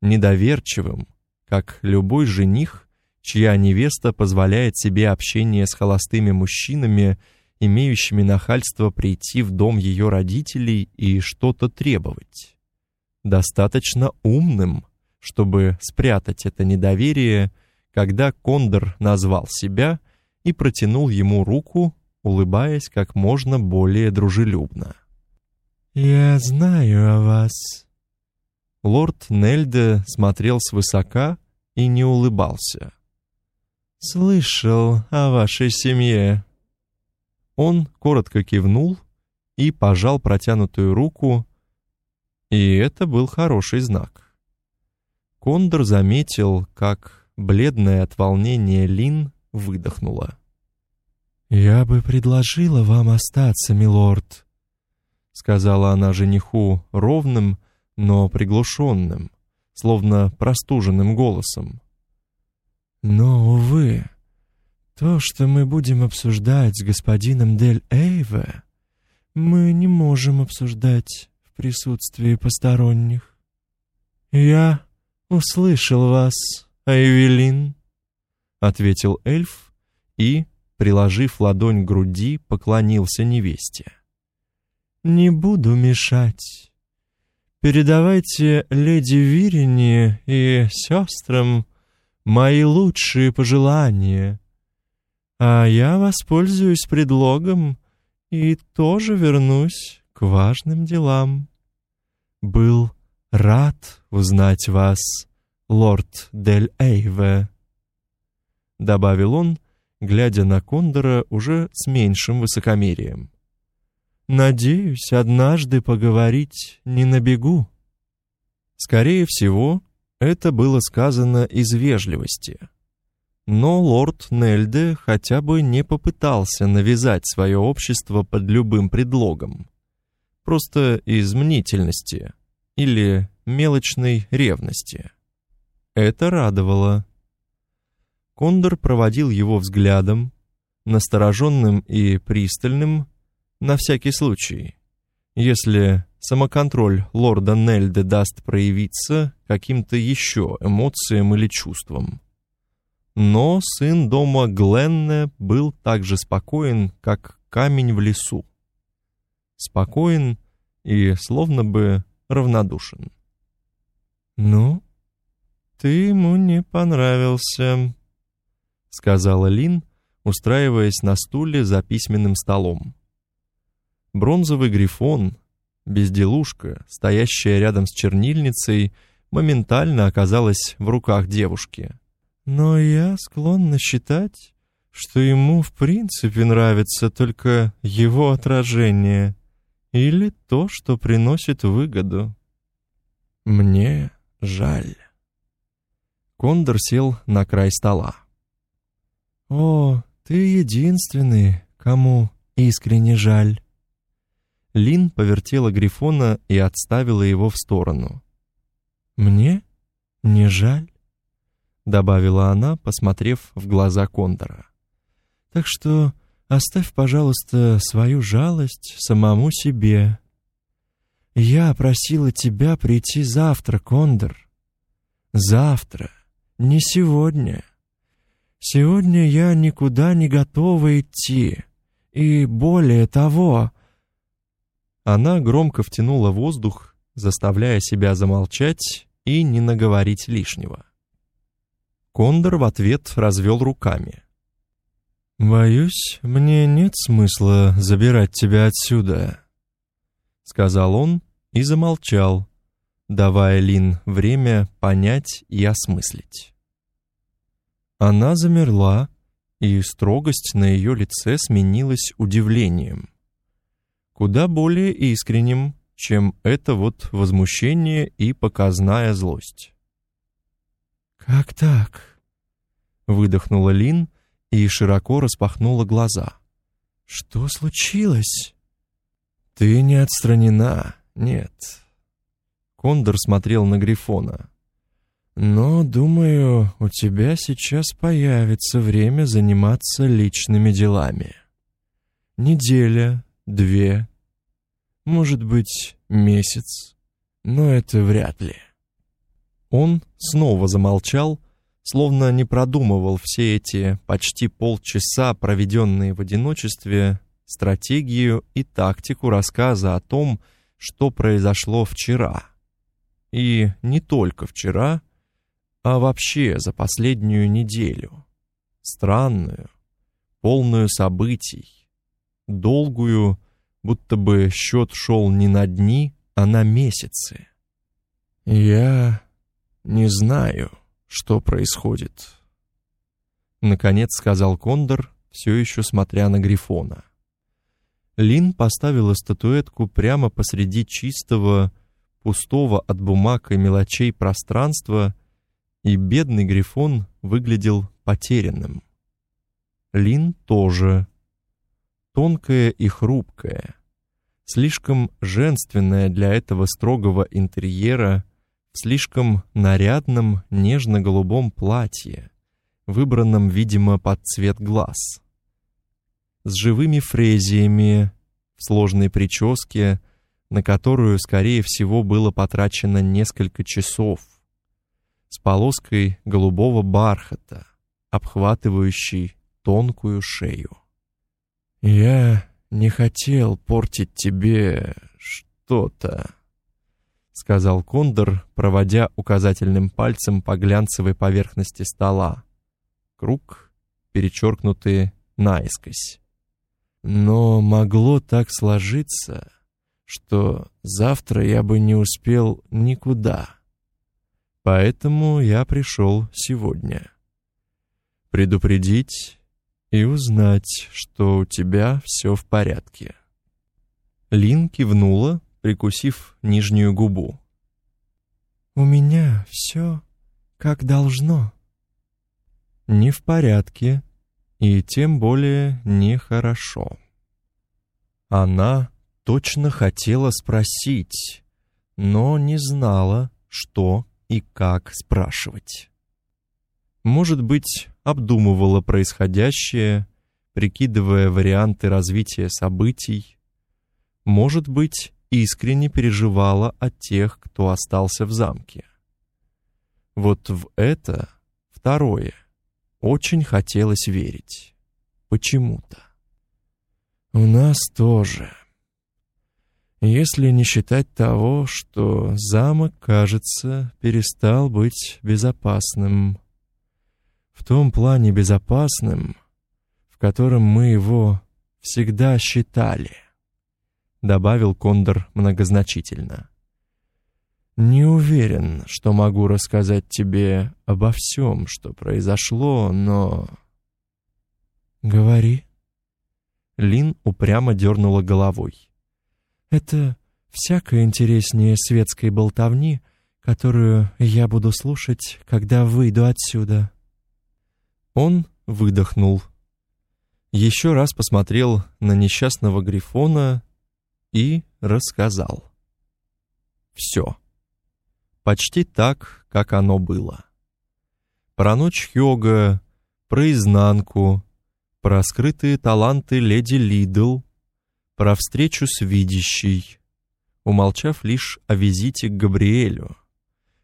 [SPEAKER 10] недоверчивым, как любой жених, чья невеста позволяет себе общение с холостыми мужчинами, имеющими нахальство прийти в дом ее родителей и что-то требовать. Достаточно умным, чтобы спрятать это недоверие, когда Кондор назвал себя и протянул ему руку, улыбаясь как можно более дружелюбно. «Я знаю о вас». Лорд Нельде смотрел свысока и не улыбался. «Слышал о вашей семье». Он коротко кивнул и пожал протянутую руку, и это был хороший знак. Кондор заметил, как бледная от волнения Лин выдохнула. «Я бы предложила вам остаться, милорд», сказала она жениху ровным, но приглушенным, словно простуженным голосом. Но, увы, то, что мы будем обсуждать с господином Дель Эйве, мы не можем обсуждать в присутствии посторонних. Я услышал вас, Эвелин, ответил эльф и, приложив ладонь к груди, поклонился невесте. Не буду мешать. Передавайте леди Вирине и сестрам мои лучшие пожелания, а я воспользуюсь предлогом и тоже вернусь к важным делам. Был рад узнать вас, лорд Дель Эйве, добавил он, глядя на Кондора уже с меньшим высокомерием. Надеюсь, однажды поговорить не на бегу. Скорее всего, это было сказано из вежливости. Но лорд Нельде хотя бы не попытался навязать свое общество под любым предлогом. Просто из мнительности или мелочной ревности. Это радовало. Кондор проводил его взглядом, настороженным и пристальным, на всякий случай. Если самоконтроль лорда Нельды даст проявиться каким-то еще эмоциям или чувствам. Но сын дома Гленне был так же спокоен, как камень в лесу. Спокоен и словно бы равнодушен. «Ну, ты ему не понравился», — сказала Лин, устраиваясь на стуле за письменным столом. Бронзовый грифон, безделушка, стоящая рядом с чернильницей, моментально оказалась в руках девушки. Но я склонна считать, что ему в принципе нравится только его отражение или то, что приносит выгоду. Мне жаль. Кондор сел на край стола. О, ты единственный, кому искренне жаль. Лин повертела Грифона и отставила его в сторону. «Мне не жаль», — добавила она, посмотрев в глаза Кондора. «Так что оставь, пожалуйста, свою жалость самому себе. Я просила тебя прийти завтра, Кондор. Завтра, не сегодня. Сегодня я никуда не готова идти. И более того, она громко втянула воздух, заставляя себя замолчать и не наговорить лишнего. Кондор в ответ развел руками. «Боюсь, мне нет смысла забирать тебя отсюда», — сказал он и замолчал, давая Лин время понять и осмыслить. Она замерла, и строгость на ее лице сменилась удивлением куда более искренним, чем это вот возмущение и показная злость. «Как так?» — выдохнула Лин и широко распахнула глаза. «Что случилось?» Ты не отстранена, нет. Кондор смотрел на Грифона. Но, думаю, у тебя сейчас появится время заниматься личными делами. Неделя, две, может быть, месяц, но это вряд ли. Он снова замолчал, словно не продумывал все эти почти полчаса, проведенные в одиночестве, стратегию и тактику рассказа о том, что произошло вчера. И не только вчера, а вообще за последнюю неделю. Странную, полную событий, долгую, будто бы счет шел не на дни, а на месяцы. «Я не знаю», что происходит. Наконец сказал Кондор, все еще смотря на Грифона. Лин поставила статуэтку прямо посреди чистого, пустого от бумаг и мелочей пространства, и бедный Грифон выглядел потерянным. Лин тоже. Тонкая и хрупкая, слишком женственная для этого строгого интерьера, в слишком нарядном нежно-голубом платье, выбранном, видимо, под цвет глаз. С живыми фрезиями, в сложной прическе, на которую, скорее всего, было потрачено несколько часов, с полоской голубого бархата, обхватывающей тонкую шею. «Я не хотел портить тебе что-то», — сказал Кондор, проводя указательным пальцем по глянцевой поверхности стола. Круг, перечеркнутый наискось. Но могло так сложиться, что завтра я бы не успел никуда. Поэтому я пришел сегодня. Предупредить и узнать, что у тебя все в порядке. Лин кивнула, прикусив нижнюю губу. «У меня все как должно». «Не в порядке, и тем более нехорошо». Она точно хотела спросить, но не знала, что и как спрашивать. Может быть, обдумывала происходящее, прикидывая варианты развития событий. Может быть, искренне переживала о тех, кто остался в замке. Вот в это, второе, очень хотелось верить. Почему-то. У нас тоже. Если не считать того, что замок, кажется, перестал быть безопасным. В том плане безопасным, в котором мы его всегда считали добавил Кондор многозначительно. Не уверен, что могу рассказать тебе обо всем, что произошло, но говори. Лин упрямо дернула головой. Это всякое интереснее светской болтовни, которую я буду слушать, когда выйду отсюда. Он выдохнул. Еще раз посмотрел на несчастного грифона и рассказал. Все. Почти так, как оно было. Про ночь Хёга, про изнанку, про скрытые таланты леди Лидл, про встречу с видящей, умолчав лишь о визите к Габриэлю,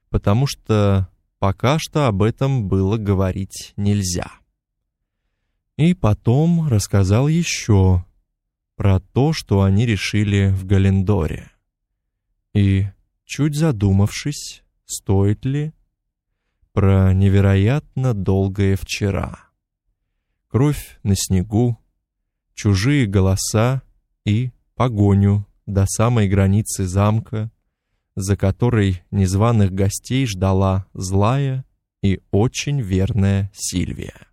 [SPEAKER 10] потому что пока что об этом было говорить нельзя. И потом рассказал еще про то, что они решили в Галендоре. И, чуть задумавшись, стоит ли, про невероятно долгое вчера. Кровь на снегу, чужие голоса и погоню до самой границы замка, за которой незваных гостей ждала злая и очень верная Сильвия.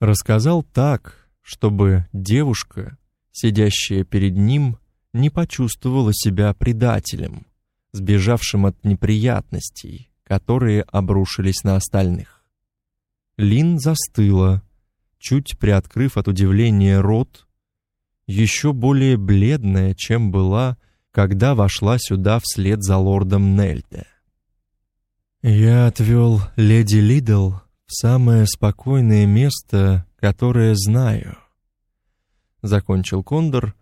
[SPEAKER 10] Рассказал так, чтобы девушка сидящая перед ним, не почувствовала себя предателем, сбежавшим от неприятностей, которые обрушились на остальных. Лин застыла, чуть приоткрыв от удивления рот, еще более бледная, чем была, когда вошла сюда вслед за лордом Нельте. «Я отвел леди Лидл в самое спокойное место, которое знаю», — закончил Кондор,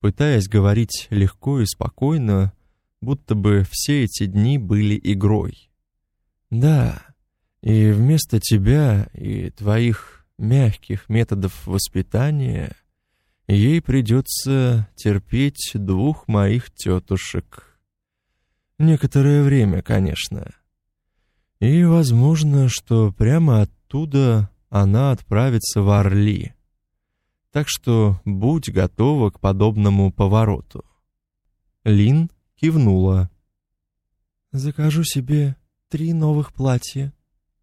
[SPEAKER 10] пытаясь говорить легко и спокойно, будто бы все эти дни были игрой. «Да, и вместо тебя и твоих мягких методов воспитания ей придется терпеть двух моих тетушек. Некоторое время, конечно. И возможно, что прямо оттуда она отправится в Орли. Так что будь готова к подобному повороту. Лин кивнула. «Закажу себе три новых платья»,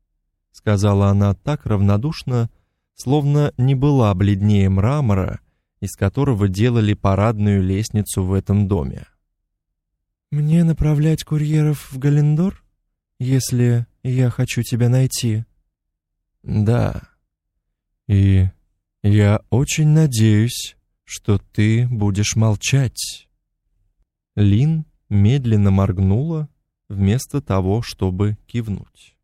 [SPEAKER 10] — сказала она так равнодушно, словно не была бледнее мрамора, из которого делали парадную лестницу в этом доме. «Мне направлять курьеров в Галендор, если я хочу тебя найти?» «Да. И я очень надеюсь, что ты будешь молчать». Лин медленно моргнула вместо того, чтобы кивнуть.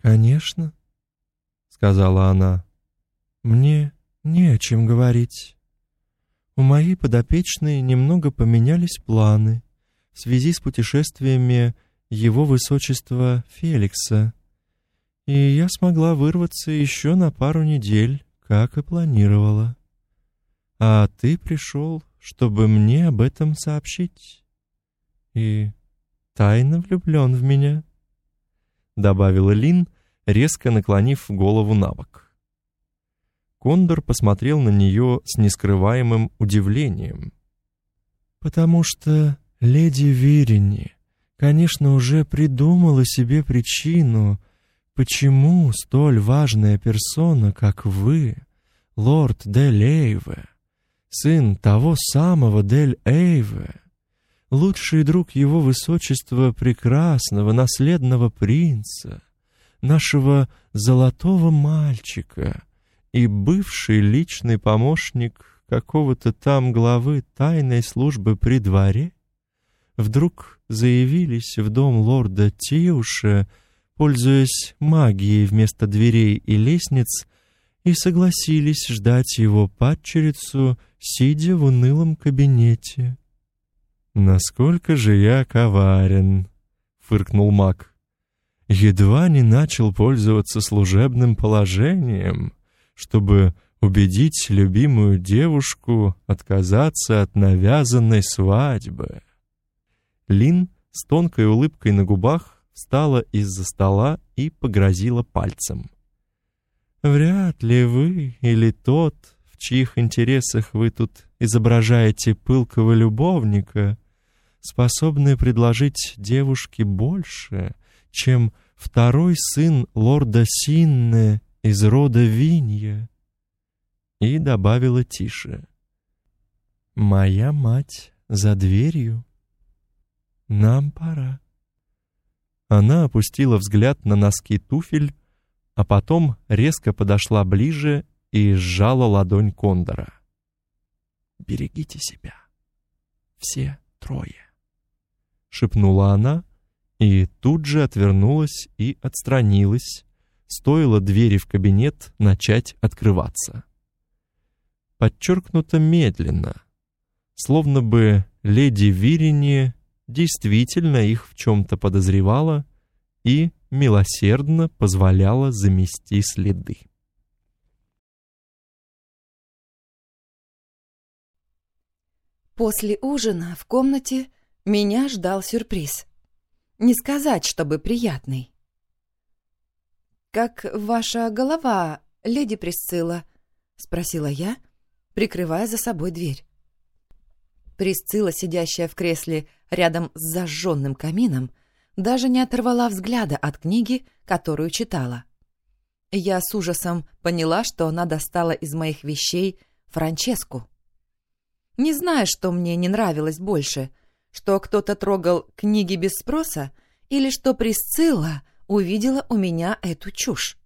[SPEAKER 10] «Конечно», — сказала она, — «мне не о чем говорить. У моей подопечной немного поменялись планы в связи с путешествиями его высочества Феликса, и я смогла вырваться еще на пару недель, как и планировала. А ты пришел чтобы мне об этом сообщить. И тайно влюблен в меня», — добавила Лин, резко наклонив голову на бок. Кондор посмотрел на нее с нескрываемым удивлением. «Потому что леди Вирини, конечно, уже придумала себе причину, почему столь важная персона, как вы, лорд де Лейве, сын того самого Дель Эйве, лучший друг его высочества прекрасного наследного принца, нашего золотого мальчика и бывший личный помощник какого-то там главы тайной службы при дворе, вдруг заявились в дом лорда Тиуша, пользуясь магией вместо дверей и лестниц, и согласились ждать его падчерицу сидя в унылом кабинете. «Насколько же я коварен!» — фыркнул маг. «Едва не начал пользоваться служебным положением, чтобы убедить любимую девушку отказаться от навязанной свадьбы». Лин с тонкой улыбкой на губах встала из-за стола и погрозила пальцем. «Вряд ли вы или тот в чьих интересах вы тут изображаете пылкого любовника, способны предложить девушке больше, чем второй сын лорда Синне из рода Винья. И добавила тише. «Моя мать за дверью. Нам пора». Она опустила взгляд на носки туфель, а потом резко подошла ближе и сжала ладонь Кондора. «Берегите себя, все трое», — шепнула она, и тут же отвернулась и отстранилась, стоило двери в кабинет начать открываться. Подчеркнуто медленно, словно бы леди Вирини действительно их в чем-то подозревала и милосердно позволяла замести следы.
[SPEAKER 1] После ужина в комнате меня ждал сюрприз. Не сказать, чтобы приятный. «Как ваша голова, леди Присцилла?» — спросила я, прикрывая за собой дверь. Присцилла, сидящая в кресле рядом с зажженным камином, даже не оторвала взгляда от книги, которую читала. Я с ужасом поняла, что она достала из моих вещей Франческу. Не знаю, что мне не нравилось больше, что кто-то трогал книги без спроса или что Присцилла увидела у меня эту чушь.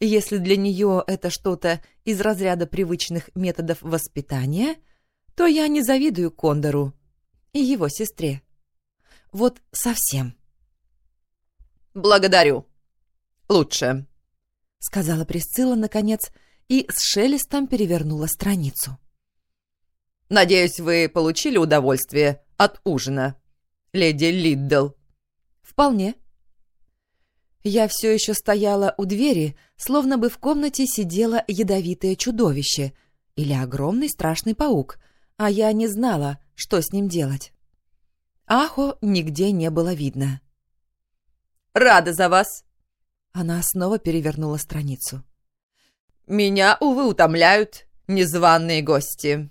[SPEAKER 11] Если для нее это что-то из разряда привычных методов воспитания, то я не завидую Кондору и его сестре. Вот совсем.
[SPEAKER 1] «Благодарю. Лучше», —
[SPEAKER 11] сказала Присцилла, наконец, и с шелестом перевернула страницу.
[SPEAKER 1] «Надеюсь, вы получили удовольствие от ужина, леди Лиддл?»
[SPEAKER 11] «Вполне». Я все еще стояла у двери, словно бы в комнате сидело ядовитое чудовище или огромный страшный паук, а я не знала, что с ним делать. Ахо нигде не было видно.
[SPEAKER 1] «Рада за вас!»
[SPEAKER 11] Она снова перевернула страницу.
[SPEAKER 1] «Меня, увы, утомляют незваные гости».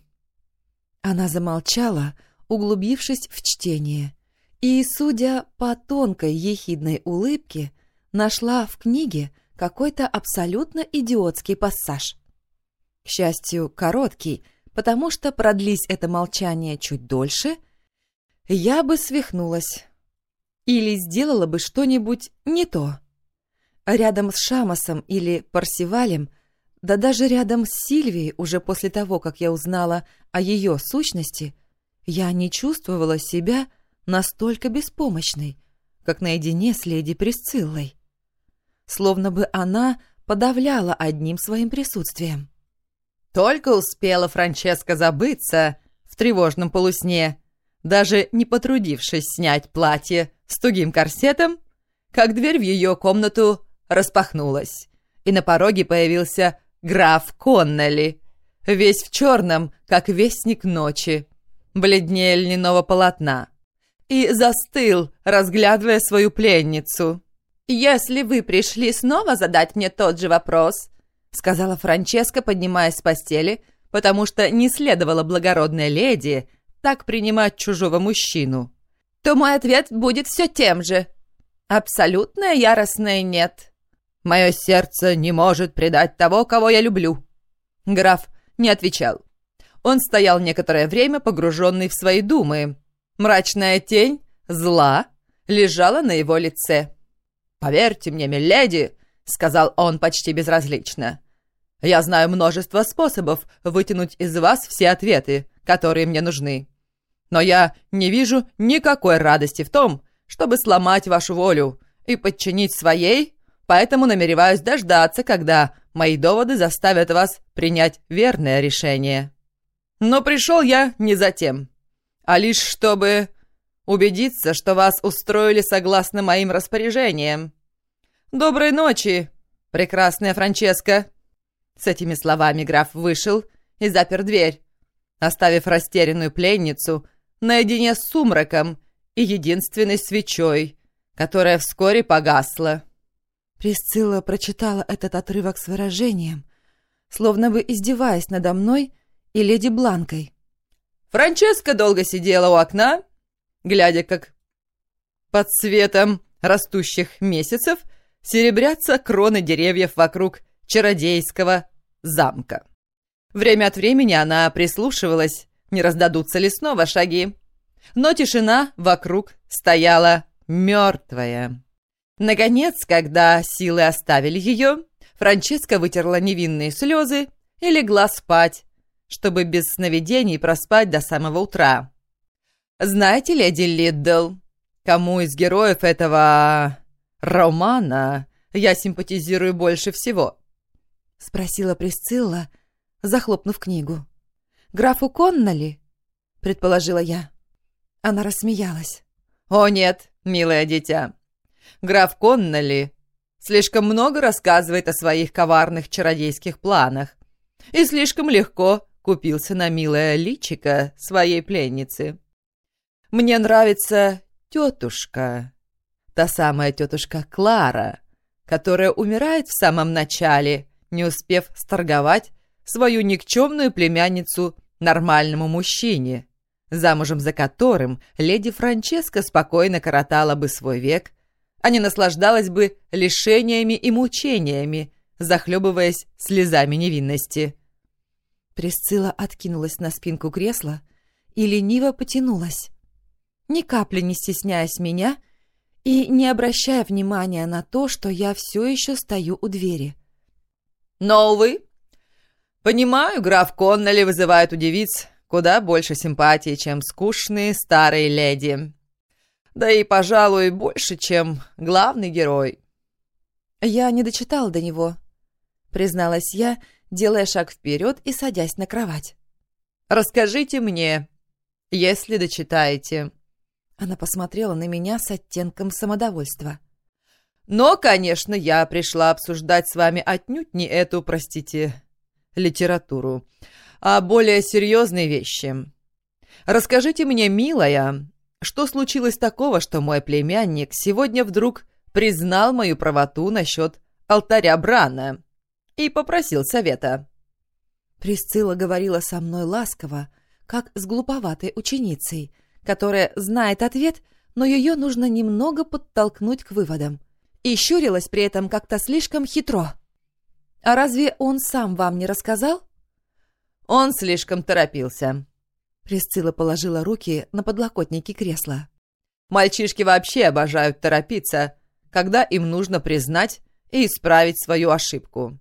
[SPEAKER 11] Она замолчала, углубившись в чтение, и, судя по тонкой ехидной улыбке, нашла в книге какой-то абсолютно идиотский пассаж. К счастью, короткий, потому что продлись это молчание чуть дольше, я бы свихнулась или сделала бы что-нибудь не то. Рядом с Шамосом или Парсивалем, да даже рядом с Сильвией уже после того, как я узнала о ее сущности, я не чувствовала себя настолько беспомощной, как наедине с леди Присциллой. Словно бы она подавляла одним своим присутствием.
[SPEAKER 1] Только успела Франческа забыться в тревожном полусне, даже не потрудившись снять платье с тугим корсетом, как дверь в ее комнату распахнулась, и на пороге появился граф Коннелли, весь в черном, как вестник ночи, бледнее льняного полотна, и застыл, разглядывая свою пленницу. «Если вы пришли снова задать мне тот же вопрос», сказала Франческа, поднимаясь с постели, потому что не следовало благородной леди так принимать чужого мужчину, то мой ответ будет все тем же. Абсолютное яростное «нет». Мое сердце не может предать того, кого я люблю». Граф не отвечал. Он стоял некоторое время, погруженный в свои думы. Мрачная тень зла лежала на его лице. «Поверьте мне, миледи», — сказал он почти безразлично, — «я знаю множество способов вытянуть из вас все ответы, которые мне нужны. Но я не вижу никакой радости в том, чтобы сломать вашу волю и подчинить своей поэтому намереваюсь дождаться, когда мои доводы заставят вас принять верное решение. Но пришел я не за тем, а лишь чтобы убедиться, что вас устроили согласно моим распоряжениям. Доброй ночи, прекрасная Франческа!» С этими словами граф вышел и запер дверь, оставив растерянную пленницу наедине с сумраком и единственной свечой, которая вскоре погасла.
[SPEAKER 11] Присцилла прочитала этот отрывок с выражением, словно бы издеваясь надо мной и леди Бланкой.
[SPEAKER 1] Франческа долго сидела у окна, глядя, как под светом растущих месяцев серебрятся кроны деревьев вокруг чародейского замка. Время от времени она прислушивалась, не раздадутся ли снова шаги. Но тишина вокруг стояла мертвая. Наконец, когда силы оставили ее, Франческа вытерла невинные слезы и легла спать, чтобы без сновидений проспать до самого утра. «Знаете, леди Лиддл, кому из героев этого... романа я симпатизирую больше всего?»
[SPEAKER 11] — спросила Присцилла, захлопнув книгу. «Графу Конноли?» — предположила я. Она рассмеялась.
[SPEAKER 1] «О нет, милое дитя, Граф Конноли слишком много рассказывает о своих коварных чародейских планах и слишком легко купился на милое личико своей пленницы. Мне нравится тетушка, та самая тетушка Клара, которая умирает в самом начале, не успев сторговать свою никчемную племянницу нормальному мужчине, замужем за которым леди Франческа спокойно коротала бы свой век а не наслаждалась бы лишениями и мучениями, захлебываясь слезами невинности.
[SPEAKER 11] Присцилла откинулась на спинку кресла и лениво потянулась, ни капли не стесняясь меня и не обращая внимания на то, что я все еще стою у двери.
[SPEAKER 1] Но, увы, понимаю, граф Конноли вызывает у девиц куда больше симпатии, чем скучные старые леди. Да и, пожалуй, больше, чем главный герой.
[SPEAKER 12] Я не дочитала до него, призналась я, делая шаг вперед и садясь на кровать.
[SPEAKER 1] «Расскажите мне, если дочитаете».
[SPEAKER 12] Она посмотрела на меня с оттенком самодовольства.
[SPEAKER 1] «Но, конечно, я пришла обсуждать с вами отнюдь не эту, простите, литературу, а более серьезные вещи. Расскажите мне, милая, что случилось такого, что мой племянник сегодня вдруг признал мою правоту насчет алтаря Брана и попросил совета?»
[SPEAKER 12] Присцилла говорила со мной ласково, как с глуповатой ученицей, которая знает ответ, но ее нужно немного подтолкнуть к выводам. И щурилась при этом как-то слишком хитро. «А разве он сам вам не рассказал?»
[SPEAKER 1] «Он слишком торопился»,
[SPEAKER 12] Присцилла положила руки на подлокотники кресла.
[SPEAKER 1] «Мальчишки вообще обожают торопиться, когда им нужно признать и исправить свою ошибку.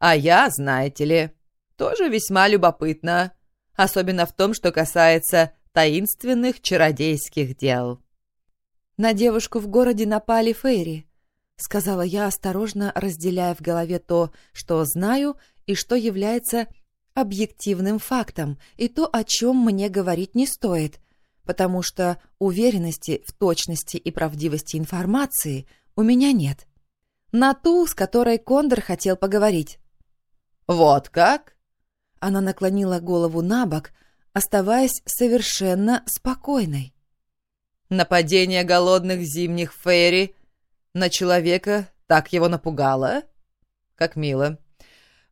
[SPEAKER 1] А я, знаете ли, тоже весьма любопытна, особенно в том, что касается таинственных чародейских дел».
[SPEAKER 12] «На девушку в городе напали фейри», — сказала я, осторожно разделяя в голове то, что знаю и что является объективным фактом, и то, о чем мне говорить не стоит, потому что уверенности в точности и правдивости информации у меня нет. На ту, с которой Кондор хотел поговорить.
[SPEAKER 1] «Вот как?»
[SPEAKER 12] Она наклонила голову на бок, оставаясь совершенно спокойной.
[SPEAKER 1] «Нападение голодных зимних фейри на человека так его напугало? Как мило.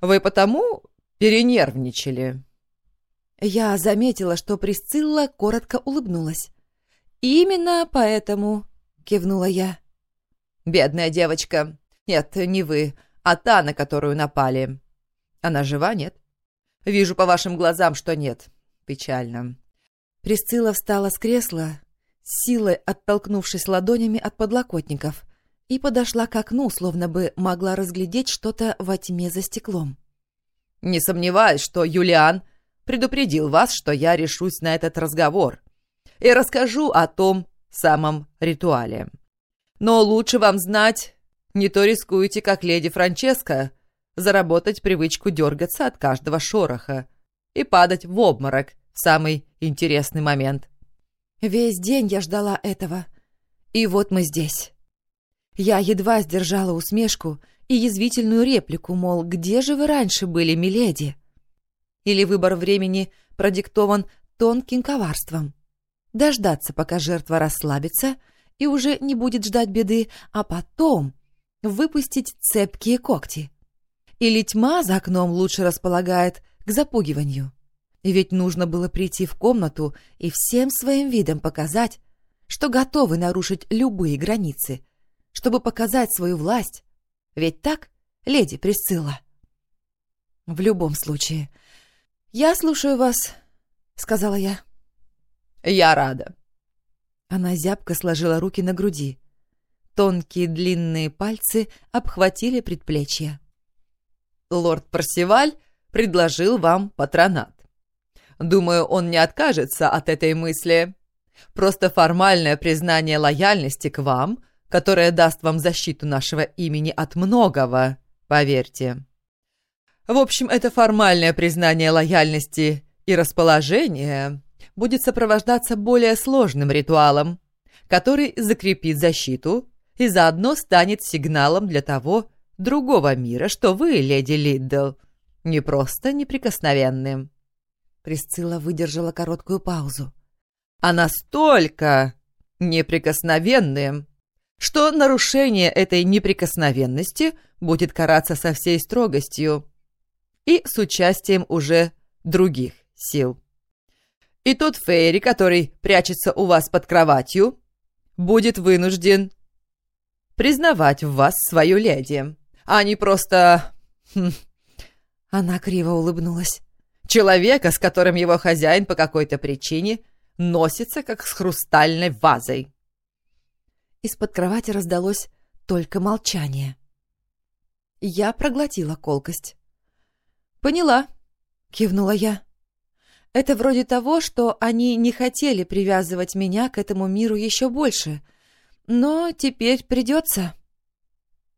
[SPEAKER 1] Вы потому перенервничали».
[SPEAKER 12] Я заметила, что Присцилла коротко улыбнулась. «Именно поэтому», — кивнула я.
[SPEAKER 1] «Бедная девочка. Нет, не вы, а та, на которую напали. Она жива, нет? Вижу по вашим глазам, что нет. Печально».
[SPEAKER 12] Присцилла встала с кресла, силой оттолкнувшись ладонями от подлокотников, и подошла к окну, словно бы могла разглядеть что-то во тьме за стеклом.
[SPEAKER 1] Не сомневаюсь, что Юлиан предупредил вас, что я решусь на этот разговор и расскажу о том самом ритуале. Но лучше вам знать, не то рискуете, как леди Франческа, заработать привычку дергаться от каждого шороха и падать в обморок в самый интересный момент.
[SPEAKER 12] Весь день я ждала этого, и вот мы здесь. Я едва сдержала усмешку и язвительную реплику, мол, где же вы раньше были, миледи? Или выбор времени продиктован тонким коварством? Дождаться, пока жертва расслабится и уже не будет ждать беды, а потом выпустить цепкие когти. Или тьма за окном лучше располагает к запугиванию. И ведь нужно было прийти в комнату и всем своим видом показать, что готовы нарушить любые границы, чтобы показать свою власть, ведь так, леди Присцилла? В любом случае. Я слушаю вас, сказала я.
[SPEAKER 1] Я рада.
[SPEAKER 12] Она зябко сложила руки на груди. Тонкие длинные пальцы обхватили предплечья.
[SPEAKER 1] Лорд Парсиваль предложил вам патронат. Думаю, он не откажется от этой мысли. Просто формальное признание лояльности к вам — которая даст вам защиту нашего имени от многого, поверьте. В общем, это формальное признание лояльности и расположения будет сопровождаться более сложным ритуалом, который закрепит защиту и заодно станет сигналом для того другого мира, что вы, леди Лиддл, не просто неприкосновенны.
[SPEAKER 12] Присцилла выдержала короткую паузу.
[SPEAKER 1] А настолько неприкосновенным, что нарушение этой неприкосновенности будет караться со всей строгостью и с участием уже других сил. И тот Фейри, который прячется у вас под кроватью, будет вынужден признавать в вас свою леди, а не просто... Хм,
[SPEAKER 12] Она криво улыбнулась.
[SPEAKER 1] Человека, с которым его хозяин по какой-то причине носится, как с хрустальной вазой.
[SPEAKER 12] Из-под кровати раздалось только молчание.
[SPEAKER 13] Я проглотила колкость. «Поняла», — кивнула я. «Это вроде того, что они не хотели привязывать меня к этому миру еще больше, но теперь придется».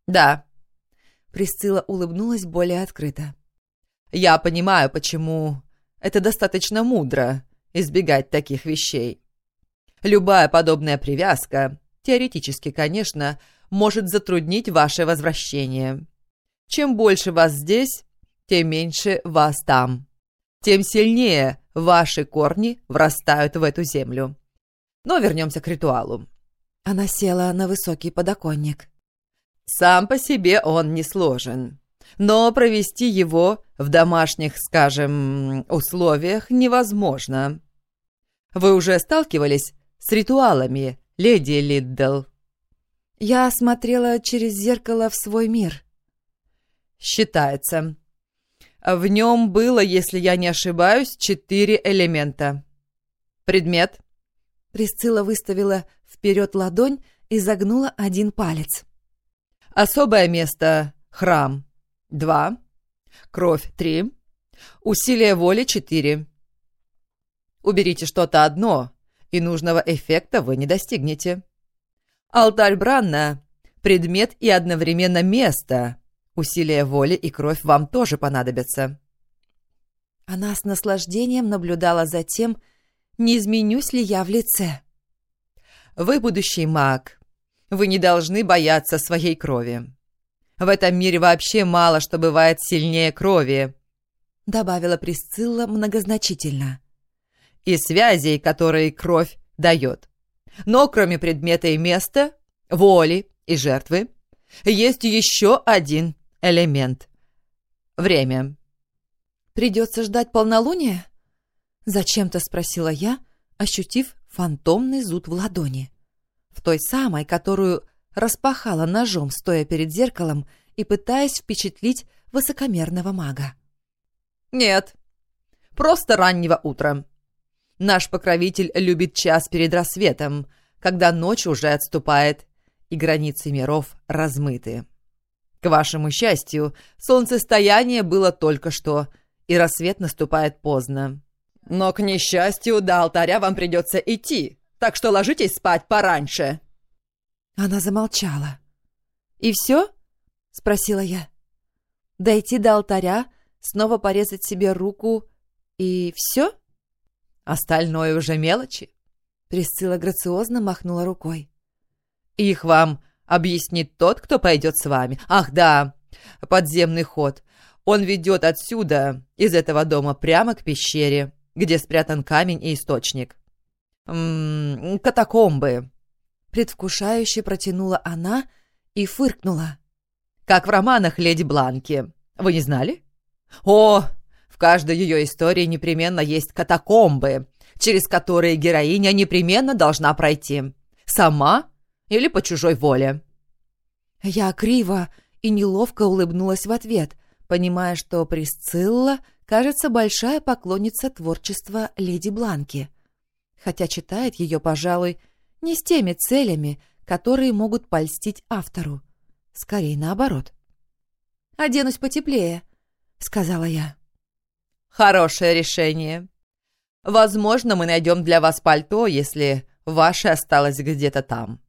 [SPEAKER 1] «Да», —
[SPEAKER 13] Присцилла улыбнулась более открыто.
[SPEAKER 1] «Я понимаю, почему это достаточно мудро избегать таких вещей. Любая подобная привязка, теоретически, конечно, может затруднить ваше возвращение. Чем больше вас здесь, тем меньше вас там. Тем сильнее ваши корни врастают в эту землю. Но вернемся к ритуалу.
[SPEAKER 13] Она села на высокий подоконник.
[SPEAKER 1] Сам по себе он не сложен. Но провести его в домашних, скажем, условиях невозможно. Вы уже сталкивались с ритуалами, леди Лиддл?»
[SPEAKER 13] Я смотрела через зеркало в свой мир.
[SPEAKER 1] «Считается. В нем было, если я не ошибаюсь, четыре элемента. Предмет?»
[SPEAKER 13] Присцилла выставила вперед ладонь и загнула один палец.
[SPEAKER 1] «Особое место — храм. Два. Кровь — три. Усилие воли — четыре. Уберите что-то одно, и нужного эффекта вы не достигнете. Алтарь Бранна — предмет и одновременно место. Усилия воли и кровь вам тоже понадобятся.
[SPEAKER 13] Она с наслаждением наблюдала за тем, не изменюсь ли я в лице.
[SPEAKER 1] Вы будущий маг. Вы не должны бояться своей крови. В этом мире вообще мало что бывает сильнее крови», —
[SPEAKER 13] добавила Присцилла многозначительно
[SPEAKER 1] и связей, которые кровь дает. Но кроме предмета и места, воли и жертвы, есть еще один элемент — время.
[SPEAKER 13] «Придется ждать полнолуния?» — зачем-то спросила я, ощутив фантомный зуд в ладони. В той самой, которую распахала ножом, стоя перед зеркалом и пытаясь впечатлить высокомерного мага.
[SPEAKER 1] «Нет, просто раннего утра», Наш покровитель любит час перед рассветом, когда ночь уже отступает, и границы миров размыты. К вашему счастью, солнцестояние было только что, и рассвет наступает поздно. Но, к несчастью, до алтаря вам придется идти, так что ложитесь спать пораньше».
[SPEAKER 13] Она замолчала. «И все?» — спросила я. «Дойти до алтаря, снова порезать себе руку и все?»
[SPEAKER 1] Остальное уже мелочи.
[SPEAKER 13] Присцилла грациозно махнула рукой.
[SPEAKER 1] Их вам объяснит тот, кто пойдет с вами. Ах, да, подземный ход. Он ведет отсюда, из этого дома, прямо к пещере, где спрятан камень и источник. М м-м, -м, катакомбы.
[SPEAKER 13] Предвкушающе протянула она и фыркнула.
[SPEAKER 1] Как в романах «Леди Бланки». Вы не знали? О, в каждой ее истории непременно есть катакомбы, через которые героиня непременно должна пройти. Сама или по чужой воле.
[SPEAKER 13] Я криво и неловко улыбнулась в ответ, понимая, что Присцилла, кажется, большая поклонница творчества леди Бланки. Хотя читает ее, пожалуй, не с теми целями, которые могут польстить автору. Скорее наоборот. «Оденусь потеплее», — сказала я.
[SPEAKER 1] Хорошее решение. Возможно, мы найдем для вас пальто, если ваше осталось где-то там».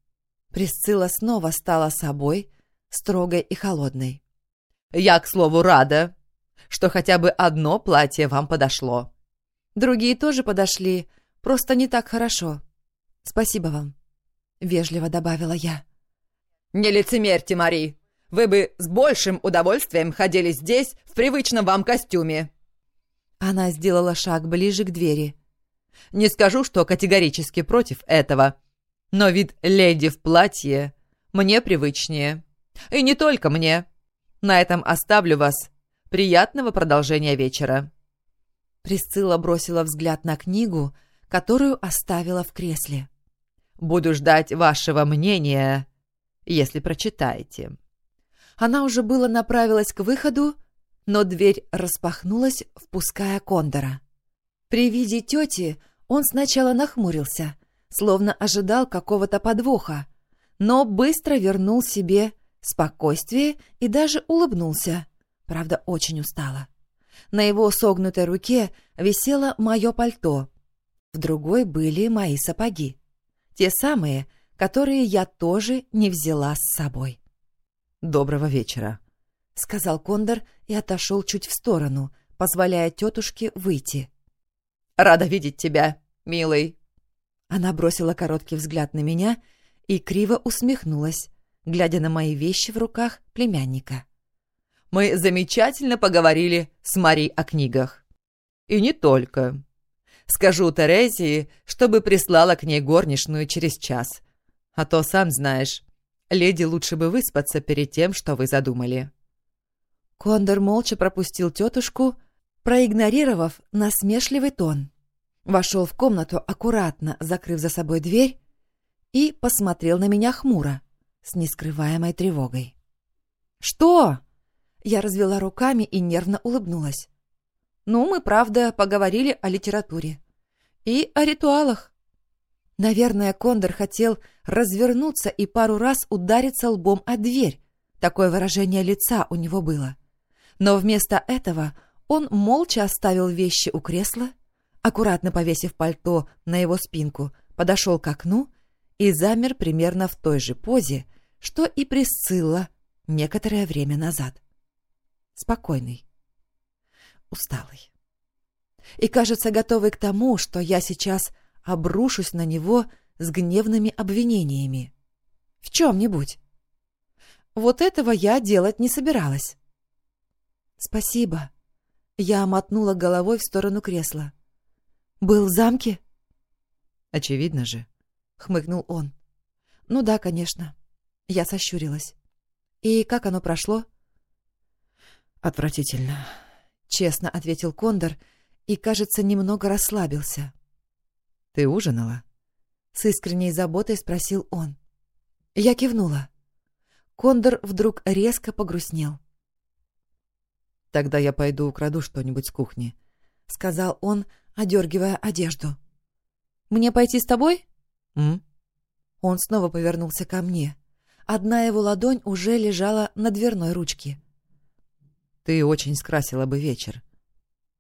[SPEAKER 13] Присцилла снова стала собой, строгой и холодной.
[SPEAKER 1] «Я, к слову, рада, что хотя бы одно платье вам подошло».
[SPEAKER 13] «Другие тоже подошли, просто не так хорошо. Спасибо вам», — вежливо добавила я.
[SPEAKER 1] «Не лицемерьте, Мари. Вы бы с большим удовольствием ходили здесь в привычном вам костюме»,
[SPEAKER 13] она сделала шаг ближе к двери.
[SPEAKER 1] «Не скажу, что категорически против этого, но вид леди в платье мне привычнее. И не только мне. На этом оставлю вас. Приятного продолжения вечера».
[SPEAKER 13] Присцилла бросила взгляд на книгу, которую оставила в кресле.
[SPEAKER 1] «Буду ждать вашего мнения, если прочитаете».
[SPEAKER 13] Она уже было направилась к выходу, но дверь распахнулась, впуская Кондора. При виде тети он сначала нахмурился, словно ожидал какого-то подвоха, но быстро вернул себе
[SPEAKER 1] спокойствие и даже улыбнулся. Правда, очень устало. На его согнутой руке висело мое пальто. В другой были мои сапоги. Те самые, которые я тоже не взяла с собой.
[SPEAKER 3] «Доброго вечера», —
[SPEAKER 1] сказал Кондор и отошел чуть в сторону, позволяя тетушке выйти.
[SPEAKER 7] «Рада видеть тебя, милый».
[SPEAKER 1] Она бросила короткий взгляд на меня и криво усмехнулась, глядя на мои вещи в руках племянника.
[SPEAKER 7] «Мы замечательно поговорили с Мари о книгах. И не только. Скажу Терезии, чтобы прислала к ней горничную через час. А то, сам знаешь, леди лучше бы выспаться перед тем, что вы задумали».
[SPEAKER 1] Кондор молча пропустил тетушку, проигнорировав насмешливый тон. Вошел в комнату, аккуратно закрыв за собой дверь, и посмотрел на меня хмуро, с нескрываемой тревогой. «Что?» Я развела руками и нервно улыбнулась. «Ну, мы, правда, поговорили о литературе. И о ритуалах». Наверное, Кондор хотел развернуться и пару раз удариться лбом о дверь. Такое выражение лица у него было. Но вместо этого он молча оставил вещи у кресла, аккуратно повесив пальто на его спинку, подошел к окну и замер примерно в той же позе, что и Присцилла некоторое время назад. Спокойный, усталый. И, кажется, готовый к тому, что я сейчас обрушусь на него с гневными обвинениями. В чем-нибудь. Вот этого я делать не собиралась. «Спасибо». Я мотнула головой в сторону кресла. «Был в замке?»
[SPEAKER 3] «Очевидно же», — хмыкнул он.
[SPEAKER 1] «Ну да, конечно». Я сощурилась. «И как оно прошло?»
[SPEAKER 3] «Отвратительно», —
[SPEAKER 1] честно ответил Кондор и, кажется, немного расслабился.
[SPEAKER 3] «Ты ужинала?»
[SPEAKER 1] — с искренней заботой спросил он. Я кивнула. Кондор вдруг резко погрустнел.
[SPEAKER 3] «Тогда я пойду украду что-нибудь с кухни», —
[SPEAKER 1] сказал он, одергивая одежду. «Мне пойти с тобой?»
[SPEAKER 3] «М?»
[SPEAKER 1] Он снова повернулся ко мне. Одна его ладонь уже лежала на дверной ручке.
[SPEAKER 3] «Ты очень скрасила бы вечер,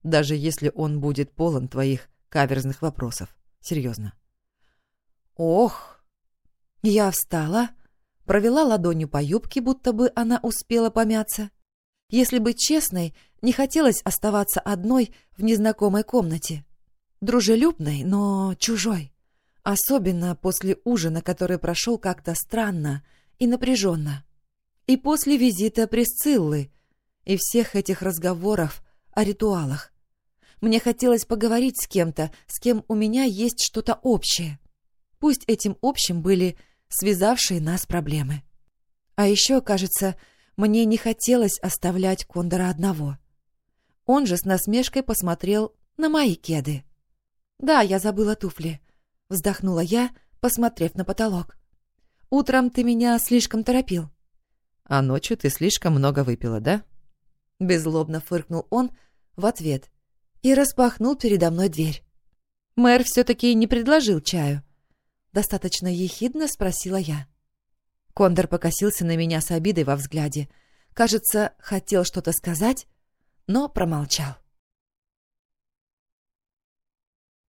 [SPEAKER 3] даже если он будет полон твоих каверзных вопросов. Серьезно».
[SPEAKER 1] «Ох!» Я встала, провела ладонью по юбке, будто бы она успела помяться. Если быть честной, не хотелось оставаться одной в незнакомой комнате. Дружелюбной, но чужой. Особенно после ужина, который прошел как-то странно и напряженно. И после визита Присциллы и всех этих разговоров о ритуалах. Мне хотелось поговорить с кем-то, с кем у меня есть что-то общее. Пусть этим общим были связавшие нас проблемы. А еще, кажется, мне не хотелось оставлять Кондора одного. Он же с насмешкой посмотрел на мои кеды. «Да, я забыла туфли», — вздохнула я, посмотрев на потолок. Утром ты меня слишком торопил.
[SPEAKER 3] А ночью ты слишком много выпила, да?
[SPEAKER 1] Беззлобно фыркнул он в ответ и распахнул передо мной дверь. Мэр все-таки не предложил чаю. Достаточно ехидно спросила я. Кондор покосился на меня с обидой во взгляде. Кажется, хотел что-то сказать, но промолчал.